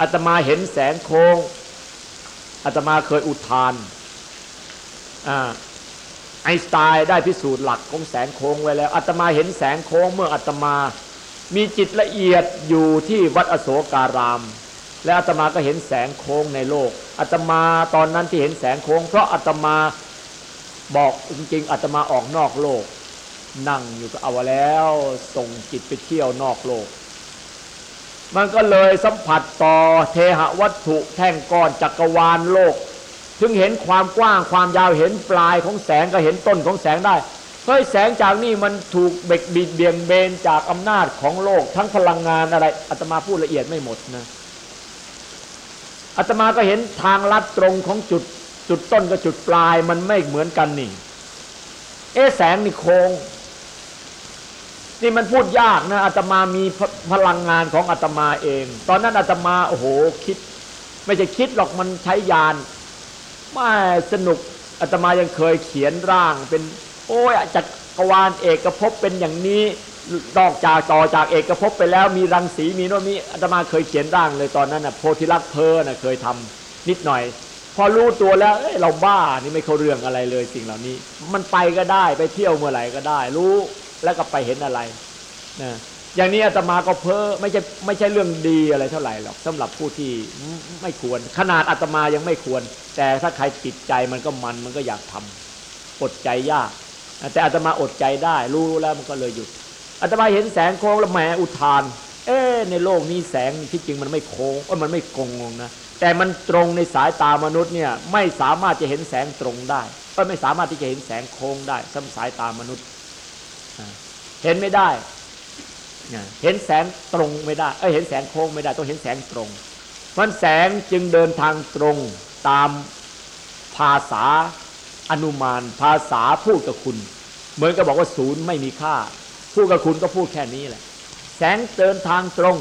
อาตมาเห็นแสงโค้ง อาตมาเคยอุทานไอสไตน์ได้พิสูจน์หลักของแสงโค้งไว้แล้วอาตมาเห็นแสงโค้งเมื่ออาตมามีจิตละเอียดอยู่ที่วัดอโศการาม และอาตมาก็เห็นแสงโค้งในโลกอาตมาตอนนั้นที่เห็นแสงโค้ง เพราะอาตมาบอกจริงๆอาตมาออกนอกโลก นั่งอยู่ก็เอาแล้วส่งจิตไปเที่ยวนอกโลก มันก็เลยสัมผัสต่อเทหวัตถุแท่งก้อนจักรวาลโลก ถึงเห็นความกว้างความยาวเห็นปลายของแสงก็เห็นต้นของแสงได้เฮ้ยแสงจากนี่มันถูกเบกบิดเบี่ยงเบนจากอำนาจของโลก ทั้งพลังงานอะไรอาตมาพูดละเอียดไม่หมดนะอาตมาก็เห็นทางลัดตรงของจุดจุดต้นกับจุดปลายมันไม่เหมือนกันนี่ เอ๊แสงนี่โคง นี่มันพูดยากนะอาตมามีพลังงานของอาตมาเอง ตอนนั้นอาตมาโอ้โหคิด ไม่ใช่คิดหรอกมันใช้ยานไม่สนุกอาตมายังเคยเขียนร่างเป็น โอ้ยจักรวาลเอกภพเป็นอย่างนี้นอกจากต่อจากเอกภพไปแล้วมีรังสีมีโน่นมีอาตมาเคยเขียนร่างเลยตอนนั้นน่ะโพธิลักษ์เพอน่ะเคยทำนิดหน่อย พอรู้ตัวแล้วเเราบ้านี่ไม่เข้าเรื่องอะไรเลยสิ่งเหล่านี้ มันไปก็ได้ไปเที่ยวเมื่อไหร่ก็ได้ รู้ แล้วก็ไปเห็นอะไรนะอย่างนี้อาตมาก็เพ้อไม่ใช่ไม่ใช่เรื่องดีอะไรเท่าไหร่หรอกสำหรับผู้ที่ไม่ควร ขนาดอาตมายังไม่ควร แต่ถ้าใครติดใจมันก็มันมันก็อยากทำอดใจยาก แต่อาตมาอดใจได้ รู้แล้วมันก็เลยหยุดอาตมาเห็นแสงโค้งแล้วแหมอุทาน เอ๊ในโลกนี้แสงที่จริงมันไม่โค้งมันไม่กงงนะแต่มันตรงในสายตามนุษย์เนี่ยไม่สามารถจะเห็นแสงตรงได้ก็ไม่สามารถที่จะเห็นแสงโค้งได้สำสายตามนุษย์ เห็นไม่ได้ เห็นแสงตรงไม่ได้ เอ้ยเห็นแสงโค้งไม่ได้ ต้องเห็นแสงตรงมันแสงจึงเดินทางตรงตามภาษาอนุมาน ภาษาพูดกับคุณ เหมือนกับบอกว่าศูนย์ไม่มีค่า พูดกับคุณก็พูดแค่นี้แหละ แสงเดินทางตรง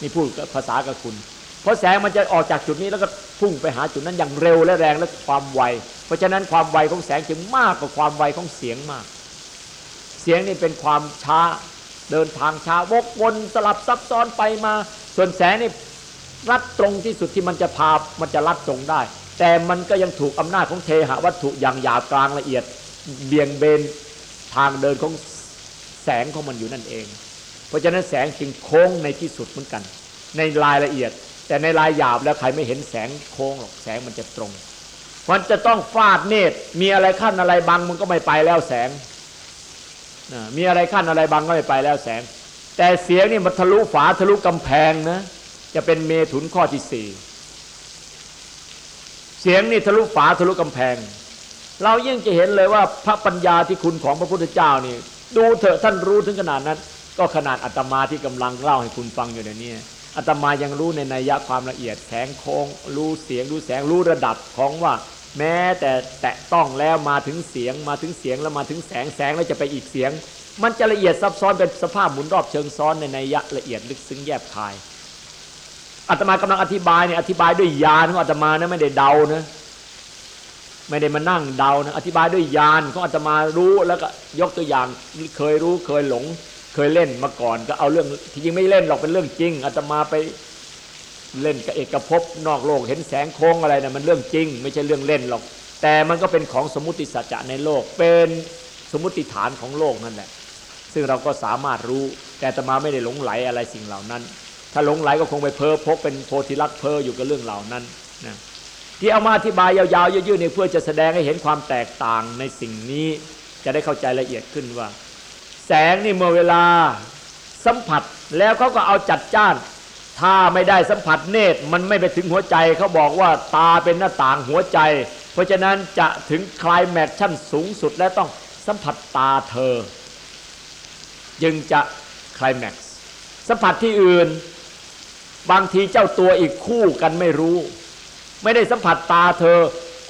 นี่พูดภาษากับคุณ เพราะแสงมันจะออกจากจุดนี้แล้วก็พุ่งไปหาจุดนั้นอย่างเร็วและแรงและความไว เพราะฉะนั้นความไวของแสงจึงมากกว่าความไวของเสียงมาก เสียงนี่เป็นความช้าเดินทางช้าวกวนสลับซับซ้อนไปมา ส่วนแสงนี่รัดตรงที่สุดที่มันจะพามันจะรัดตรงได้ แต่มันก็ยังถูกอำนาจของเทหะวัตถุอย่างหยาบกลางละเอียด เบี่ยงเบนทางเดินของแสงของมันอยู่นั่นเอง เพราะฉะนั้นแสงจึงโค้งในที่สุดเหมือนกัน ในรายละเอียด แต่ในรายหยาบแล้วใครไม่เห็นแสงโค้งหรอกแสงมันจะตรงมันจะต้องฟาดเนตรมีอะไรขั้นอะไรบังมันก็ไม่ไปแล้วแสง มีอะไรขั้นอะไรบังก็ไม่ไปแล้วแสง แต่เสียงนี่มันทะลุฝาทะลุกำแพงนะ จะเป็นเมถุนข้อที่สี่เสียงนี่ทะลุฝาทะลุกำแพง เรายิ่งจะเห็นเลยว่าพระปัญญาที่คุณของพระพุทธเจ้านี่ ดูเถอะท่านรู้ถึงขนาดนั้น ก็ขนาดอาตมาที่กำลังเล่าให้คุณฟังอยู่ในนี้อาตมายังรู้ในนัยยะความละเอียดแสงโค้งรู้เสียงรู้แสงรู้ระดับของว่า แม้แต่แตะต้องแล้วมาถึงเสียงมาถึงเสียงแล้วมาถึงแสงแสงแล้วจะไปอีกเสียง มันจะละเอียดซับซ้อนเป็นสภาพหมุนรอบเชิงซ้อนในในยะละเอียดลึกซึ้งแยบคายอาตมากำลังอธิบายเนี่ยอธิบายด้วยญาณของอาตมานะไม่ได้เดานะไม่ได้มานั่งเดานะอธิบายด้วยญาณของอาตมารู้แล้วก็ยกตัวอย่างเคยรู้เคยหลง เคยเล่นมาก่อนก็เอาเรื่องที่จริงไม่เล่นหรอกเป็นเรื่องจริงอาตมาไป เล่นกับเอกภพนอกโลกเห็นแสงโค้งอะไรนะมันเรื่องจริง ไม่ใช่เรื่องเล่นหรอก แต่มันก็เป็นของสมมติสัจจะในโลก เป็นสมมติฐานของโลกนั่นแหละซึ่งเราก็สามารถรู้แต่ตมาไม่ได้หลงไหลอะไรสิ่งเหล่านั้น ถ้าหลงไหลก็คงไปเพ้อพกเป็นโพธิรักษ์เพ้ออยู่กับเรื่องเหล่านั้นนะที่เอามาอธิบายยาวๆยืดๆเนี่ยเพื่อจะแสดงให้เห็นความแตกต่างในสิ่งนี้ จะได้เข้าใจละเอียดขึ้นว่า แสงนี่เมื่อเวลาสัมผัสแล้วเขาก็เอาจัดจ้าน ถ้าไม่ได้สัมผัสเนตรมันไม่ไปถึงหัวใจเขาบอกว่าตาเป็นหน้าต่างหัวใจ เพราะฉะนั้นจะถึงคลายแม็กชั้นสูงสุดและต้องสัมผัสตาเธอ จึงจะคลายแม็กสัมผัสที่อื่น บางทีเจ้าตัวอีกคู่กันไม่รู้ ไม่ได้สัมผัสตาเธอ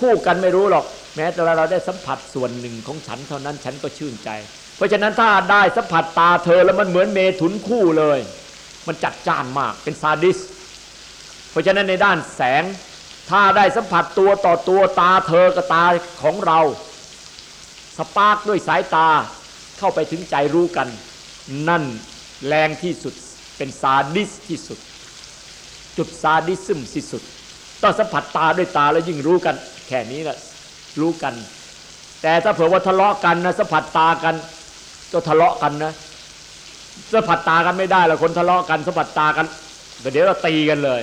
คู่กันไม่รู้หรอก แม้แต่เราได้สัมผัสส่วนหนึ่งของฉันเท่านั้นฉันก็ชื่นใจ เพราะฉะนั้นถ้าได้สัมผัสตาเธอแล้วมันเหมือนเมถุนคู่เลย มันจัดจ้านมากเป็นซาดิส เพราะฉะนั้นในด้านแสงถ้าได้สัมผัสตัวต่อตัวตาเธอกับตาของเรา สปาร์กด้วยสายตาเข้าไปถึงใจรู้กัน นั่นแรงที่สุดเป็นซาดิสที่สุด จุดซาดิซึมที่สุด ต้องสัมผัสตาด้วยตาแล้วยิ่งรู้กัน แค่นี้แหละรู้กัน แต่ถ้าเผื่อว่าทะเลาะกันนะสัมผัสตากันก็ทะเลาะกันนะ สัมผัสตากันไม่ได้ละคนทะเลาะกันสัมผัสตากันเดี๋ยวเราตีกันเลย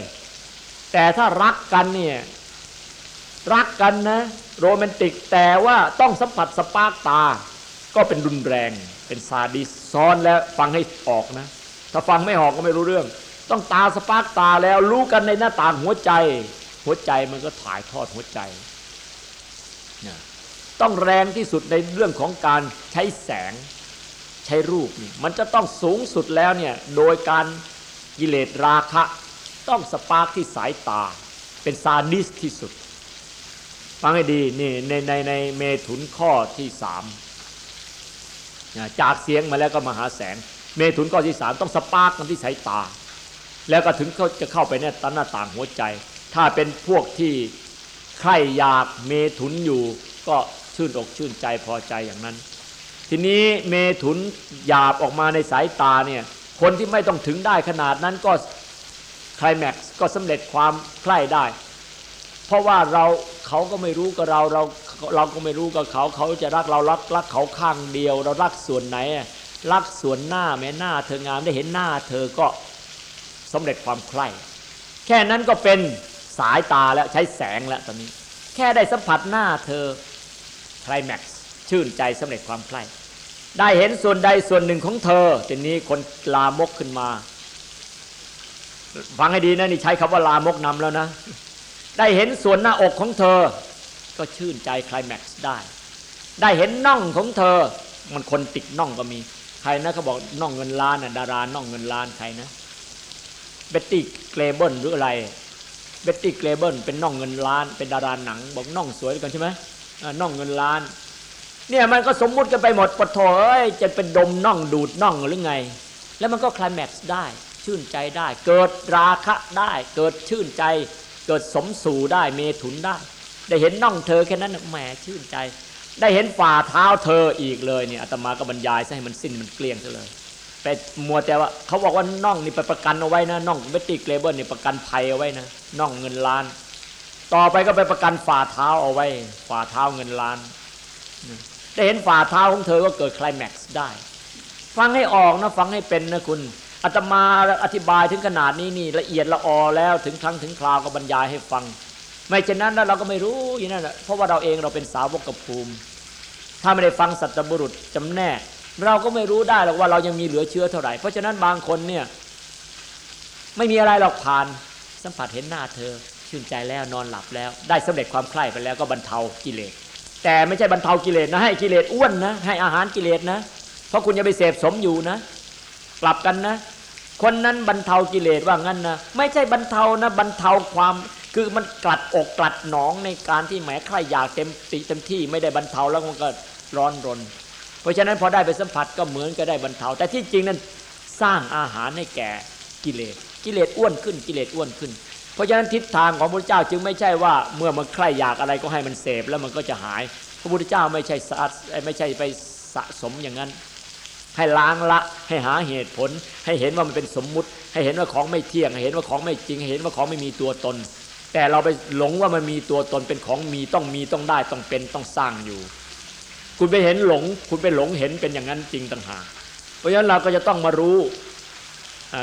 แต่ถ้ารักกันเนี่ยรักกันนะโรแมนติกแต่ว่าต้องสัมผัส spark ตา ก็เป็นรุนแรง เป็นซาดิสซ้อนแล้วฟังให้ออกนะ ถ้าฟังไม่ออกก็ไม่รู้เรื่อง ต้องตา spark ตาแล้วรู้กันในหน้าต่างหัวใจ หัวใจมันก็ถ่ายทอดหัวใจนะต้องแรงที่สุดในเรื่องของการใช้แสง ใช้รูปนี่มันจะต้องสูงสุดแล้วเนี่ยโดยการกิเลสราคะ ต้อง spark ที่สายตา เป็นซาดิสที่สุด ฟังให้ดีนี่ในในในเมถุนข้อที่สามจากเสียงมาแล้วก็มาหาแสง เมถุนข้อที่สามต้อง spark กันที่สายตา แล้วก็ถึงเขาจะเข้าไปในตหน้าต่างหัวใจ ถ้าเป็นพวกที่ใครอยากเมถุนอยู่ ก็ชื่นอกชื่นใจพอใจอย่างนั้น ทีนี้เมถุนหยาบออกมาในสายตาเนี่ยคนที่ไม่ต้องถึงได้ขนาดนั้นก็คลแม็กซ์ก็สำเร็จความใคร่ได้ เพราะว่าเราเขาก็ไม่รู้กับเราเราเราก็ไม่รู้กับเขาเขาจะรักเรารักรักเขาข้างเดียว เรารักส่วนไหน รักส่วนหน้าแม้หน้าเธองามได้เห็นหน้าเธอก็สำเร็จความใคร่แค่นั้นก็เป็นสายตาแล้วใช้แสงแล้วตอนนี้ แค่ได้สัมผัสหน้าเธอคลแม็กซ์ชื่นใจสำเร็จความใคร่ ได้เห็นส่วนใดส่วนหนึ่งของเธอทีนี้คนลามกขึ้นมาฟังให้ดีนะนี่ใช้คำว่าลามกนำแล้วนะ ได้เห็นส่วนหน้าอกของเธอ ก็ชื่นใจคลายแม็กซ์ได้ ได้เห็นน่องของเธอ มันคนติดน่องก็มี ใครนะเขาบอกน่องเงินล้านน่ะดาราน่องเงินล้านใครนะเบตตี้เกรเบิลหรืออะไรเบตตี้เกรเบิลเป็นน่องเงินล้าน เป็นดาราหนัง บอกน่องสวยกันใช่ไหมน่องเงินล้าน เนี่ยมันก็สมมุติกันไปหมดปะโถเอ้ยจะเป็นดมน่องดูดน่องหรือไง แล้วมันก็คลายแม็กซ์ได้ ชื่นใจได้ เกิดราคะได้ เกิดชื่นใจ เกิดสมสู่ได้เมถุนได้ ได้เห็นน่องเธอแค่นั้นแหมชื่นใจ ได้เห็นฝ่าเท้าเธออีกเลยเนี่ยอาตมาก็บรรยายซะให้มันสิ้นมันเกลี้ยงซะเลยแต่มัวแต่ว่าเขาบอกว่าน่องนี่ไปประกันเอาไว้นะน่องเบตตี้เกเบิลนี่ประกันภัยเอาไว้นะน่องเงินล้าน ต่อไปก็ไปประกันฝ่าเท้าเอาไว้ ฝ่าเท้าเงินล้าน ได้เห็นฝ่าเท้าของเธอก็เกิดคลายแม็กซ์ได้ ฟังให้ออกนะฟังให้เป็นนะคุณอาตมาอธิบายถึงขนาดนี้นี่ละเอียดละออแล้วถึงครั้งถึงคราวก็บรรยายให้ฟัง ไม่เช่นนั้นแล้วเราก็ไม่รู้อย่างนั้นเพราะว่าเราเองเราเป็นสาวกภูมิ ถ้าไม่ได้ฟังสัตบุรุษจำแนก เราก็ไม่รู้ได้หรอกว่าเรายังมีเหลือเชื้อเท่าไหร่ เพราะฉะนั้นบางคนเนี่ยไม่มีอะไรหรอกผ่าน สัมผัสเห็นหน้าเธอ ชื่นใจแล้วนอนหลับแล้ว ได้สำเร็จความใคร่ไปแล้วก็บรรเทากิเลส แต่ไม่ใช่บรรเทากิเลสนะให้กิเลสอ้วนนะให้อาหารกิเลสนะ เพราะคุณจะไปเสพสมอยู่นะกลับกันนะ คนนั้นบรรเทากิเลสว่างั้นนะไม่ใช่บรรเทานะบรรเทาความคือมันกลัดอกกลัดหนองในการที่แหมใครอยากเต็มติเต็มที่ไม่ได้บรรเทาแล้วมันก็ร้อนรน เพราะฉะนั้นพอได้ไปสัมผัสก็เหมือนก็ได้บรรเทา แต่ที่จริงนั้นสร้างอาหารให้แก่กิเลสกิเลสอ้วนขึ้นกิเลสอ้วนขึ้น ราะฉะนั้นทิศทางของพระพุทธเจ้าจึงไม่ใช่ว่าเมื่อมันใคร่อยากอะไรก็ให้มันเสพแล้วมันก็จะหาย พระพุทธเจ้าไม่ใช่สะไม่ใช่ไปสะสมอย่างนั้น ให้ล้างละให้หาเหตุผล ให้เห็นว่ามันเป็นสมมุติ ให้เห็นว่าของไม่เที่ยงให้เห็นว่าของไม่จริงให้เห็นว่าของไม่มีตัวตน แต่เราไปหลงว่ามันมีตัวตนเป็นของมีต้องมีต้องได้ต้องเป็นต้องสร้างอยู่ คุณไปเห็นหลง คุณไปหลงเห็นเป็นอย่างนั้นจริงต่างหากเพราะฉะนั้นเราก็จะต้องมารู้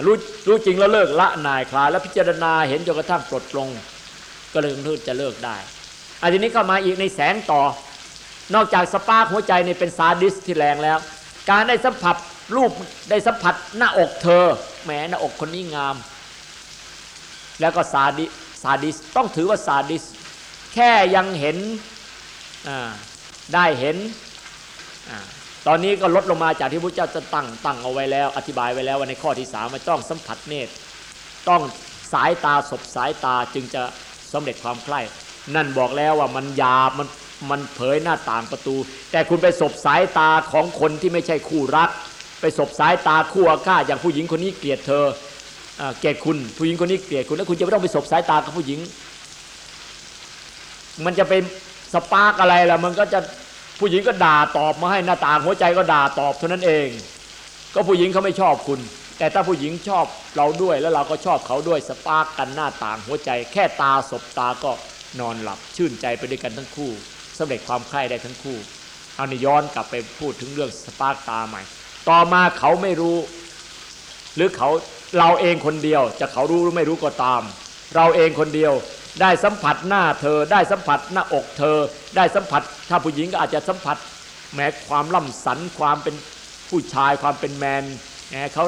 รู้รู้จริงแล้วเลิกละนายคลายแล้วพิจารณาเห็นจนกระทั่งปลดปลง ก็เลยจะเลิกได้อันนี้เข้ามาอีกในแสงต่อ นอกจากสปาร์กหัวใจในเป็นซาดิสที่แรงแล้ว การได้สัมผัสรูปได้สัมผัสหน้าอกเธอแหมหน้าอกคนนี้งาม แล้วก็ซาดิซาดิสต้องถือว่าซาดิสแค่ยังเห็นได้เห็น ตอนนี้ก็ลดลงมาจากที่พระเจ้าจะตั้งตั้งเอาไว้แล้ว อธิบายไว้แล้วว่าในข้อที่สามมันต้องสัมผัสเนตร ต้องสายตาศบสายตาจึงจะสำเร็จความใคร่นั่นบอกแล้วว่ามันยาบมันมันเผยหน้าต่างประตู แต่คุณไปศบสายตาของคนที่ไม่ใช่คู่รัก ไปศบสายตาคู่อาฆาตอย่างผู้หญิงคนนี้เกลียดเธอเกลียดคุณผู้หญิงคนนี้เกลียดคุณแล้วคุณจะไม่ต้องไปศบสายตากับผู้หญิง มันจะเป็นสปาร์กอะไรล่ะมันก็จะ ผู้หญิงก็ด่าตอบมาให้หน้าต่างหัวใจก็ด่าตอบเท่านั้นเอง ก็ผู้หญิงเขาไม่ชอบคุณ แต่ถ้าผู้หญิงชอบเราด้วยแล้วเราก็ชอบเขาด้วยสปาร์กกันหน้าต่างหัวใจ แค่ตาสบตาก็นอนหลับชื่นใจไปด้วยกันทั้งคู่สำเร็จความใคร่ได้ทั้งคู่ เอานี่ย้อนกลับไปพูดถึงเรื่อง spark ตาใหม่ ต่อมาเขาไม่รู้ หรือเขาเราเองคนเดียวจะเขารู้หรือไม่รู้ก็ตาม เราเองคนเดียว ได้สัมผัสหน้าเธอ ได้สัมผัสหน้าอกเธอ ได้สัมผัสถ้าผู้หญิงก็อาจจะสัมผัสแม้ความล่ำสันความเป็นผู้ชายความเป็น man แหมเขา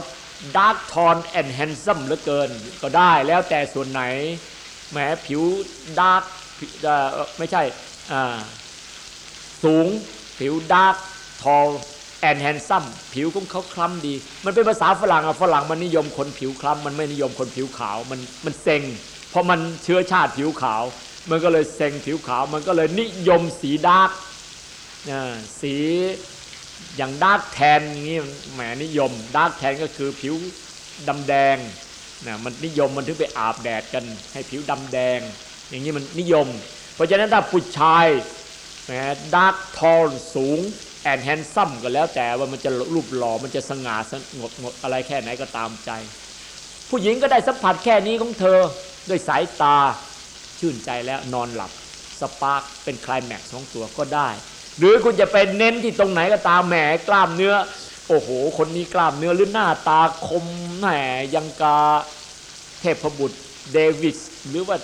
dark tall and handsome เหลือเกิน ก็ได้แล้วแต่ส่วนไหนแม้ผิวdark ไม่ใช่สูงผิว dark tall and handsome ผิวของเขาคล้ำดี มันเป็นภาษาฝรั่งอะฝรั่งมันนิยมคนผิวคล้ำมันไม่นิยมคนผิวขาวมันมันเซ็ง เพราะมันเชื้อชาติผิวขาว มันก็เลยเซ็งผิวขาว มันก็เลยนิยมสี dark สีอย่าง dark tan อย่างนี้แหมนิยม dark tan ก็คือผิวดำแดงนะมันนิยมมันถึงไปอาบแดดกันให้ผิวดำแดง อย่างนี้มันนิยม เพราะฉะนั้นถ้าผู้ชายแหม dark tall สูง and handsome ก็แล้วแต่ว่ามันจะรูปหล่อมันจะสง่าสงบงดอะไรแค่ไหนก็ตามใจ ผู้หญิงก็ได้สัมผัสแค่นี้ของเธอ ด้วยสายตาชื่นใจแล้วนอนหลับ spark เป็นคลายแม็กซ์ของตัวก็ได้ หรือคุณจะไปเน้นที่ตรงไหนก็ตามแหมกล้ามเนื้อ โอ้โห คนนี้กล้ามเนื้อหรือหน้าตาคมแหมยังกาเทพบุตรเดวิสหรือว่า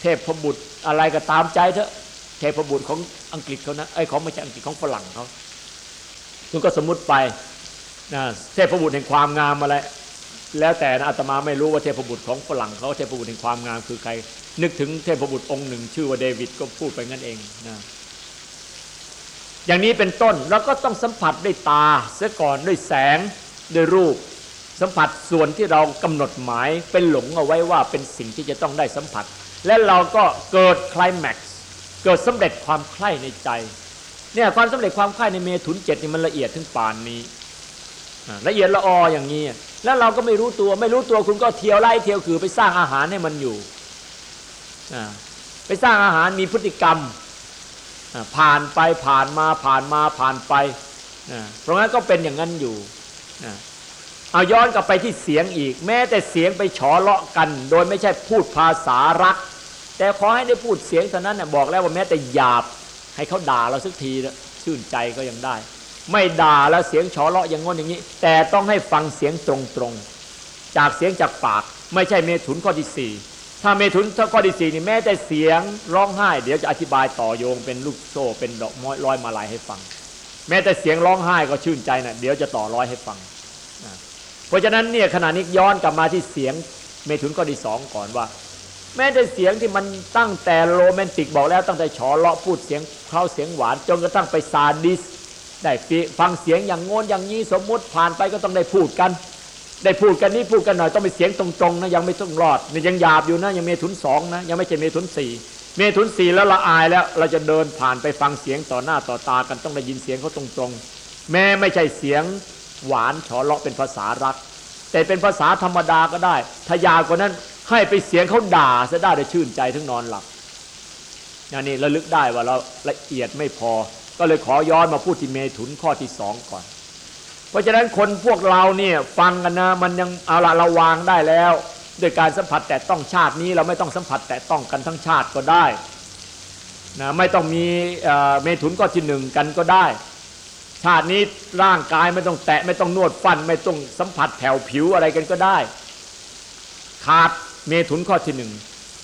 เทพบุตรอะไรก็ตามใจเถอะเทพบุตรของอังกฤษเขานะไอ้ของไม่ใช่อังกฤษของฝรั่งเขาคุณก็สมมุติไปนะเทพบุตรแห่งความงามอะไร แล้วแต่นะอาตมาไม่รู้ว่าเทพบุตรของฝรั่งเขาเทพบุตรแห่งความงามคือใคร นึกถึงเทพบุตรองค์หนึ่ง ชื่อว่าเดวิดก็พูดไปงั้นเองนะอย่างนี้เป็นต้นเราก็ต้องสัมผัสด้วยตาเสียก่อนด้วยแสงด้วยรูป สัมผัสส่วนที่เรากำหนดหมายเป็นหลงเอาไว้ว่าเป็นสิ่งที่จะต้องได้สัมผัส และเราก็เกิดคลายแม็กซ์เกิดสำเร็จความใคร่ในใจเนี่ยความสำเร็จความใคร่ในเมถุนเจ็ดนี่มันละเอียดถึงป่านนี้ ละเอียดละอออย่างนี้ แล้วเราก็ไม่รู้ตัว ไม่รู้ตัวคุณก็เที่ยวไล่เที่ยวคือไปสร้างอาหารให้มันอยู่ไปสร้างอาหารมีพฤติกรรมผ่านไปผ่านมาผ่านมาผ่านไปเพราะงั้นก็เป็นอย่างนั้นอยู่เอาย้อนกลับไปที่เสียงอีก แม้แต่เสียงไปฉอเลาะกัน โดยไม่ใช่พูดภาษารัก แต่ขอให้ได้พูดเสียงเท่านั้นบอกแล้วว่าแม้แต่หยาบให้เขาด่าเราสักทีชื่นใจก็ยังได้ ไม่ด่าแล้วเสียงฉอเลาะอย่างงนอย่างนี้ แต่ต้องให้ฟังเสียงตรงๆ จากเสียงจากปาก ไม่ใช่เมถุนข้อที่สี่ถ้าเมถุนข้อที่สี่นี่แม้แต่เสียงร้องไห้ เดี๋ยวจะอธิบายต่อโยงเป็นลูกโซ่เป็นดอกม้อยร้อยมาลายให้ฟัง แม้แต่เสียงร้องไห้ก็ชื่นใจนะเดี๋ยวจะต่อร้อยให้ฟังเพราะฉะนั้นเนี่ยขณะนี้ย้อนกลับมาที่เสียงเมถุนข้อที่สองก่อนว่า แม้แต่เสียงที่มันตั้งแต่โรแมนติกบอกแล้วตั้งแต่ฉอเลาะพูดเสียงเข้าเสียงหวานจนกระทั่งไปซาดิส ได้ฟังเสียงอย่างงนอย่างนี้สมมุติผ่านไปก็ต้องได้พูดกัน ได้พูดกันนี้พูดกันหน่อยต้องเป็นเสียงตรงๆนะยังไม่ต้องรอดยังหยาบอยู่นะยังเมถุนสองนะยังไม่ใช่เมถุนสี่เมถุนสี่แล้วละอายแล้วเราจะเดินผ่านไปฟังเสียงต่อหน้าต่อตากันต้องได้ยินเสียงเขาตรงๆ แม้ไม่ใช่เสียงหวานฉอเลาะเป็นภาษารัก แต่เป็นภาษาธรรมดาก็ได้ถ้ายาวกว่านั้นให้ไปเสียงเขาด่าซะได้ได้ชื่นใจถึงนอนหลับอย่างนี้ระลึกได้ว่าเราละเอียดไม่พอ ก็เลยขอย้อนมาพูดที่เมถุนข้อที่สองก่อน เพราะฉะนั้นคนพวกเราเนี่ยฟังกันนะมันยังเอาละราวางได้แล้วด้วยการสัมผัสแต่ต้องชาตินี้เราไม่ต้องสัมผัสแต่ต้องกันทั้งชาติก็ได้นะไม่ต้องมีเมถุนก็ที่หนึ่งกันก็ได้ ชาตินี้ร่างกายไม่ต้องแตะไม่ต้องนวดฟัน ไม่ต้องสัมผัสแผ่วผิวอะไรกันก็ได้ ขาดเมถุนข้อที่หนึ่ง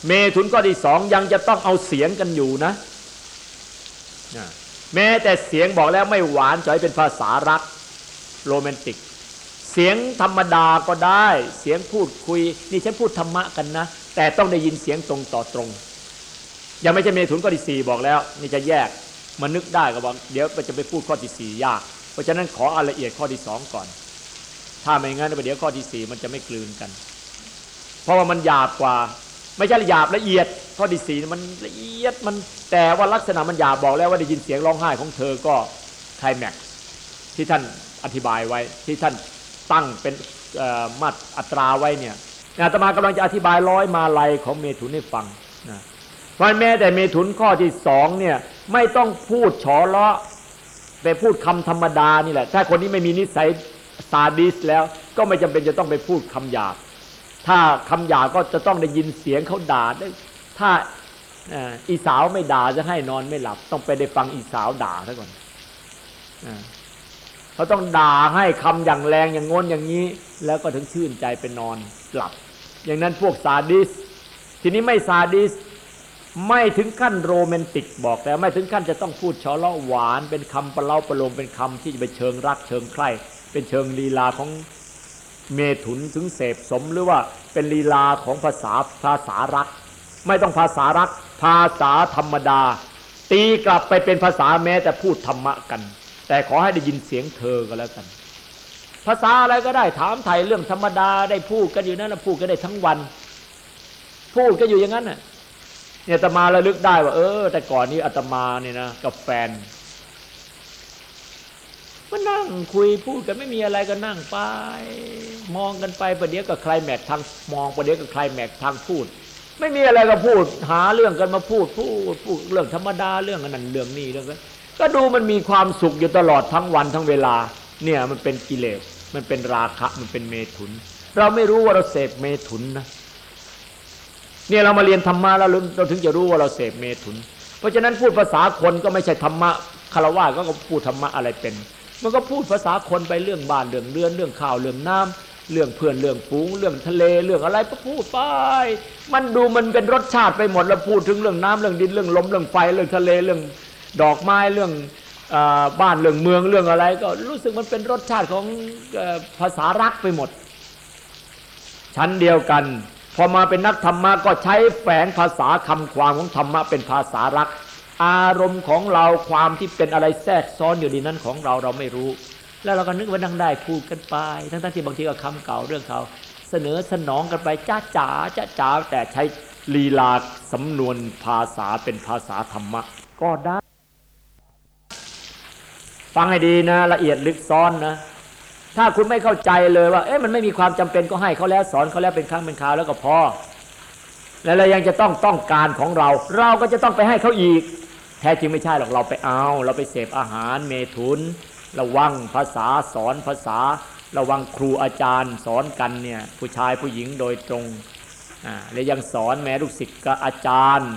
เมถุนข้อที่สองยังจะต้องเอาเสียงกันอยู่นะ แม้แต่เสียงบอกแล้วไม่หวานจอยเป็นภาษารักโรแมนติก เสียงธรรมดาก็ได้ เสียงพูดคุย นี่ฉันพูดธรรมะกันนะ แต่ต้องได้ยินเสียงตรงต่อตรง ยังไม่ใช่เมถุนข้อที่สี่บอกแล้ว นี่จะแยกมานึกได้ก็บอกเดี๋ยวจะไปพูดข้อที่สี่ยาก เพราะฉะนั้นขออละเอียดข้อที่สองก่อน ถ้าไม่งั้นเดี๋ยวข้อที่สี่มันจะไม่กลืนกัน เพราะว่ามันหยาบกว่า ไม่ใช่หยาบละเอียดข้อที่สี่มันละเอียดมันแต่ว่าลักษณะมันหยาบบอกแล้วว่าได้ยินเสียงร้องไห้ของเธอก็ไคลแม็กที่ท่านอธิบายไว้ที่ท่านตั้งเป็นมาตรอัตราไว้เนี่ยอาตมากำลังจะอธิบายร้อยมาลัยของเมถุนให้ฟังนะเพราะแม้แต่เมถุนข้อที่สองเนี่ยไม่ต้องพูดฉอเลาะไปพูดคำธรรมดานี่แหละ ถ้าคนนี้ไม่มีนิสัยซาดิสแล้วก็ไม่จำเป็นจะต้องไปพูดคำหยาบ ถ้าคำหยาบก็จะต้องได้ยินเสียงเขาด่าได้ถ้าอีสาวไม่ด่าจะให้นอนไม่หลับ ต้องไปได้ฟังอีสาวด่าซะก่อนเขาต้องด่าให้คำอย่างแรงอย่างงนอย่างนี้ แล้วก็ถึงชื่นใจไปนอนหลับ อย่างนั้นพวกซาดิส ทีนี้ไม่ซาดิส ไม่ถึงขั้นโรแมนติกบอกแต่ไม่ถึงขั้นจะต้องพูดชอเลาะหวาน เป็นคำประเล่าประโลมเป็นคำที่จะไปเชิงรักเชิงใคร่เป็นเชิงลีลาของ เมถุนถึงเสพสมหรือว่าเป็นลีลาของภาษาภาษารัก ไม่ต้องภาษารัก ภาษาธรรมดา ตีกลับไปเป็นภาษาแม้แต่พูดธรรมะกัน แต่ขอให้ได้ยินเสียงเธอก็แล้วกัน ภาษาอะไรก็ได้ถามไทยเรื่องธรรมดาได้พูดกันอยู่นั่นพูดกันได้ทั้งวัน พูดกันอยู่อย่างนั้นน่ะเนี่ยอาตมาระลึกได้ว่าเออ แต่ก่อนนี้อาตมาเนี่ยนะกับแฟน มานั่งคุยพูดกันไม่มีอะไรก็นั่งไป มองกันไปประเดี๋ยวกับใครแม็กทางมองประเดี๋ยวกับใครแม็กทางพูด ไม่มีอะไรก็พูด หาเรื่องกันมาพูดพูดพูดเรื่องธรรมดาเรื่องนั้นเรื่องนี้เรื่องนั้นก็ดูมันมีความสุขอยู่ตลอดทั้งวันทั้งเวลา เนี่ยมันเป็นกิเลสมันเป็นราคะมันเป็นเมถุน เราไม่รู้ว่าเราเสพเมถุนนะเนี่ยเรามาเรียนธรรมะแล้วเราถึงจะรู้ว่าเราเสพเมถุน เพราะฉะนั้นพูดภาษาคนก็ไม่ใช่ธรรมะคารวะก็พูดธรรมะอะไรเป็น มันก็พูดภาษาคนไปเรื่องบ้านเรื่องเรือนเรื่องข้าวเรื่องน้ำเรื่องเพื่อนเรื่องฝูงเรื่องทะเลเรื่องอะไรก็พูดไป มันดูมันเป็นรสชาติไปหมดแล้วพูดถึงเรื่องน้ำเรื่องดินเรื่องลมเรื่องไฟเรื่องทะเลเรื่องดอกไม้เรื่องบ้านเรื่องเมืองเรื่องอะไร ก็รู้สึกมันเป็นรสชาติของภาษารักไปหมด ชั้นเดียวกัน พอมาเป็นนักธรรมะก็ใช้แฝงภาษาคำความของธรรมะเป็นภาษารัก อารมณ์ของเราความที่เป็นอะไรแทรกซ้อนอยู่ในนั้นของเราเราไม่รู้ แล้วเราก็นึกว่านั่งได้พูดกันไป ทั้งๆที่บางทีก็คำเก่าเรื่องเขาเสนอสนองกันไปจ้าจ๋าจ้าจ๋าแต่ใช้ลีลาสำนวนภาษาเป็นภาษาธรรมะก็ได้ ฟังให้ดีนะ ละเอียดลึกซ้อนนะ ถ้าคุณไม่เข้าใจเลยว่า เอ๊ะมันไม่มีความจำเป็นก็ให้เขาแล้วสอนเขาแล้วเป็นครั้งเป็นคราวแล้วก็พอแล้วเรายังจะต้องต้องการของเรา เราก็จะต้องไปให้เขาอีก แท้จริงไม่ใช่หรอกเราไปเอา เราไปเสพอาหารเมถุน ระวังภาษาสอนภาษา ระวังครูอาจารย์สอนกันเนี่ยผู้ชายผู้หญิงโดยตรงอ่าแล้วยังสอนแม้ลูกศิษย์กับอาจารย์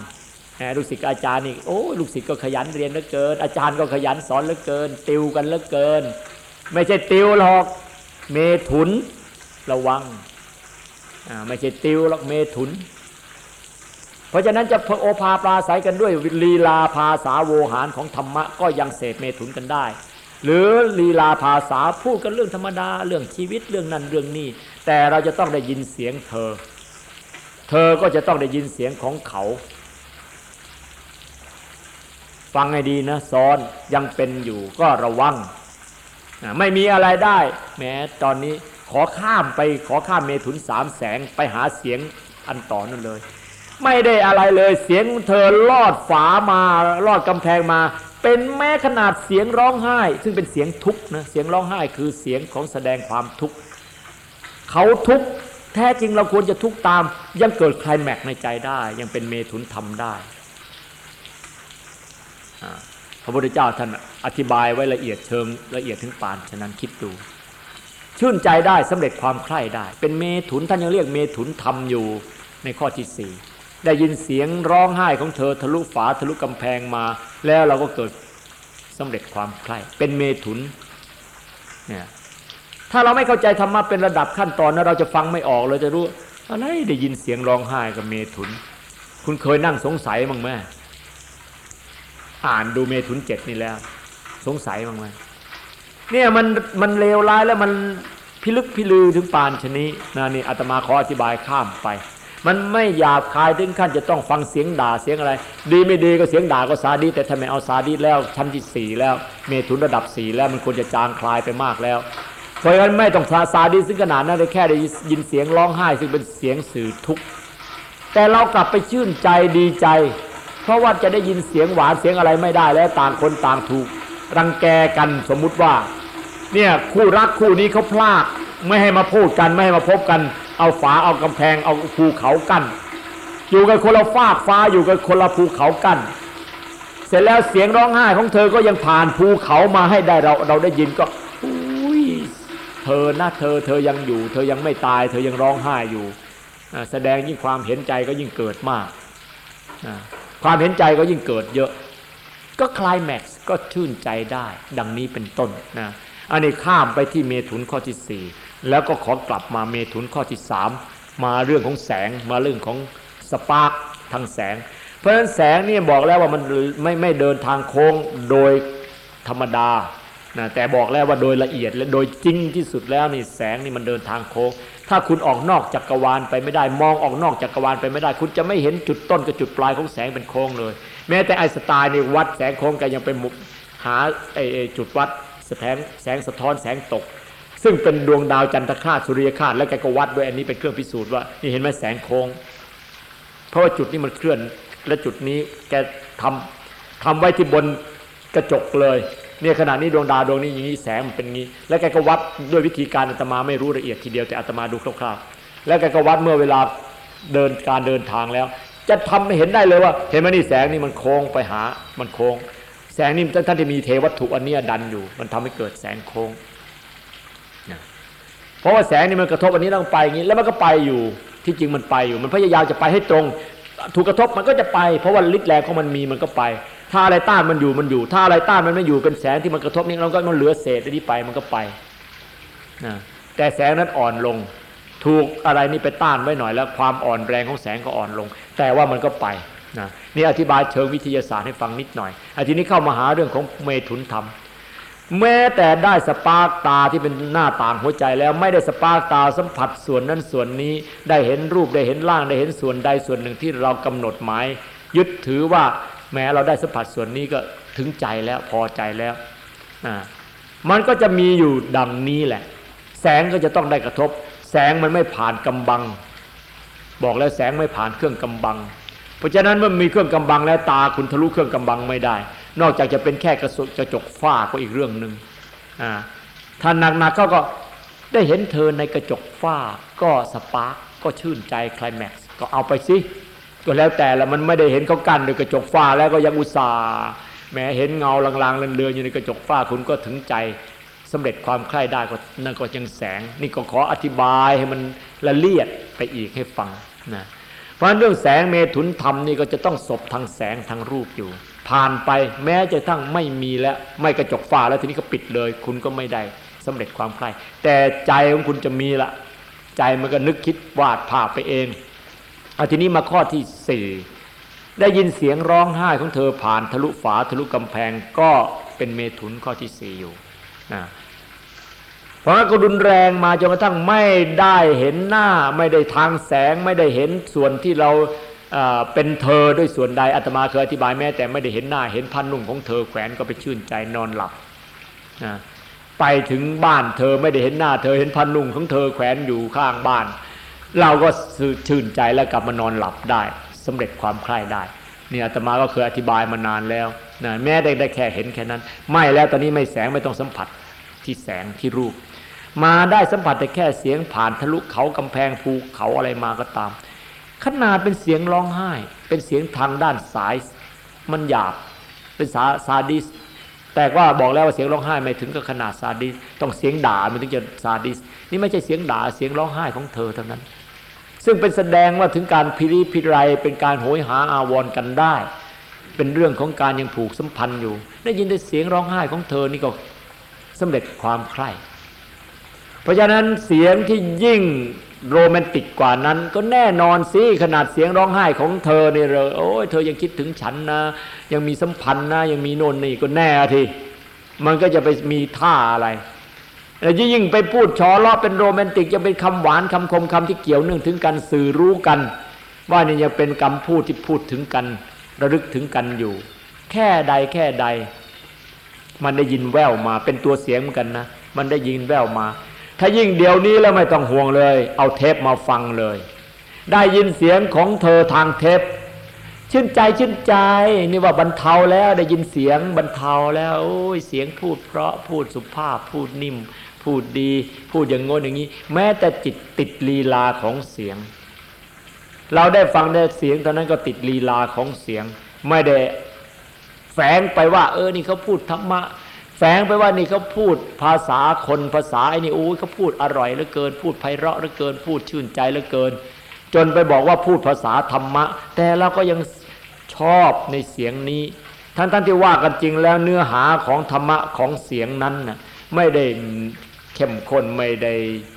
แม่ลูกศิษย์อาจารย์นี่โอ้ลูกศิษย์ก็ขยันเรียนเหลือเกิน อาจารย์ก็ขยันสอนเหลือเกิน ติวกันเหลือเกิน ไม่ใช่ติวหรอกเมถุนระวังไม่ใช่ติวหรอกเมถุน เพราะฉะนั้นจะโอภาปลาใสกันด้วยลีลาภาษาโวหารของธรรมะก็ยังเสพเมถุนกันได้ หรือลีลาภาษาพูดกันเรื่องธรรมดาเรื่องชีวิตเรื่องนั้นเรื่องนี้ แต่เราจะต้องได้ยินเสียงเธอ เธอก็จะต้องได้ยินเสียงของเขา ฟังให้ดีนะซ้อนยังเป็นอยู่ก็ระวัง ไม่มีอะไรได้ แม้ตอนนี้ขอข้ามไปขอข้ามเมถุนสามแสงไปหาเสียงอันต่อนั่นเลย ไม่ได้อะไรเลยเสียงเธอลอดฝามาลอดกำแพงมา เป็นแม้ขนาดเสียงร้องไห้ ซึ่งเป็นเสียงทุกข์นะเสียงร้องไห้คือเสียงของแสดงความทุกข์เขาทุกข์แท้จริงเราควรจะทุกข์ตาม ยังเกิดคลแม็กในใจได้ ยังเป็นเมถุนทำได้พระพุทธเจ้าท่านอธิบายไว้ละเอียดเชิงละเอียดถึงปานฉะนั้นคิดดูชื่นใจได้สำเร็จความใคร่ได้ เป็นเมถุนท่านยังเรียกเมถุนทำอยู่ในข้อที่สี่ ได้ยินเสียงร้องไห้ของเธอทะลุฝาทะลุกำแพงมา แล้วเราก็เกิดสำเร็จความใคร่เป็นเมถุนเนี่ยถ้าเราไม่เข้าใจธรรมะเป็นระดับขั้นตอนนะเราจะฟังไม่ออกเราจะรู้อะไรได้ยินเสียงร้องไห้กับเมถุน คุณเคยนั่งสงสัยมั้งไหมอ่านดูเมถุนเจ็ดนี่แล้ว สงสัยมั้งไหมเนี่ยมันมันเลวร้ายแล้วมันพิลึกพิลือถึงปานชนี้นะนี่อาตมาขออธิบายข้ามไป มันไม่หยาบคายถึงขั้นจะต้องฟังเสียงด่าเสียงอะไร ดีไม่ดีก็เสียงด่าก็ซาดีแต่ทำไมเอาซาดีแล้วชั้นที่สี่แล้ว เมถุนระดับสี่แล้วมันควรจะจางคลายไปมากแล้ว เพราะฉะนั้นไม่ต้องซาดีซึ่งขนาดนั้นแค่ได้ยินเสียงร้องไห้ ซึ่งเป็นเสียงสื่อทุกข์แต่เรากลับไปชื่นใจดีใจ เพราะว่าจะได้ยินเสียงหวานเสียงอะไรไม่ได้แล้วต่างคนต่างถูก รังแกกันสมมุติว่า เนี่ยคู่รักคู่นี้เขาพลากไม่ให้มาพูดกันไม่ให้มาพบกัน เอาฝาเอากำแพงเอาภูเขากั้นอยู่กันคนละฟากฟ้าอยู่กันคนละภูเขากั้นเสร็จแล้วเสียงร้องไห้ของเธอก็ยังผ่านภูเขามาให้ได้เราเราได้ยินก็อุ้ยเธอนะเธอเธอยังอยู่ เธอยังไม่ตาย เธอยังร้องไห้อยู่แสดงยิ่งความเห็นใจก็ยิ่งเกิดมาก ความเห็นใจก็ยิ่งเกิดเยอะ ก็คลายแม็กซ์ก็ชื่นใจได้ ดังนี้เป็นต้นนะอันนี้ข้ามไปที่เมถุนข้อที่สี่ แล้วก็ขอกลับมาเมถุนข้อที่สามมาเรื่องของแสงมาเรื่องของสปาร์กทางแสง เพราะฉะนั้นแสงนี่บอกแล้วว่ามันไม่ไม่เดินทางโค้งโดยธรรมดานะแต่บอกแล้วว่าโดยละเอียดและโดยจริงที่สุดแล้วนี่แสงนี่มันเดินทางโค้ง ถ้าคุณออกนอกจักรวาลไปไม่ได้ มองออกนอกจักรวาลไปไม่ได้ คุณจะไม่เห็นจุดต้นกับจุดปลายของแสงเป็นโค้งเลย แม้แต่ไอสไตล์นี่วัดแสงโค้งแกยังไปหาไอจุดวัดแสงแสงสะท้อนแสงตก ซึ่งเป็นดวงดาวจันทคราสุริยคราแล้วแกก็วัดด้วยอันนี้เป็นเครื่องพิสูจน์ว่านี่เห็นไหมแสงโค้ง เพราะว่าจุดนี้มันเคลื่อน และจุดนี้แกทำทำไว้ที่บนกระจกเลยเนี่ยขณะนี้ดวงดาวดวงนี้อย่างนี้แสงมันเป็นงี้ แล้วแกก็วัดด้วยวิธีการอาตมาไม่รู้ละเอียดทีเดียวแต่อาตมาดูคร่าวๆแล้วแกก็วัดเมื่อเวลาเดินการเดินทางแล้ว จะทำให้เห็นได้เลยว่า เห็นไหมนี่แสงนี่มันโค้งไปหามันโค้ง แสงนี่ท่านที่มีเทวัตถุอันนี้ดันอยู่ มันทำให้เกิดแสงโค้ง เพราะว่าแสงนี่มันกระทบอันนี้ต้องไปอย่างนี้แล้วมันก็ไปอยู่ที่จริงมันไปอยู่มันพยายามจะไปให้ตรง ถูกกระทบมันก็จะไป เพราะว่าฤทธิ์แรงของมันมีมันก็ไป ถ้าอะไรต้านมันอยู่มันอยู่ ถ้าอะไรต้านมันไม่อยู่เป็นแสงที่มันกระทบนี่เราก็มันเหลือเศษที่ไปมันก็ไปนะแต่แสงนั้นอ่อนลง ถูกอะไรนี่ไปต้านไว้หน่อย แล้วความอ่อนแรงของแสงก็อ่อนลง แต่ว่ามันก็ไปนะนี่อธิบายเชิงวิทยาศาสตร์ให้ฟังนิดหน่อยอาทีนี้เข้ามาหาเรื่องของเมถุนธรรม แม้แต่ได้สปาร์กตาที่เป็นหน้าต่างหัวใจแล้วไม่ได้สปาร์กตาสัมผัสส่วนนั้นส่วนนี้ได้เห็นรูปได้เห็นร่างได้เห็นส่วนใดส่วนหนึ่งที่เรากำหนดหมาย ยึดถือว่าแม้เราได้สัมผัสส่วนนี้ก็ถึงใจแล้วพอใจแล้วอ่ามันก็จะมีอยู่ดังนี้แหละ แสงก็จะต้องได้กระทบ แสงมันไม่ผ่านกำบัง บอกแล้วแสงไม่ผ่านเครื่องกำบัง เพราะฉะนั้นเมื่อมีเครื่องกำบังแล้วตาคุณทะลุเครื่องกำบังไม่ได้ นอกจากจะเป็นแค่กระสุกระจกฝ้าก็อีกเรื่องหนึ่งอ่าถ้าหนักๆเขาก็ได้เห็นเธอในกระจกฝ้าก็ spark ก็ชื่นใจคลายแม็กซ์ก็เอาไปสิก็แล้วแต่ละมันไม่ได้เห็นเขากั้นด้วยกระจกฝ้าแล้วก็ยังอุตส่าห์แหมเห็นเงาลางๆเลือนๆอยู่ในกระจกฝ้าคุณก็ถึงใจสำเร็จความใคร่ได้ก็นั่นก็ยังแสง นี่ก็ขออธิบายให้มันละเลียดไปอีกให้ฟังนะเพราะเรื่องแสงเมถุนธรรมนี่ก็จะต้องศพทางแสงทางรูปอยู่ ผ่านไปแม้จะทั้งไม่มีแล้ว ไม่กระจกฟ้าแล้วทีนี้ก็ปิดเลย คุณก็ไม่ได้สำเร็จความใคร่แต่ใจของคุณจะมีละใจมันก็นึกคิดวาดภาพไปเองเอาทีนี้มาข้อที่สี่ได้ยินเสียงร้องไห้ของเธอผ่านทะลุฝาทะลุกำแพงก็เป็นเมถุนข้อที่สี่อยู่นะเพราะงั้นก็รุนแรงมาจนกระทั่งไม่ได้เห็นหน้า ไม่ได้ทางแสง ไม่ได้เห็นส่วนที่เรา เป็นเธอด้วยส่วนใดอาตมาเคยอธิบายแม้แต่ไม่ได้เห็นหน้าเห็นพันนุ่งของเธอแขวนก็ไปชื่นใจนอนหลับไปถึงบ้านเธอไม่ได้เห็นหน้า เธอเห็นพันนุ่งของเธอแขวนอยู่ข้างบ้าน เราก็ชื่นใจแล้วกลับมานอนหลับได้สำเร็จความใคร่ได้นี่อาตมาก็เคยอธิบายมานานแล้วนะแม้ได้ได้แค่เห็นแค่นั้น ไม่แล้วตอนนี้ไม่แสงไม่ต้องสัมผัสที่แสงที่รูป มาได้สัมผัสแต่แค่เสียงผ่านทะลุเขากำแพงภูเขาอะไรมาก็ตาม ขนาดเป็นเสียงร้องไห้ เป็นเสียงทางด้านสาย มันหยาบเป็นซาซาดิส แต่ว่าบอกแล้วว่าเสียงร้องไห้ไม่ถึงกับขนาดซาดิส ต้องเสียงด่ามันถึงจะซาดิส นี่ไม่ใช่เสียงด่าเสียงร้องไห้ของเธอเท่านั้น ซึ่งเป็นแสดงว่าถึงการพิริพิไรเป็นการโหยหาอาวรกันได้ เป็นเรื่องของการยังผูกสัมพันธ์อยู่ ได้ยินแต่เสียงร้องไห้ของเธอนี่ก็สำเร็จความใคร่ เพราะฉะนั้นเสียงที่ยิ่ง โรแมนติกกว่านั้น ก็แน่นอนสิขนาดเสียงร้องไห้ของเธอเนี่ยเลยโอ้ยเธอยังคิดถึงฉันนะ ยังมีสัมพันธ์นะ ยังมีโน่นนี่ก็แน่ทีมันก็จะไปมีท่าอะไรแล้วยิ่งไปพูดชอล้อเป็นโรแมนติกจะเป็นคำหวานคำคมคำที่เกี่ยวเนื่องถึงกันสื่อรู้กัน ว่านี่ยังเป็นคำพูดที่พูดถึงกัน ระลึกถึงกันอยู่ แค่ใดแค่ใด มันได้ยินแววมาเป็นตัวเสียงเหมือนกันนะ มันได้ยินแววมา ถ้ายิ่งเดี๋ยวนี้แล้วไม่ต้องห่วงเลย เอาเทปมาฟังเลย ได้ยินเสียงของเธอทางเทปชื่นใจชื่นใจนี่ว่าบรรเทาแล้วได้ยินเสียงบรรเทาแล้วโอ้ยเสียงพูดเพราะพูดสุภาพพูดนิ่ม พูดดี พูดอย่างงนอย่างนี้ แม้แต่จิตติดลีลาของเสียง เราได้ฟังได้เสียงตอนนั้นก็ติดลีลาของเสียง ไม่ได้แฝงไปว่า เออนี่เขาพูดธรรมะ แฝงไปว่านี่เขาพูดภาษาคนภาษาไอ้นี่โอ้ยเขาพูดอร่อยเหลือเกิน พูดไพเราะเหลือเกิน พูดชื่นใจเหลือเกิน จนไปบอกว่าพูดภาษาธรรมะ แต่เราก็ยังชอบในเสียงนี้ท่านท่านที่ว่ากันจริงแล้วเนื้อหาของธรรมะของเสียงนั้นน่ะไม่ได้เข้มข้นไม่ได้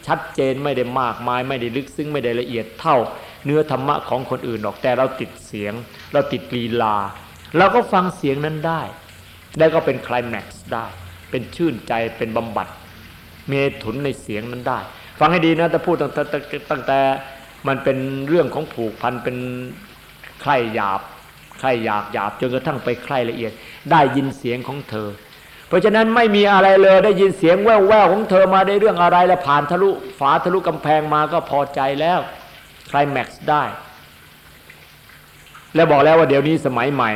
ชัดเจนไม่ได้มากมาย ไม่ได้ลึกซึ้งไม่ได้ละเอียดเท่า เนื้อธรรมะของคนอื่นหรอกแต่เราติดเสียง เราติดลีลาเราก็ฟังเสียงนั้นได้ แล้วก็เป็นคลายแม็กซ์ได้ เป็นชื่นใจเป็นบำบัด เมถุนในเสียงนั้นได้ ฟังให้ดีนะแต่พูดตั้งแต่ตั้งแต่มันเป็นเรื่องของผูกพันเป็นใครหยาบใครหยาบหยาบจนกระทั่งไปใครละเอียด ได้ยินเสียงของเธอ เพราะฉะนั้นไม่มีอะไรเลยได้ยินเสียงแว่ววของเธอมาได้เรื่องอะไรแล้วผ่านทะลุฝาทะลุกำแพงมาก็พอใจแล้วคลายแม็กซ์ได้ แล้วบอกแล้วว่าเดี๋ยวนี้สมัยใหม่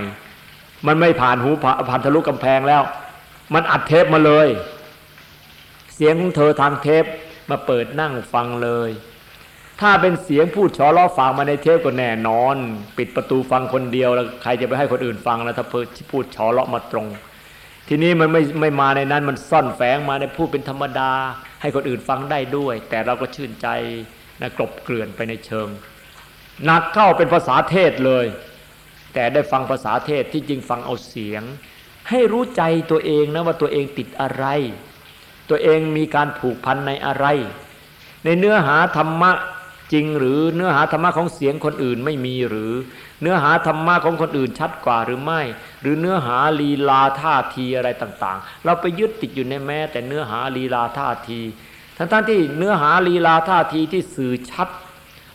มันไม่ผ่านหูผ่านทะลุกำแพงแล้ว มันอัดเทปมาเลย เสียงของเธอทางเทปมาเปิดนั่งฟังเลย ถ้าเป็นเสียงพูดชอล้อฟังมาในเทปก็แน่นอน ปิดประตูฟังคนเดียวแล้วใครจะไปให้คนอื่นฟังแล้วถ้าพูดชอล้อมาตรง ทีนี้มันไม่ไม่มาในนั้นมันซ่อนแฝงมาในพูดเป็นธรรมดา ให้คนอื่นฟังได้ด้วย แต่เราก็ชื่นใจนะกลบเกลื่อนไปในเชิงหนักเข้าเป็นภาษาเทศเลย แต่ได้ฟังภาษาเทศที่จริงฟังเอาเสียง ให้รู้ใจตัวเองนะว่าตัวเองติดอะไร ตัวเองมีการผูกพันในอะไร ในเนื้อหาธรรมะจริงหรือเนื้อหาธรรมะของเสียงคนอื่นไม่มีหรือ เนื้อหาธรรมะของคนอื่นชัดกว่าหรือไม่ หรือเนื้อหาลีลาท่าทีอะไรต่างๆ เราไปยึดติดอยู่ในแม้ แต่เนื้อหาลีลาท่าทีทั้งๆที่เนื้อหาลีลาท่าทีที่สื่อชัด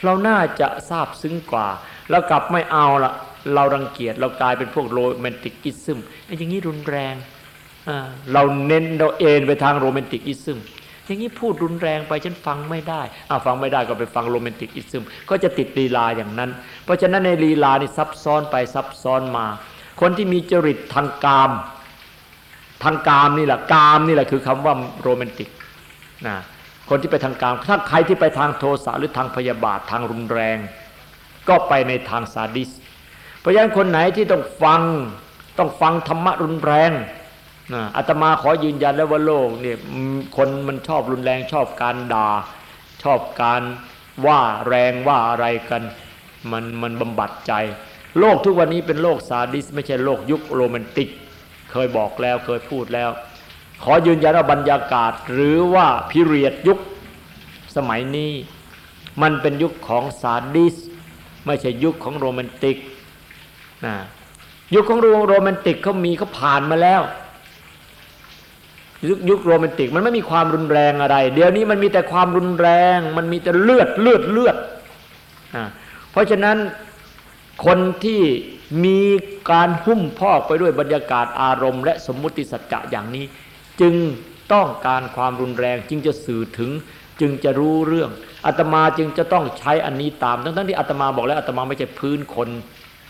เราน่าจะทราบซึ้งกว่า แล้วกลับไม่เอาละ เรารังเกียจเรากลายเป็นพวกโรแมนติกอิซึมไอ้ย่างนี้รุนแรงเราเน้นเราเอนไปทางโรแมนติกอิซึมอย่างนี้พูดรุนแรงไปฉันฟังไม่ได้อาฟังไม่ได้ก็ไปฟังโรแมนติกอิซึมก็จะติดลีลาอย่างนั้น เพราะฉะนั้นในลีลานี่ซับซ้อนไปซับซ้อนมา คนที่มีจริตทางกาม ทางกามนี่แหละกามนี่แหละคือคำว่าโรแมนติกนะคนที่ไปทางกามถ้าใครที่ไปทางโทสะหรือทางพยาบาททางรุนแรง ก็ไปในทางซาดิส เพราะฉะนั้นคนไหนที่ต้องฟัง ต้องฟังธรรมะรุนแรงนะอาตมาขอยืนยันแล้วว่าโลกเนี่ยคนมันชอบรุนแรงชอบการด่า ชอบการว่าแรงว่าอะไรกัน มันมันบำบัดใจ โลกทุกวันนี้เป็นโลกซาดิส ไม่ใช่โลกยุคโรแมนติก เคยบอกแล้วเคยพูดแล้ว ขอยืนยันว่าบรรยากาศหรือว่าพิเรียดยุคสมัยนี้ มันเป็นยุคของซาดิส ไม่ใช่ยุคของโรแมนติก นะยุคของโรแมนติกเขามีเขาผ่านมาแล้ว ยุคยุคโรแมนติกมันไม่มีความรุนแรงอะไร เดี๋ยวนี้มันมีแต่ความรุนแรง มันมีแต่เลือดเลือดเลือดนะเพราะฉะนั้นคนที่มีการหุ้มพอกไปด้วยบรรยากาศอารมณ์ และสมมุติสัจจะอย่างนี้ จึงต้องการความรุนแรงจึงจะสื่อถึงจึงจะรู้เรื่องอาตมาจึงจะต้องใช้อันนี้ตาม ทั้งๆที่อาตมาบอกแล้วอาตมาไม่ใช่พื้นคน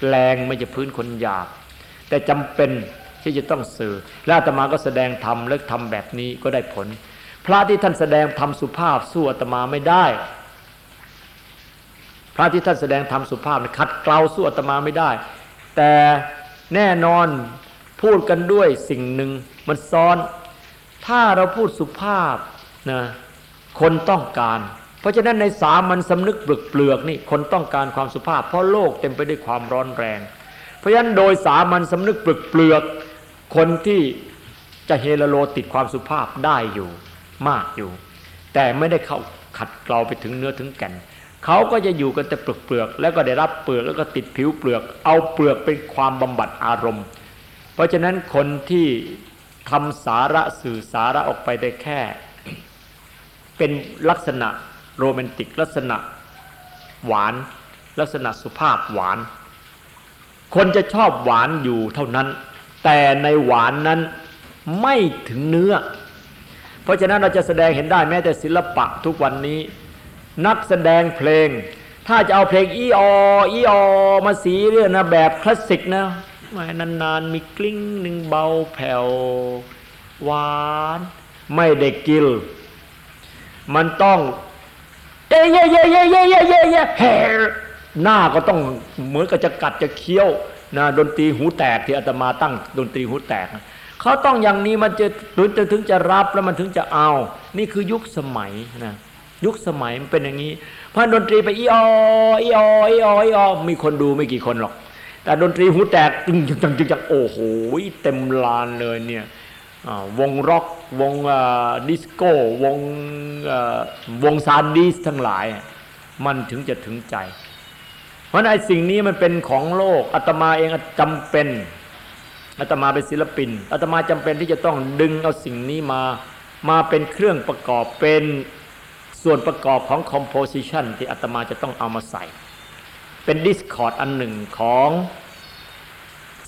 แรงไม่จะพื้นคนหยาบ แต่จำเป็นที่จะต้องสื่อและอาตมาก็แสดงธรรมและทำแบบนี้ก็ได้ผล พระที่ท่านแสดงทำสุภาพสู้อาตมาไม่ได้ พระที่ท่านแสดงทำสุภาพขัดเกลาสู้อาตมาไม่ได้ แต่แน่นอนพูดกันด้วยสิ่งหนึ่งมันซ้อน ถ้าเราพูดสุภาพนะคนต้องการ เพราะฉะนั้นในสามันสำนึกเปลือกเปลือกนี่คนต้องการความสุภาพ เพราะโลกเต็มไปด้วยความร้อนแรง เพราะฉะนั้นโดยสามันสำนึกเปลือกเปลือก คนที่จะเฮลโลติดความสุภาพได้อยู่มากอยู่ แต่ไม่ได้เข้าขัดเกลาไปถึงเนื้อถึงแก่นเขาก็จะอยู่กันแต่เปลือกเปลือกแล้วก็ได้รับเปลือกแล้วก็ติดผิวเปลือก เอาเปลือกเป็นความบำบัดอารมณ์ เพราะฉะนั้นคนที่ทำสาระสื่อสาระออกไปได้แค่ เป็นลักษณะ โรแมนติกลักษณะหวาน ลักษณะสุภาพหวาน คนจะชอบหวานอยู่เท่านั้น แต่ในหวานนั้นไม่ถึงเนื้อ เพราะฉะนั้นเราจะแสดงเห็นได้แม้แต่ศิลปะทุกวันนี้ นักแสดงเพลง ถ้าจะเอาเพลงอีออีอมาสีเรื่องนะแบบคลาสสิกนะไม่นานๆมีกลิ้งหนึ่งเบาแผ่วหวาน ไม่ได้กิล มันต้อง เอ๊ยเย่เย่เย่เย่เย่เย่เย่แห่หน้าก็ต้องเหมือนกับจะกัดจะเคี้ยวนะดนตรีหูแตกที่อาตมาตั้งดนตรีหูแตกเขาต้องอย่างนี้มันจะถึงถึงจะรับแล้วมันถึงจะเอา นี่คือยุคสมัยนะยุคสมัยมันเป็นอย่างนี้พอาดนตรีไปอีออีออีออีอมีคนดูไม่กี่คนหรอก แต่ดนตรีหูแตกจึงจังจึงจังโอ้โหเต็มลานเลยเนี่ย วงร็อกวงดิสโก้วงวงซานดิสทั้งหลาย มันถึงจะถึงใจ เพราะไอ้สิ่งนี้มันเป็นของโลกอาตมาเองจำเป็นอาตมาเป็นศิลปินอาตมาจำเป็นที่จะต้องดึงเอาสิ่งนี้มามาเป็นเครื่องประกอบเป็นส่วนประกอบของ composition ที่อาตมาจะต้องเอามาใส่ เป็น discord อันหนึ่งของ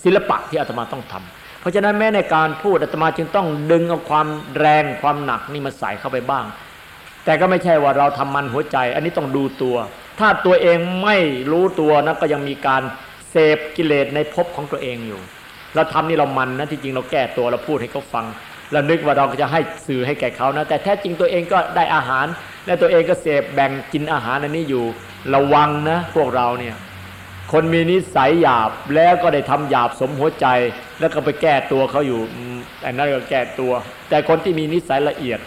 ศิลปะที่อาตมาต้องทำ เพราะฉะนั้นแม้ในการพูดอาตมาจึงต้องดึงเอาความแรงความหนักนี่มาใส่เข้าไปบ้าง แต่ก็ไม่ใช่ว่าเราทำมันหัวใจ อันนี้ต้องดูตัว ถ้าตัวเองไม่รู้ตัวนะก็ยังมีการเสพกิเลสในภพของตัวเองอยู่ เราทำนี่เรามันนะที่จริงเราแก้ตัวเราพูดให้เขาฟังเรานึกว่าเราจะให้สื่อให้แก่เขานะ แต่แท้จริงตัวเองก็ได้อาหาร และตัวเองก็เสพแบ่งกินอาหารอันนี้อยู่ ระวังนะพวกเราเนี่ย คนมีนิสัยหยาบแล้วก็ได้ทำหยาบสมหัวใจ แล้วก็ไปแก้ตัวเขาอยู่อันนั้นก็แก้ตัว แต่คนที่มีนิสัยละเอียด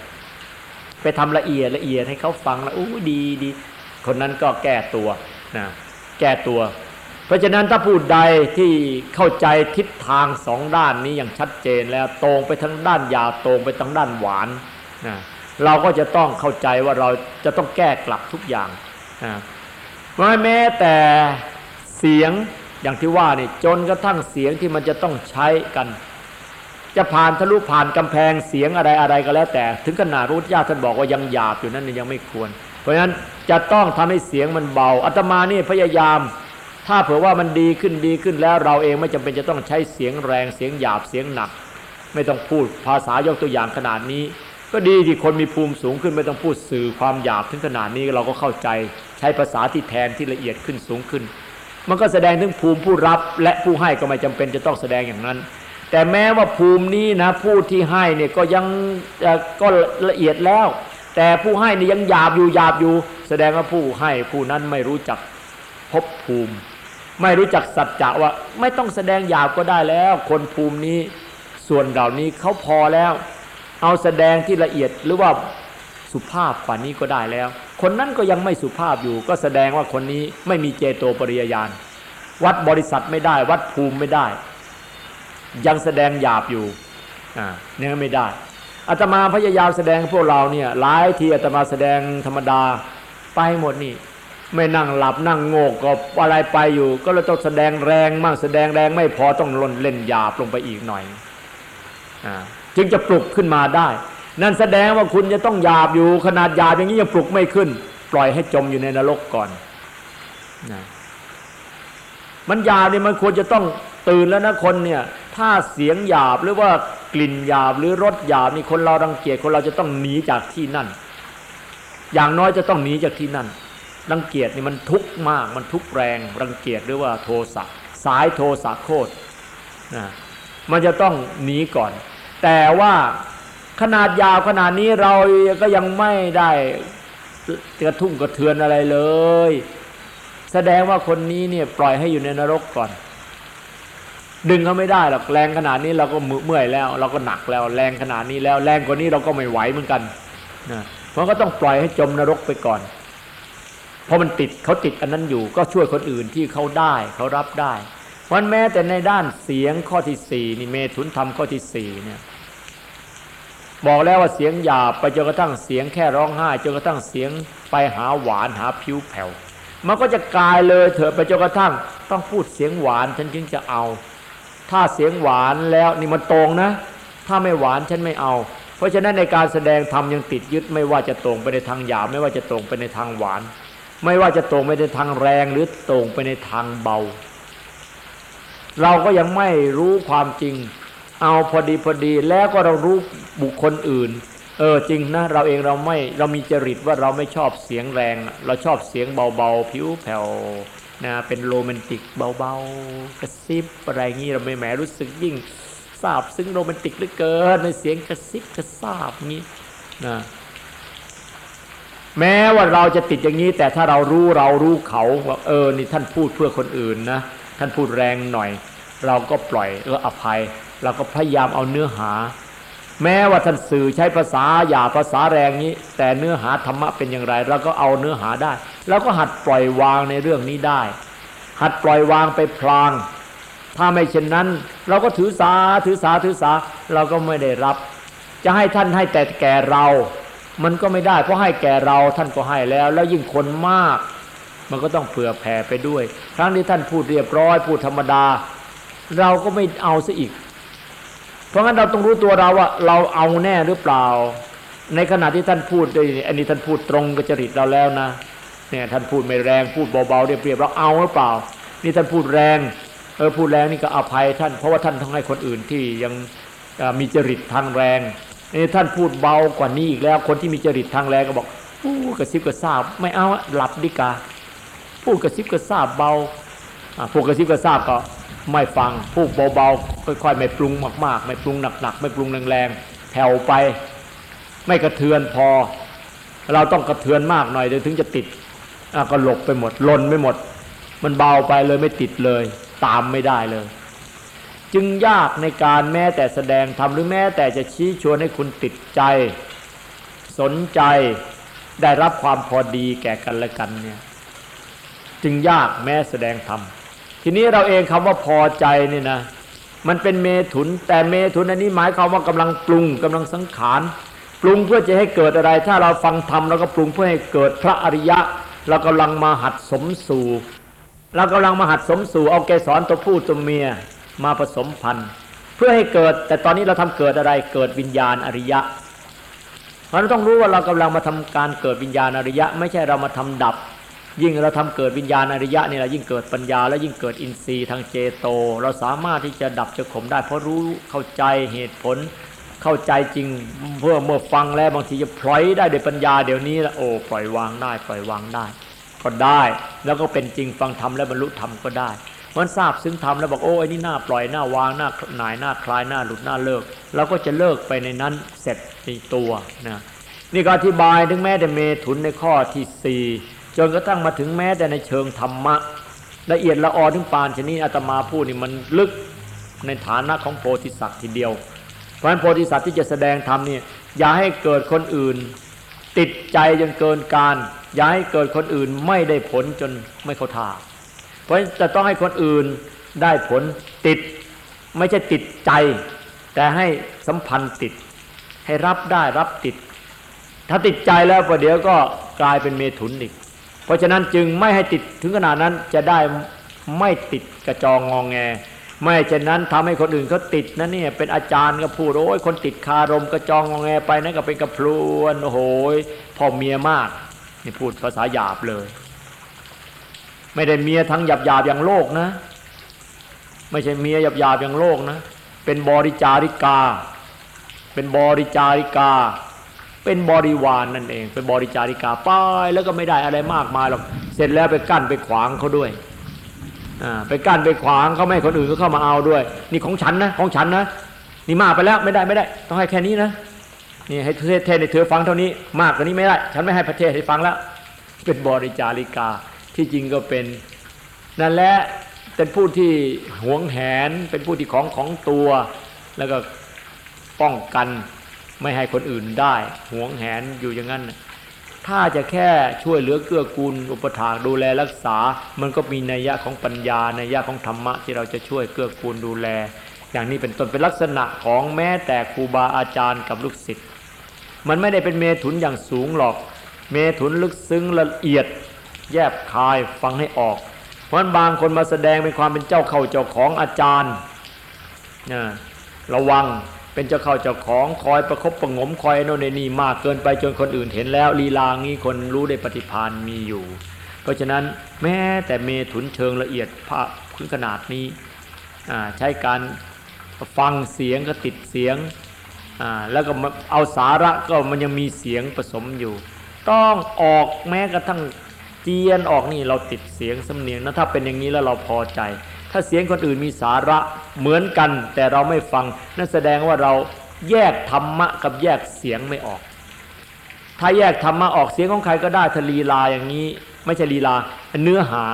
ไปทำละเอียดละเอียดให้เขาฟังแล้วอู้ดีดีคนนั้นก็แก้ตัวนะแก้ตัว เพราะฉะนั้นถ้าผู้ใดที่เข้าใจทิศทางสองด้านนี้อย่างชัดเจนแล้วตรงไปทางด้านยาวตรงไปทางด้านหวานนะเราก็จะต้องเข้าใจว่าเราจะต้องแก้กลับทุกอย่างนะไม่แม้แต่ เสียงอย่างที่ว่านี่จนกระทั่งเสียงที่มันจะต้องใช้กัน จะผ่านทะลุผ่านกำแพงเสียงอะไรอะไรก็แล้วแต่ ถึงขนาดพระพุทธเจ้าท่านบอกว่ายังหยาบอยู่นั้นยังไม่ควร เพราะฉะนั้นจะต้องทำให้เสียงมันเบาอาตมานี่พยายาม ถ้าเผื่อว่ามันดีขึ้นดีขึ้นแล้วเราเองไม่จำเป็นจะต้องใช้เสียงแรงเสียงหยาบเสียงหนัก ไม่ต้องพูดภาษายกตัวอย่างขนาดนี้ ก็ดีที่คนมีภูมิสูงขึ้นไม่ต้องพูดสื่อความหยาบถึงขนาดนี้เราก็เข้าใจใช้ภาษาที่แทนที่ละเอียดขึ้นสูงขึ้น มันก็แสดงถึงภูมิผู้รับและผู้ให้ก็ไม่จำเป็นจะต้องแสดงอย่างนั้น แต่แม้ว่าภูมินี้นะผู้ที่ให้เนี่ยก็ยังก็ละเอียดแล้ว แต่ผู้ให้นี่ยังหยาบอยู่หยาบอยู่ แสดงว่าผู้ให้ผู้นั้นไม่รู้จักพบภูมิ ไม่รู้จักสัจจะว่าไม่ต้องแสดงหยาบก็ได้แล้ว คนภูมินี้ส่วนเหล่านี้เขาพอแล้ว เอาแสดงที่ละเอียดหรือว่าสุภาพกว่านี้ก็ได้แล้ว คนนั้นก็ยังไม่สุภาพอยู่ ก็แสดงว่าคนนี้ไม่มีเจโตปริยญาณวัดบริษัทไม่ได้ วัดภูมิไม่ได้ ยังแสดงหยาบอยู่อ่าเนี่ยไม่ได้อาตมาพยายามแสดงพวกเราเนี่ยหลายทีอาตมาแสดงธรรมดาไปหมดนี่ไม่นั่งหลับนั่งโงกก็อะไรไปอยู่ ก็เลยต้องแสดงแรงมากแสดงแรงไม่พอต้องลนเล่นหยาบลงไปอีกหน่อยอจึงจะปลุกขึ้นมาได้ นั่นแสดงว่าคุณจะต้องหยาบอยู่ขนาดหยาบอย่างนี้ยังปลุกไม่ขึ้น ปล่อยให้จมอยู่ในนรกก่อนนะมันหยาบเนี่ยมันควรจะต้องตื่นแล้วนะคนเนี่ย ถ้าเสียงหยาบหรือว่ากลิ่นหยาบหรือรสหยาบนี่คนเรารังเกียจคนเราจะต้องหนีจากที่นั่น อย่างน้อยจะต้องหนีจากที่นั่น รังเกียจนี่มันทุกข์มาก มันทุกข์แรง รังเกียจหรือว่าโทสะสายโทสะโคตรนะมันจะต้องหนีก่อน แต่ว่า ขนาดยาวขนาดนี้เราก็ยังไม่ได้กระทุ่มกระเทือนอะไรเลย แสดงว่าคนนี้เนี่ยปล่อยให้อยู่ในนรกก่อน ดึงเขาไม่ได้หรอกแรงขนาดนี้เราก็เมื่อยแล้ว เราก็หนักแล้ว แรงขนาดนี้แล้วแรงกว่านี้เราก็ไม่ไหวเหมือนกันนะมันก็ต้องปล่อยให้จมนรกไปก่อน เพราะมันติดเขาติดอันนั้นอยู่ ก็ช่วยคนอื่นที่เขาได้เขารับได้เพราะแม้แต่ในด้านเสียงข้อที่สี่นี่เมถุนธรรมข้อที่สี่เนี่ย บอกแล้วว่าเสียงหยาบไปจนกระทั่งเสียงแค่ร้องไห้จนกระทั่งเสียงไปหาหวานหาผิวแผ่วมันก็จะกลายเลยเถอะไปจนกระทั่ง ต้องพูดเสียงหวานฉันจึงจะเอา ถ้าเสียงหวานแล้วนี่มันตรงนะ ถ้าไม่หวานฉันไม่เอา เพราะฉะนั้นในการแสดงธรรมยังติดยึดไม่ว่าจะตรงไปในทางหยาบไม่ว่าจะตรงไปในทางหวาน ไม่ว่าจะตรงไปในทางแรงหรือตรงไปในทางเบา เราก็ยังไม่รู้ความจริง เอาพอดีพอดีแล้วก็เรารู้บุคคลอื่น เออจริงนะ เราเองเราไม่เรามีจริตว่าเราไม่ชอบเสียงแรง เราชอบเสียงเบาๆ ผิวแผ่วนะเป็นโรแมนติกเบาๆ กระซิบอะไรงี้เราไม่แหมรู้สึกยิ่งซาบซึ้งโรแมนติกเหลือเกินในเสียงกระซิบกระซาบงี้นะแม้ว่าเราจะติดอย่างนี้ แต่ถ้าเรารู้เรารู้เขาว่าเออนี่ท่านพูดเพื่อคนอื่นนะท่านพูดแรงหน่อย เราก็ปล่อยเอออภัย เราก็พยายามเอาเนื้อหา แม้ว่าท่านสื่อใช้ภาษาหยาภาษาแรงนี้ แต่เนื้อหาธรรมะเป็นอย่างไรเราก็เอาเนื้อหาได้เราก็หัดปล่อยวางในเรื่องนี้ได้ หัดปล่อยวางไปพลาง ถ้าไม่เช่นนั้น เราก็ถือสาถือสาถือสาเราก็ไม่ได้รับ จะให้ท่านให้แต่แก่เรา มันก็ไม่ได้เพราะให้แก่เราท่านก็ให้แล้ว แล้วยิ่งคนมาก มันก็ต้องเผื่อแผ่ไปด้วย ครั้งที่ท่านพูดเรียบร้อยพูดธรรมดา เราก็ไม่เอาซะอีก เพราะงั้นเราต้องรู้ตัวเราว่าเราเอาแน่หรือเปล่า ในขณะที่ท่านพูดด้วยอันนี้ท่านพูดตรงกับจริตเราแล้วนะเนี่ยท่านพูดไม่แรงพูดเบาๆเรียบๆเราเอาหรือเปล่า นี่ท่านพูดแรงเออพูดแรงนี่ก็อภัยท่าน เพราะว่าท่านต้องให้คนอื่นที่ยังมีจริตทางแรงนี่ท่านพูดเบากว่านี้อีกแล้ว คนที่มีจริตทางแรงก็บอกอู้กระซิบกระซาบไม่เอาหลับดีกาพูดกระซิบกระซาบเบาพูดกระซิบกระซาบก็ ไม่ฟังพูดเบาๆค่อยๆ ไม่ปรุงมากๆ ไม่ปรุงหนักๆ ไม่ปรุงแรงๆแผ่วไป ไม่กระเทือนพอ เราต้องกระเทือนมากหน่อยเดี๋ยวถึงจะติดก็หลบไปหมดลนไปหมด มันเบาไปเลยไม่ติดเลย ตามไม่ได้เลย จึงยากในการแม้แต่แสดงทำหรือแม้แต่จะชี้ชวนให้คุณติดใจ สนใจได้รับความพอดีแก่กันและกันเนี่ยจึงยากแม้แสดงธรรม ทีนี้เราเองคำว่าพอใจนี่นะ มันเป็นเมถุน แต่เมถุนอันนี้หมายความว่ากำลังปรุงกำลังสังขารปรุงเพื่อจะให้เกิดอะไร ถ้าเราฟังธรรมเราก็ปรุงเพื่อให้เกิดพระอริยะ เรากำลังมาหัดสมสู่เรากำลังมาหัดสมสู่เอาเกสรตัวผู้ตัวเมียมาผสมพันธุ์ เพื่อให้เกิด แต่ตอนนี้เราทำเกิดอะไรเกิดวิญญาณอริยะเราต้องรู้ว่าเรากำลังมาทำการเกิดวิญญาณอริยะ ไม่ใช่เรามาทำดับ ยิ่งเราทำเกิดวิญญาณอริยะนี่แหละยิ่งเกิดปัญญา และยิ่งเกิดอินทรีย์ทางเจโต เราสามารถที่จะดับจะข่มได้ เพราะรู้เข้าใจเหตุผลเข้าใจจริงเพื่อเมื่อฟังแล้วบางทีจะพลอยได้ด้วยปัญญาเดี๋ยวนี้ละโอ้ปล่อยวางได้ปล่อยวางได้ ก็ได้ แล้วก็เป็นจริงฟังธรรมแล้วบรรลุธรรมก็ได้มันทราบซึ้งธรรมแล้วบอกโอ้ไอ้นี่หน้าปล่อยหน้าวางหน้าหน่ายหน้าคลายหน้าหลุดหน้าเลิกเราก็จะเลิกไปในนั้นเสร็จในตัวนะนี่ก็อธิบายถึงแม้แต่เมถุนในข้อที่สี่ จนกระทั่งมาถึงแม้แต่ในเชิงธรรมะ ละเอียดละออถึงปานชนิดอาตมาพูดนี่มันลึกในฐานะของโพธิสัตว์ทีเดียว เพราะฉะนั้นโพธิสัตว์ที่จะแสดงธรรมนี่อย่าให้เกิดคนอื่น ติดใจจนเกินการ อย่าให้เกิดคนอื่นไม่ได้ผลจนไม่เข้าท่า เพราะจะต้องให้คนอื่นได้ผลติดไม่ใช่ติดใจ แต่ให้สัมพันธ์ติด ให้รับได้รับติด ถ้าติดใจแล้วประเดี๋ยวก็กลายเป็นเมถุนอีก เพราะฉะนั้นจึงไม่ให้ติดถึงขนาดนั้นจะได้ไม่ติดกระจองงองแง ไม่เช่นนั้นทำให้คนอื่นเขาติดนะเนี่ยเป็นอาจารย์ก็พูดโอ้ยคนติดคารมกระจองงองแงไปนั่นก็เป็นกระพลวนโอ้โหพ่อเมียมากนี่พูดภาษาหยาบเลย ไม่ได้เมียทั้งหยาบหยาบอย่างโลกนะ ไม่ใช่เมียหยาบหยาบอย่างโลกนะ เป็นบริจาริกา เป็นบริจาริกา เป็นบริวารนนั่นเอง เป็นบริจาริกาป้ายแล้วก็ไม่ได้อะไรมากมายหรอกเสร็จแล้วไปกั้นไปขวางเขาด้วยไปกั้นไปขวางเขาไม่คนอื่นก็เข้ามาเอาด้วย นี่ของฉันนะของฉันนะนี่มากไปแล้วไม่ได้ไม่ได้ ต้องให้แค่นี้นะนี่ให้เทศเทศในเธอฟังเท่านี้มากกว่านี้ไม่ได้ ฉันไม่ให้ประเทศให้ฟังแล้ว เป็นบริจาริกาที่จริงก็เป็นนั่นแหละเป็นผู้ที่หวงแหนเป็นผู้ที่ของของตัว แล้วก็ป้องกัน ไม่ให้คนอื่นได้หวงแหนอยู่อย่างนั้น ถ้าจะแค่ช่วยเหลือเกื้อกูลอุปถากดูแลรักษา มันก็มีนัยยะของปัญญานัยยะของธรรมะที่เราจะช่วยเกื้อกูลดูแล อย่างนี้เป็นต้นเป็นลักษณะของแม้แต่ครูบาอาจารย์กับลูกศิษย์มันไม่ได้เป็นเมถุนอย่างสูงหรอก เมถุนลึกซึ้งละเอียด แยบคายฟังให้ออกเพราะบางคนมาแสดงเป็นความเป็นเจ้าเข้าเจ้าของอาจารย์นะระวัง เป็นเจ้าเข้าเจ้าของคอยประคบประงมคอยโน่นนี่มากเกินไปจนคนอื่นเห็นแล้วลีลางี้คนรู้ได้ปฏิพานมีอยู่ เพราะฉะนั้นแม้แต่เมถุนเชิงละเอียดพระขึ้นขนาดนี้ใช้การฟังเสียงก็ติดเสียงแล้วก็เอาสาระก็มันยังมีเสียงผสมอยู่ ต้องออกแม้กระทั่งเจียนออกนี่เราติดเสียงสำเนียงนะถ้าเป็นอย่างนี้แล้วเราพอใจ ถ้าเสียงคนอื่นมีสาระเหมือนกัน แต่เราไม่ฟัง นั่นแสดงว่าเราแยกธรรมะกับแยกเสียงไม่ออก ถ้าแยกธรรมะออกเสียงของใครก็ได้ทลีลาอย่างนี้ ไม่ใช่ลีลา เนื้อหา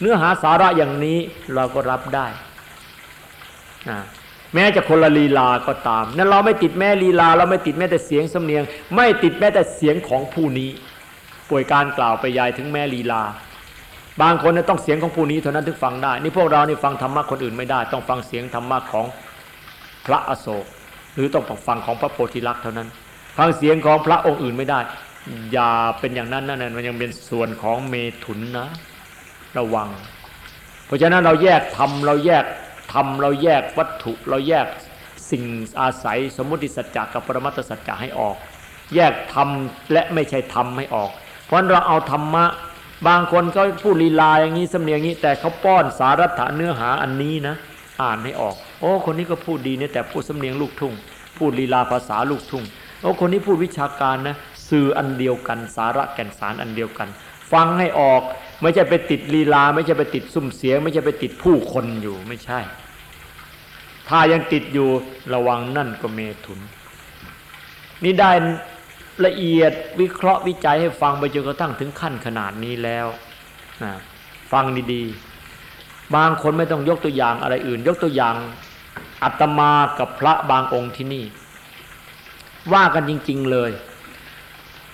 เนื้อหาสาระอย่างนี้เราก็รับได้นะแม้จะคนละลีลาก็ตาม นั้นเราไม่ติดแม่ลีลา เราไม่ติดแม้แต่เสียงสำเนียง ไม่ติดแม้แต่เสียงของผู้นี้ ป่วยการกล่าวไปยายถึงแม่ลีลา บางคนเนี่ยต้องเสียงของผู้นี้เท่านั้นถึงฟังได้ นี่พวกเรานี่ฟังธรรมะคนอื่นไม่ได้ ต้องฟังเสียงธรรมะของพระอโศก หรือต้องฟังของพระโพธิลักษณ์เท่านั้น ฟังเสียงของพระองค์อื่นไม่ได้ อย่าเป็นอย่างนั้นนั่นมันยังเป็นส่วนของเมถุนนะ ระวัง เพราะฉะนั้นเราแยกทำเราแยกทำเราแยกวัตถุเราแยกสิ่งอาศัยสมมติสัจจะกับปรมัตสัจจะให้ออก แยกทำและไม่ใช่ทำให้ออก เพราะเราเอาธรรมะ บางคนเขาพูดลีลาอย่างนี้สำเนียงนี้ แต่เขาป้อนสารัตเนื้อหาอันนี้นะ อ่านให้ออก โอ้ คนนี้ก็พูดดีเนี่ยแต่พูดสำเนียงลูกทุ่ง พูดลีลาภาษาลูกทุ่งโอ้คนนี้พูดวิชาการนะสื่ออันเดียวกัน สาระแก่นสารอันเดียวกัน ฟังให้ออก ไม่ใช่ไปติดลีลา ไม่ใช่ไปติดซุ่มเสียง ไม่ใช่ไปติดผู้คนอยู่ไม่ใช่ ถ้ายังติดอยู่ระวังนั่นก็เมถุน นี่ได้ ละเอียดวิเคราะห์วิจัยให้ฟังไปจนกระทั่งถึงขั้นขนาดนี้แล้วนะฟังดีๆ บางคนไม่ต้องยกตัวอย่างอะไรอื่น ยกตัวอย่างอัตมากับพระบางองค์ที่นี่ ว่ากันจริง ๆเลย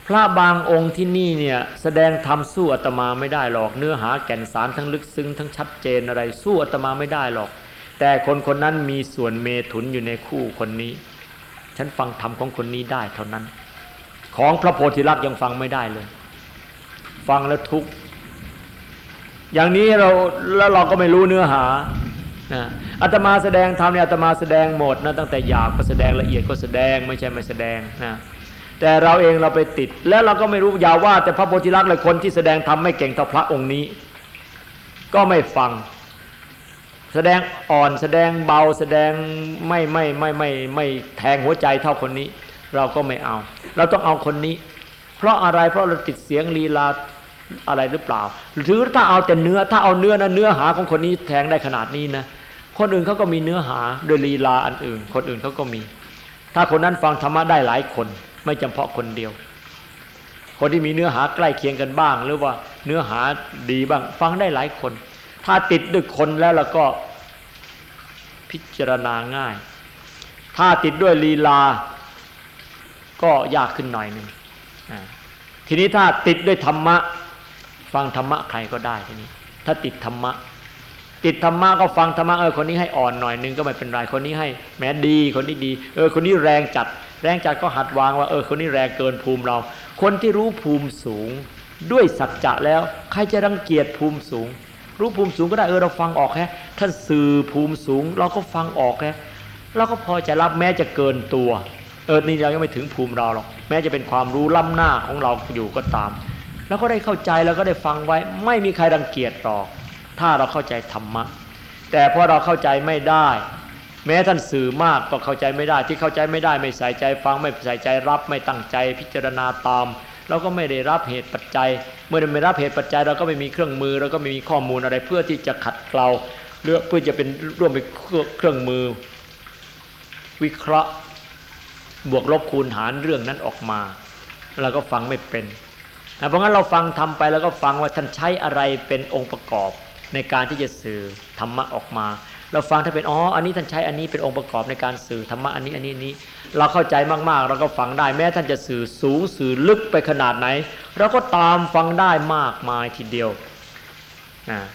พระบางองค์ที่นี่เนี่ยแสดงธรรมสู้อาตมาไม่ได้หรอกเนื้อหาแก่นสารทั้งลึกซึ้งทั้งชัดเจนอะไรสู้อาตมาไม่ได้หรอก แต่คนคนนั้นมีส่วนเมถุนอยู่ในคู่คนนี้ ฉันฟังธรรมของคนนี้ได้เท่านั้น ของพระโพธิลักษ์ยังฟังไม่ได้เลย ฟังแล้วทุกอย่างนี้เราแล้วเราก็ไม่รู้เนื้อหานะอาตมาแสดงธรรมเนี่ยอาตมาแสดงหมดนะตั้งแต่หยาบก็แสดงละเอียดก็แสดงไม่ใช่ไม่แสดงนะแต่เราเองเราไปติด แล้วเราก็ไม่รู้อย่าว่า แต่พระโพธิลักษณ์เลยคนที่แสดงธรรมไม่เก่งเท่าพระองค์นี้ ก็ไม่ฟัง แสดงอ่อนแสดงเบาแสดงไม่ไม่ไม่ไม่ไม่แทงหัวใจเท่าคนนี้ เราก็ไม่เอา เราต้องเอาคนนี้ เพราะอะไรเพราะเราติดเสียงลีลาอะไรหรือเปล่า หรือถ้าเอาแต่เนื้อถ้าเอาเนื้อนะเนื้อหาของคนนี้แทงได้ขนาดนี้นะคนอื่นเขาก็มีเนื้อหาโดยลีลาอันอื่น คนอื่นเขาก็มี ถ้าคนนั้นฟังธรรมะได้หลายคน ไม่จำเพาะคนเดียว คนที่มีเนื้อหาใกล้เคียงกันบ้าง หรือว่าเนื้อหาดีบ้าง ฟังได้หลายคน ถ้าติดด้วยคนแล้วเราก็พิจารณาง่าย ถ้าติดด้วยลีลา ก็ยากขึ้นหน่อยหนึ่งทีนี้ถ้าติดด้วยธรรมะ ฟังธรรมะใครก็ได้ทีนี้ ถ้าติดธรรมะ ติดธรรมะก็ฟังธรรมะเออคนนี้ให้อ่อนหน่อยนึงก็ไม่เป็นไรคนนี้ให้ แม้ดีคนนี้ดี เออคนนี้แรงจัด แรงจัดก็หัดวางว่าเออคนนี้แรงเกินภูมิเรา คนที่รู้ภูมิสูง ด้วยสัจจะแล้ว ใครจะรังเกียจภูมิสูง รู้ภูมิสูงก็ได้เออเราฟังออกแค่ท่านสื่อภูมิสูง เราก็ฟังออกแค่เราก็พอจะรับแม้จะเกินตัว ออนี่เรายังไม่ถึงภูมิเราหรอกแม้จะเป็นความรู้ล้ำหน้าของเราอยู่ก็ตาม แล้วก็ได้เข้าใจแล้วก็ได้ฟังไว้ ไม่มีใครรังเกียจหรอก ถ้าเราเข้าใจธรรมะ แต่พอเราเข้าใจไม่ได้ แม้ท่านสื่อมากก็เข้าใจไม่ได้ที่เข้าใจไม่ได้ไม่ใส่ใจฟังไม่ใส่ใจรับไม่ตั้งใจพิจารณาตามเราก็ไม่ได้รับเหตุปัจจัย เมื่อไม่รับเหตุปัจจัยเราก็ไม่มีเครื่องมือเราก็ไม่มีข้อมูลอะไรเพื่อที่จะขัดเกลาเลือกเพื่อจะเป็นร่วมเป็นเครื่องมือ วิเคราะห์ บวกลบคูณหารเรื่องนั้นออกมาเราก็ฟังไม่เป็นเพราะงั้นเราฟังทำไปแล้วก็ฟังว่าท่านใช้อะไรเป็นองค์ประกอบในการที่จะสื่อธรรมะออกมา เราฟังถ้าเป็นอ๋ออันนี้ท่านใช้อันนี้เป็นองค์ประกอบในการสื่อธรรมะอันนี้อันนี้นี้ เราเข้าใจมากๆ เราก็ฟังได้แม้ท่านจะสื่อสูงสื่อลึกไปขนาดไหนเราก็ตามฟังได้มากมายทีเดียว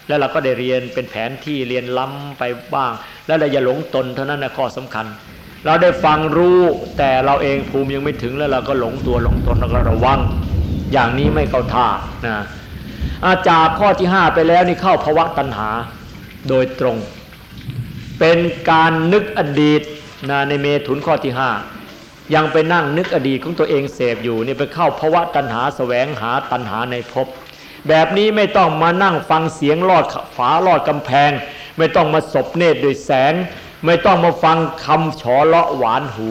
แล้วเราก็ได้เรียนเป็นแผนที่เรียนล้ำไปบ้าง แล้วเราอย่าหลงตนเท่านั้นนะข้อสำคัญ เราได้ฟังรู้แต่เราเองภูมิยังไม่ถึงแล้วเราก็หลงตัวหลงตนเราก็ระวัง อย่างนี้ไม่เข้าท่านะอาจากข้อที่ 5 ไปแล้วนี่เข้าภวะตัณหาโดยตรง เป็นการนึกอดีตนะในเมถุนข้อที่ 5 ยังไปนั่งนึกอดีตของตัวเองเสพอยู่นี่ไปเข้าภวะตัณหาสแสวงหาตัณหาในภพแบบนี้ไม่ต้องมานั่งฟังเสียงลอดฝาลอดกำแพง ไม่ต้องมาสบเนตรด้วยแสง ไม่ต้องมาฟังคำฉอเลาะหวานหู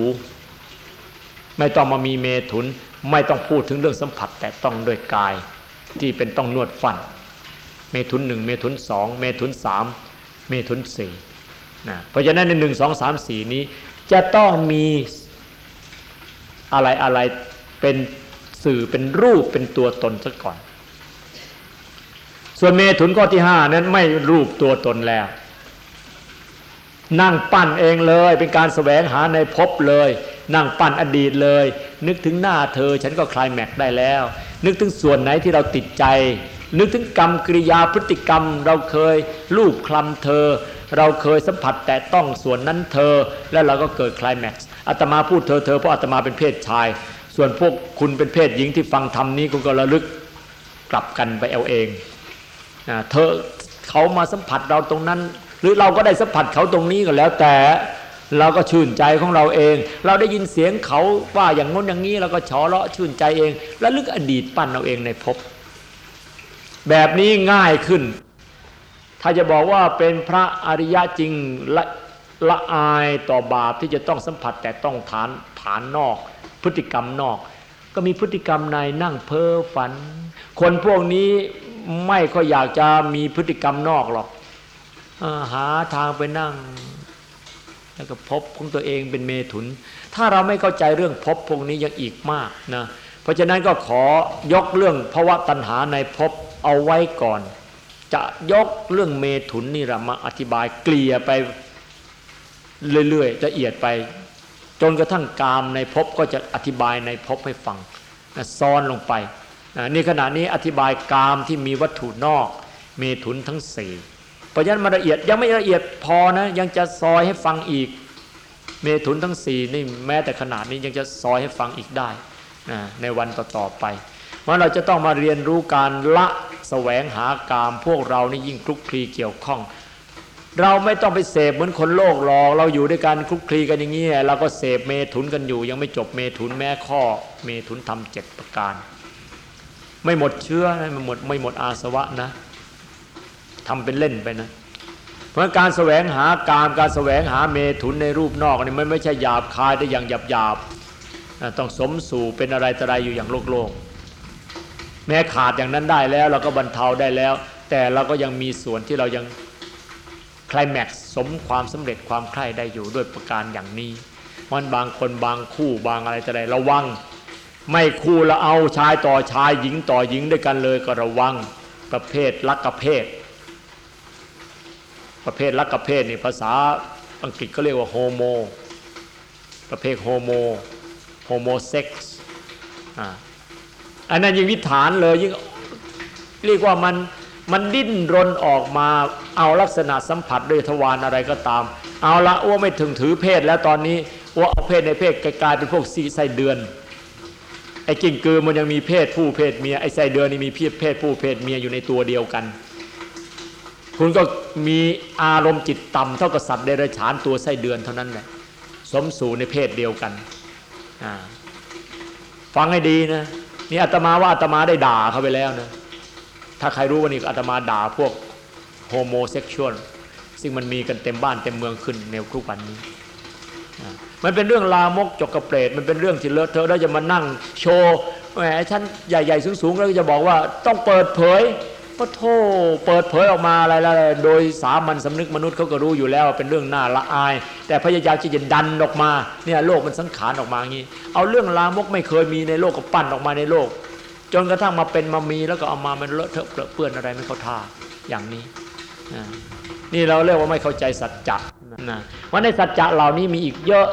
ไม่ต้องมามีเมถุน ไม่ต้องพูดถึงเรื่องสัมผัสแต่ต้องด้วยกาย ที่เป็นต้องนวดฟัน เมถุนหนึ่งเมถุนสองเมถุนสามเมถุนสี่นะเพราะฉะนั้นในหนึ่งสองสามสี่นี้ จะต้องมีอะไรอะไรเป็นสื่อเป็นรูปเป็นตัวตนซะก่อน ส่วนเมถุนข้อที่ห้านั้นไม่รูปตัวตนแล้ว นั่งปั้นเองเลย เป็นการแสวงหาในภพเลย นั่งปั้นอดีตเลย นึกถึงหน้าเธอฉันก็คลายแม็กได้แล้ว นึกถึงส่วนไหนที่เราติดใจ นึกถึงกรรมกริยาพฤติกรรม เราเคยลูบคลำเธอ เราเคยสัมผัสแต่ต้องส่วนนั้นเธอ แล้วเราก็เกิดคลายแม็กซ์อาตมาพูดเธอเธอเพราะอาตมาเป็นเพศชาย ส่วนพวกคุณเป็นเพศหญิงที่ฟังธรรมนี้คุณก็ระลึกกลับกันไปเอาเองเธอเขามาสัมผัสเราตรงนั้น หรือเราก็ได้สัมผัสเขาตรงนี้ก็แล้วแต่ เราก็ชื่นใจของเราเอง เราได้ยินเสียงเขาว่าอย่างง้นอย่างนี้เราก็ฉอเลาะชื่นใจเอง แล้วลึกอดีตปั้นเราเองในภพแบบนี้ง่ายขึ้น ถ้าจะบอกว่าเป็นพระอริยะจริงละละอายต่อบาปที่จะต้องสัมผัสแต่ต้องฐานฐานนอก พฤติกรรมนอก ก็มีพฤติกรรมในนั่งเพ้อฝัน คนพวกนี้ไม่ก็อยากจะมีพฤติกรรมนอกหรอก หาทางไปนั่ง แล้วก็พบของตัวเองเป็นเมถุน ถ้าเราไม่เข้าใจเรื่องพบพวกนี้ยังอีกมากนะ เพราะฉะนั้นก็ขอยกเรื่องภาวะตัณหาในพบเอาไว้ก่อน จะยกเรื่องเมถุนนี่ละมาอธิบายเกลี่ยไปเรื่อยๆจะเอียดไป จนกระทั่งกามในพบก็จะอธิบายในพบให้ฟังนะซ้อนลงไปนี่ขณะนี้อธิบายกามที่มีวัตถุนอก เมถุนทั้งสี่ เพราะฉะนั้นมาละเอียดยังไม่ละเอียดพอนะ ยังจะซอยให้ฟังอีก เมถุนทั้งสี่นี่แม้แต่ขนาดนี้ยังจะซอยให้ฟังอีกได้นะในวันต่อๆไปเพราะเราจะต้องมาเรียนรู้การละแสวงหากามพวกเรานี่ยิ่งคลุกคลีเกี่ยวข้อง เราไม่ต้องไปเสพเหมือนคนโลกหรอกเราอยู่ด้วยกันคลุกคลีกันอย่างนี้เราก็เสพเมถุนกันอยู่ ยังไม่จบเมถุนแม้ข้อ เมถุนทำเจ็ดประการ ไม่หมดเชื้อไม่หมดไม่หมดอาสวะนะ ทำเป็นเล่นไปนะ เพราะการแสวงหาการการแสวงหาเมถุนในรูปนอกนี่มันไม่ใช่หยาบคายแต่อย่างหยาบหยาบต้องสมสู่เป็นอะไรต่ออะไรอยู่อย่างโลกโลกแม้ขาดอย่างนั้นได้แล้วเราก็บรรเทาได้แล้ว แต่เราก็ยังมีส่วนที่เรายังคลแม็กซ์สมความสำเร็จความใคร่ได้อยู่ด้วยประการอย่างนี้มันบางคนบางคู่บางอะไรต่ออะไรระวัง ไม่คู่ละเอาชายต่อชายหญิงต่อหญิงด้วยกันเลยก็ระวังประเภทลักกะเพศ ประเภทลักกะเพศนี่ภาษาอังกฤษก็เรียกว่า homo ประเภท homo homosex อันนั้นยิ่งวิตถารเลยยิ่งเรียกว่ามันมันดิ้นรนออกมาเอาลักษณะสัมผัสด้วยทวารอะไรก็ตาม เอาละว่าไม่ถึงถือเพศแล้วตอนนี้ว่าเอาเพศในเพศกลายเป็นพวกซีไส้เดือนไอ้กิ้งกือมันยังมีเพศผู้เพศเมียไอ้ไส้เดือนนี่มีเพศผู้เพศเมียอยู่ในตัวเดียวกัน คุณก็มีอารมณ์จิตต่ำเท่ากับสัตว์เดรัจฉานตัวไส้เดือนเท่านั้นแหละสมสู่ในเพศเดียวกันฟังให้ดีนะนี่อาตมาว่าอาตมาได้ด่าเขาไปแล้วนะถ้าใครรู้ว่านี่อาตมาด่าพวก homosexual ซึ่งมันมีกันเต็มบ้านเต็มเมืองขึ้นในทุกวันนี้มันเป็นเรื่องลามกจกกระเปรตมันเป็นเรื่องที่เลอะเทอะแล้วจะมานั่งโชว์แหมชั้นใหญ่ๆสูงๆแล้วจะบอกว่าต้องเปิดเผย ก็โทษเปิดเผยออกมาอะไรแล้วโดยสามัญสำนึกมนุษย์เขาก็รู้อยู่แล้วเป็นเรื่องน่าละอาย แต่พยายามที่จะดันออกมาเนี่ยโลกมันสังขารออกมาอย่างนี้ เอาเรื่องลามกไม่เคยมีในโลกก็ปั้นออกมาในโลก จนกระทั่งมาเป็นมามีแล้วก็เอามามันเลอะเทอะเปื้อนอะไรไม่เข้าท่าอย่างนี้นี่เราเรียกว่าไม่เข้าใจสัจจะนะว่าในสัจจะเหล่านี้มีอีกเยอะ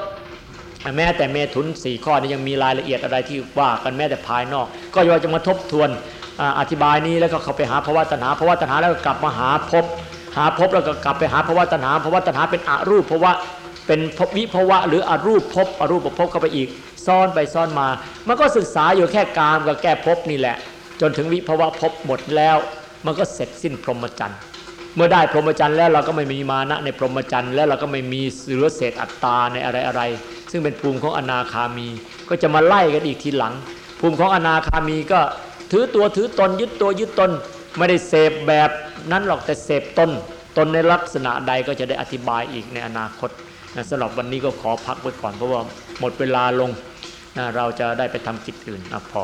แม้แต่เมถุนสี่ข้อนี้ยังมีรายละเอียดอะไรที่ว่ากันแม้แต่ภายนอก ก็ยากจะมาทบทวน อธิบายนี้แล้วก็เข้าไปหาภาวะตัณหาภาวะตัณหาแล้วก็กลับมาหาภพหาภพแล้วก็กลับไปหาภาวะตัณหาภาวะตัณหาเป็นอรูปภาวะเป็นวิภาวะหรืออรูปภพอรูปภพเข้าไปอีก ซ่อนไปซ่อนมา มันก็ศึกษาอยู่แค่กามกับแก้ภพนี่แหละ จนถึงวิภาวะภพหมดแล้ว มันก็เสร็จสิ้นพรหมจรรย์เมื่อได้พรหมจรรย์แล้วเราก็ไม่มีมานะในพรหมจรรย์แล้วเราก็ไม่มีเหลือเศษอัตตาในอะไรอะไร ซึ่งเป็นภูมิของอนาคามี ก็จะมาไล่กันอีกทีหลัง ภูมิของอนาคามีก็ ถือตัวถือตนยึดตัวยึดตน ไม่ได้เสพแบบนั้นหรอกแต่เสพตนตนในลักษณะใดก็จะได้อธิบายอีกในอนาคตนะสำหรับวันนี้ก็ขอพักไว้ก่อนเพราะว่าหมดเวลาลงนะเราจะได้ไปทำกิจอื่นนะพอ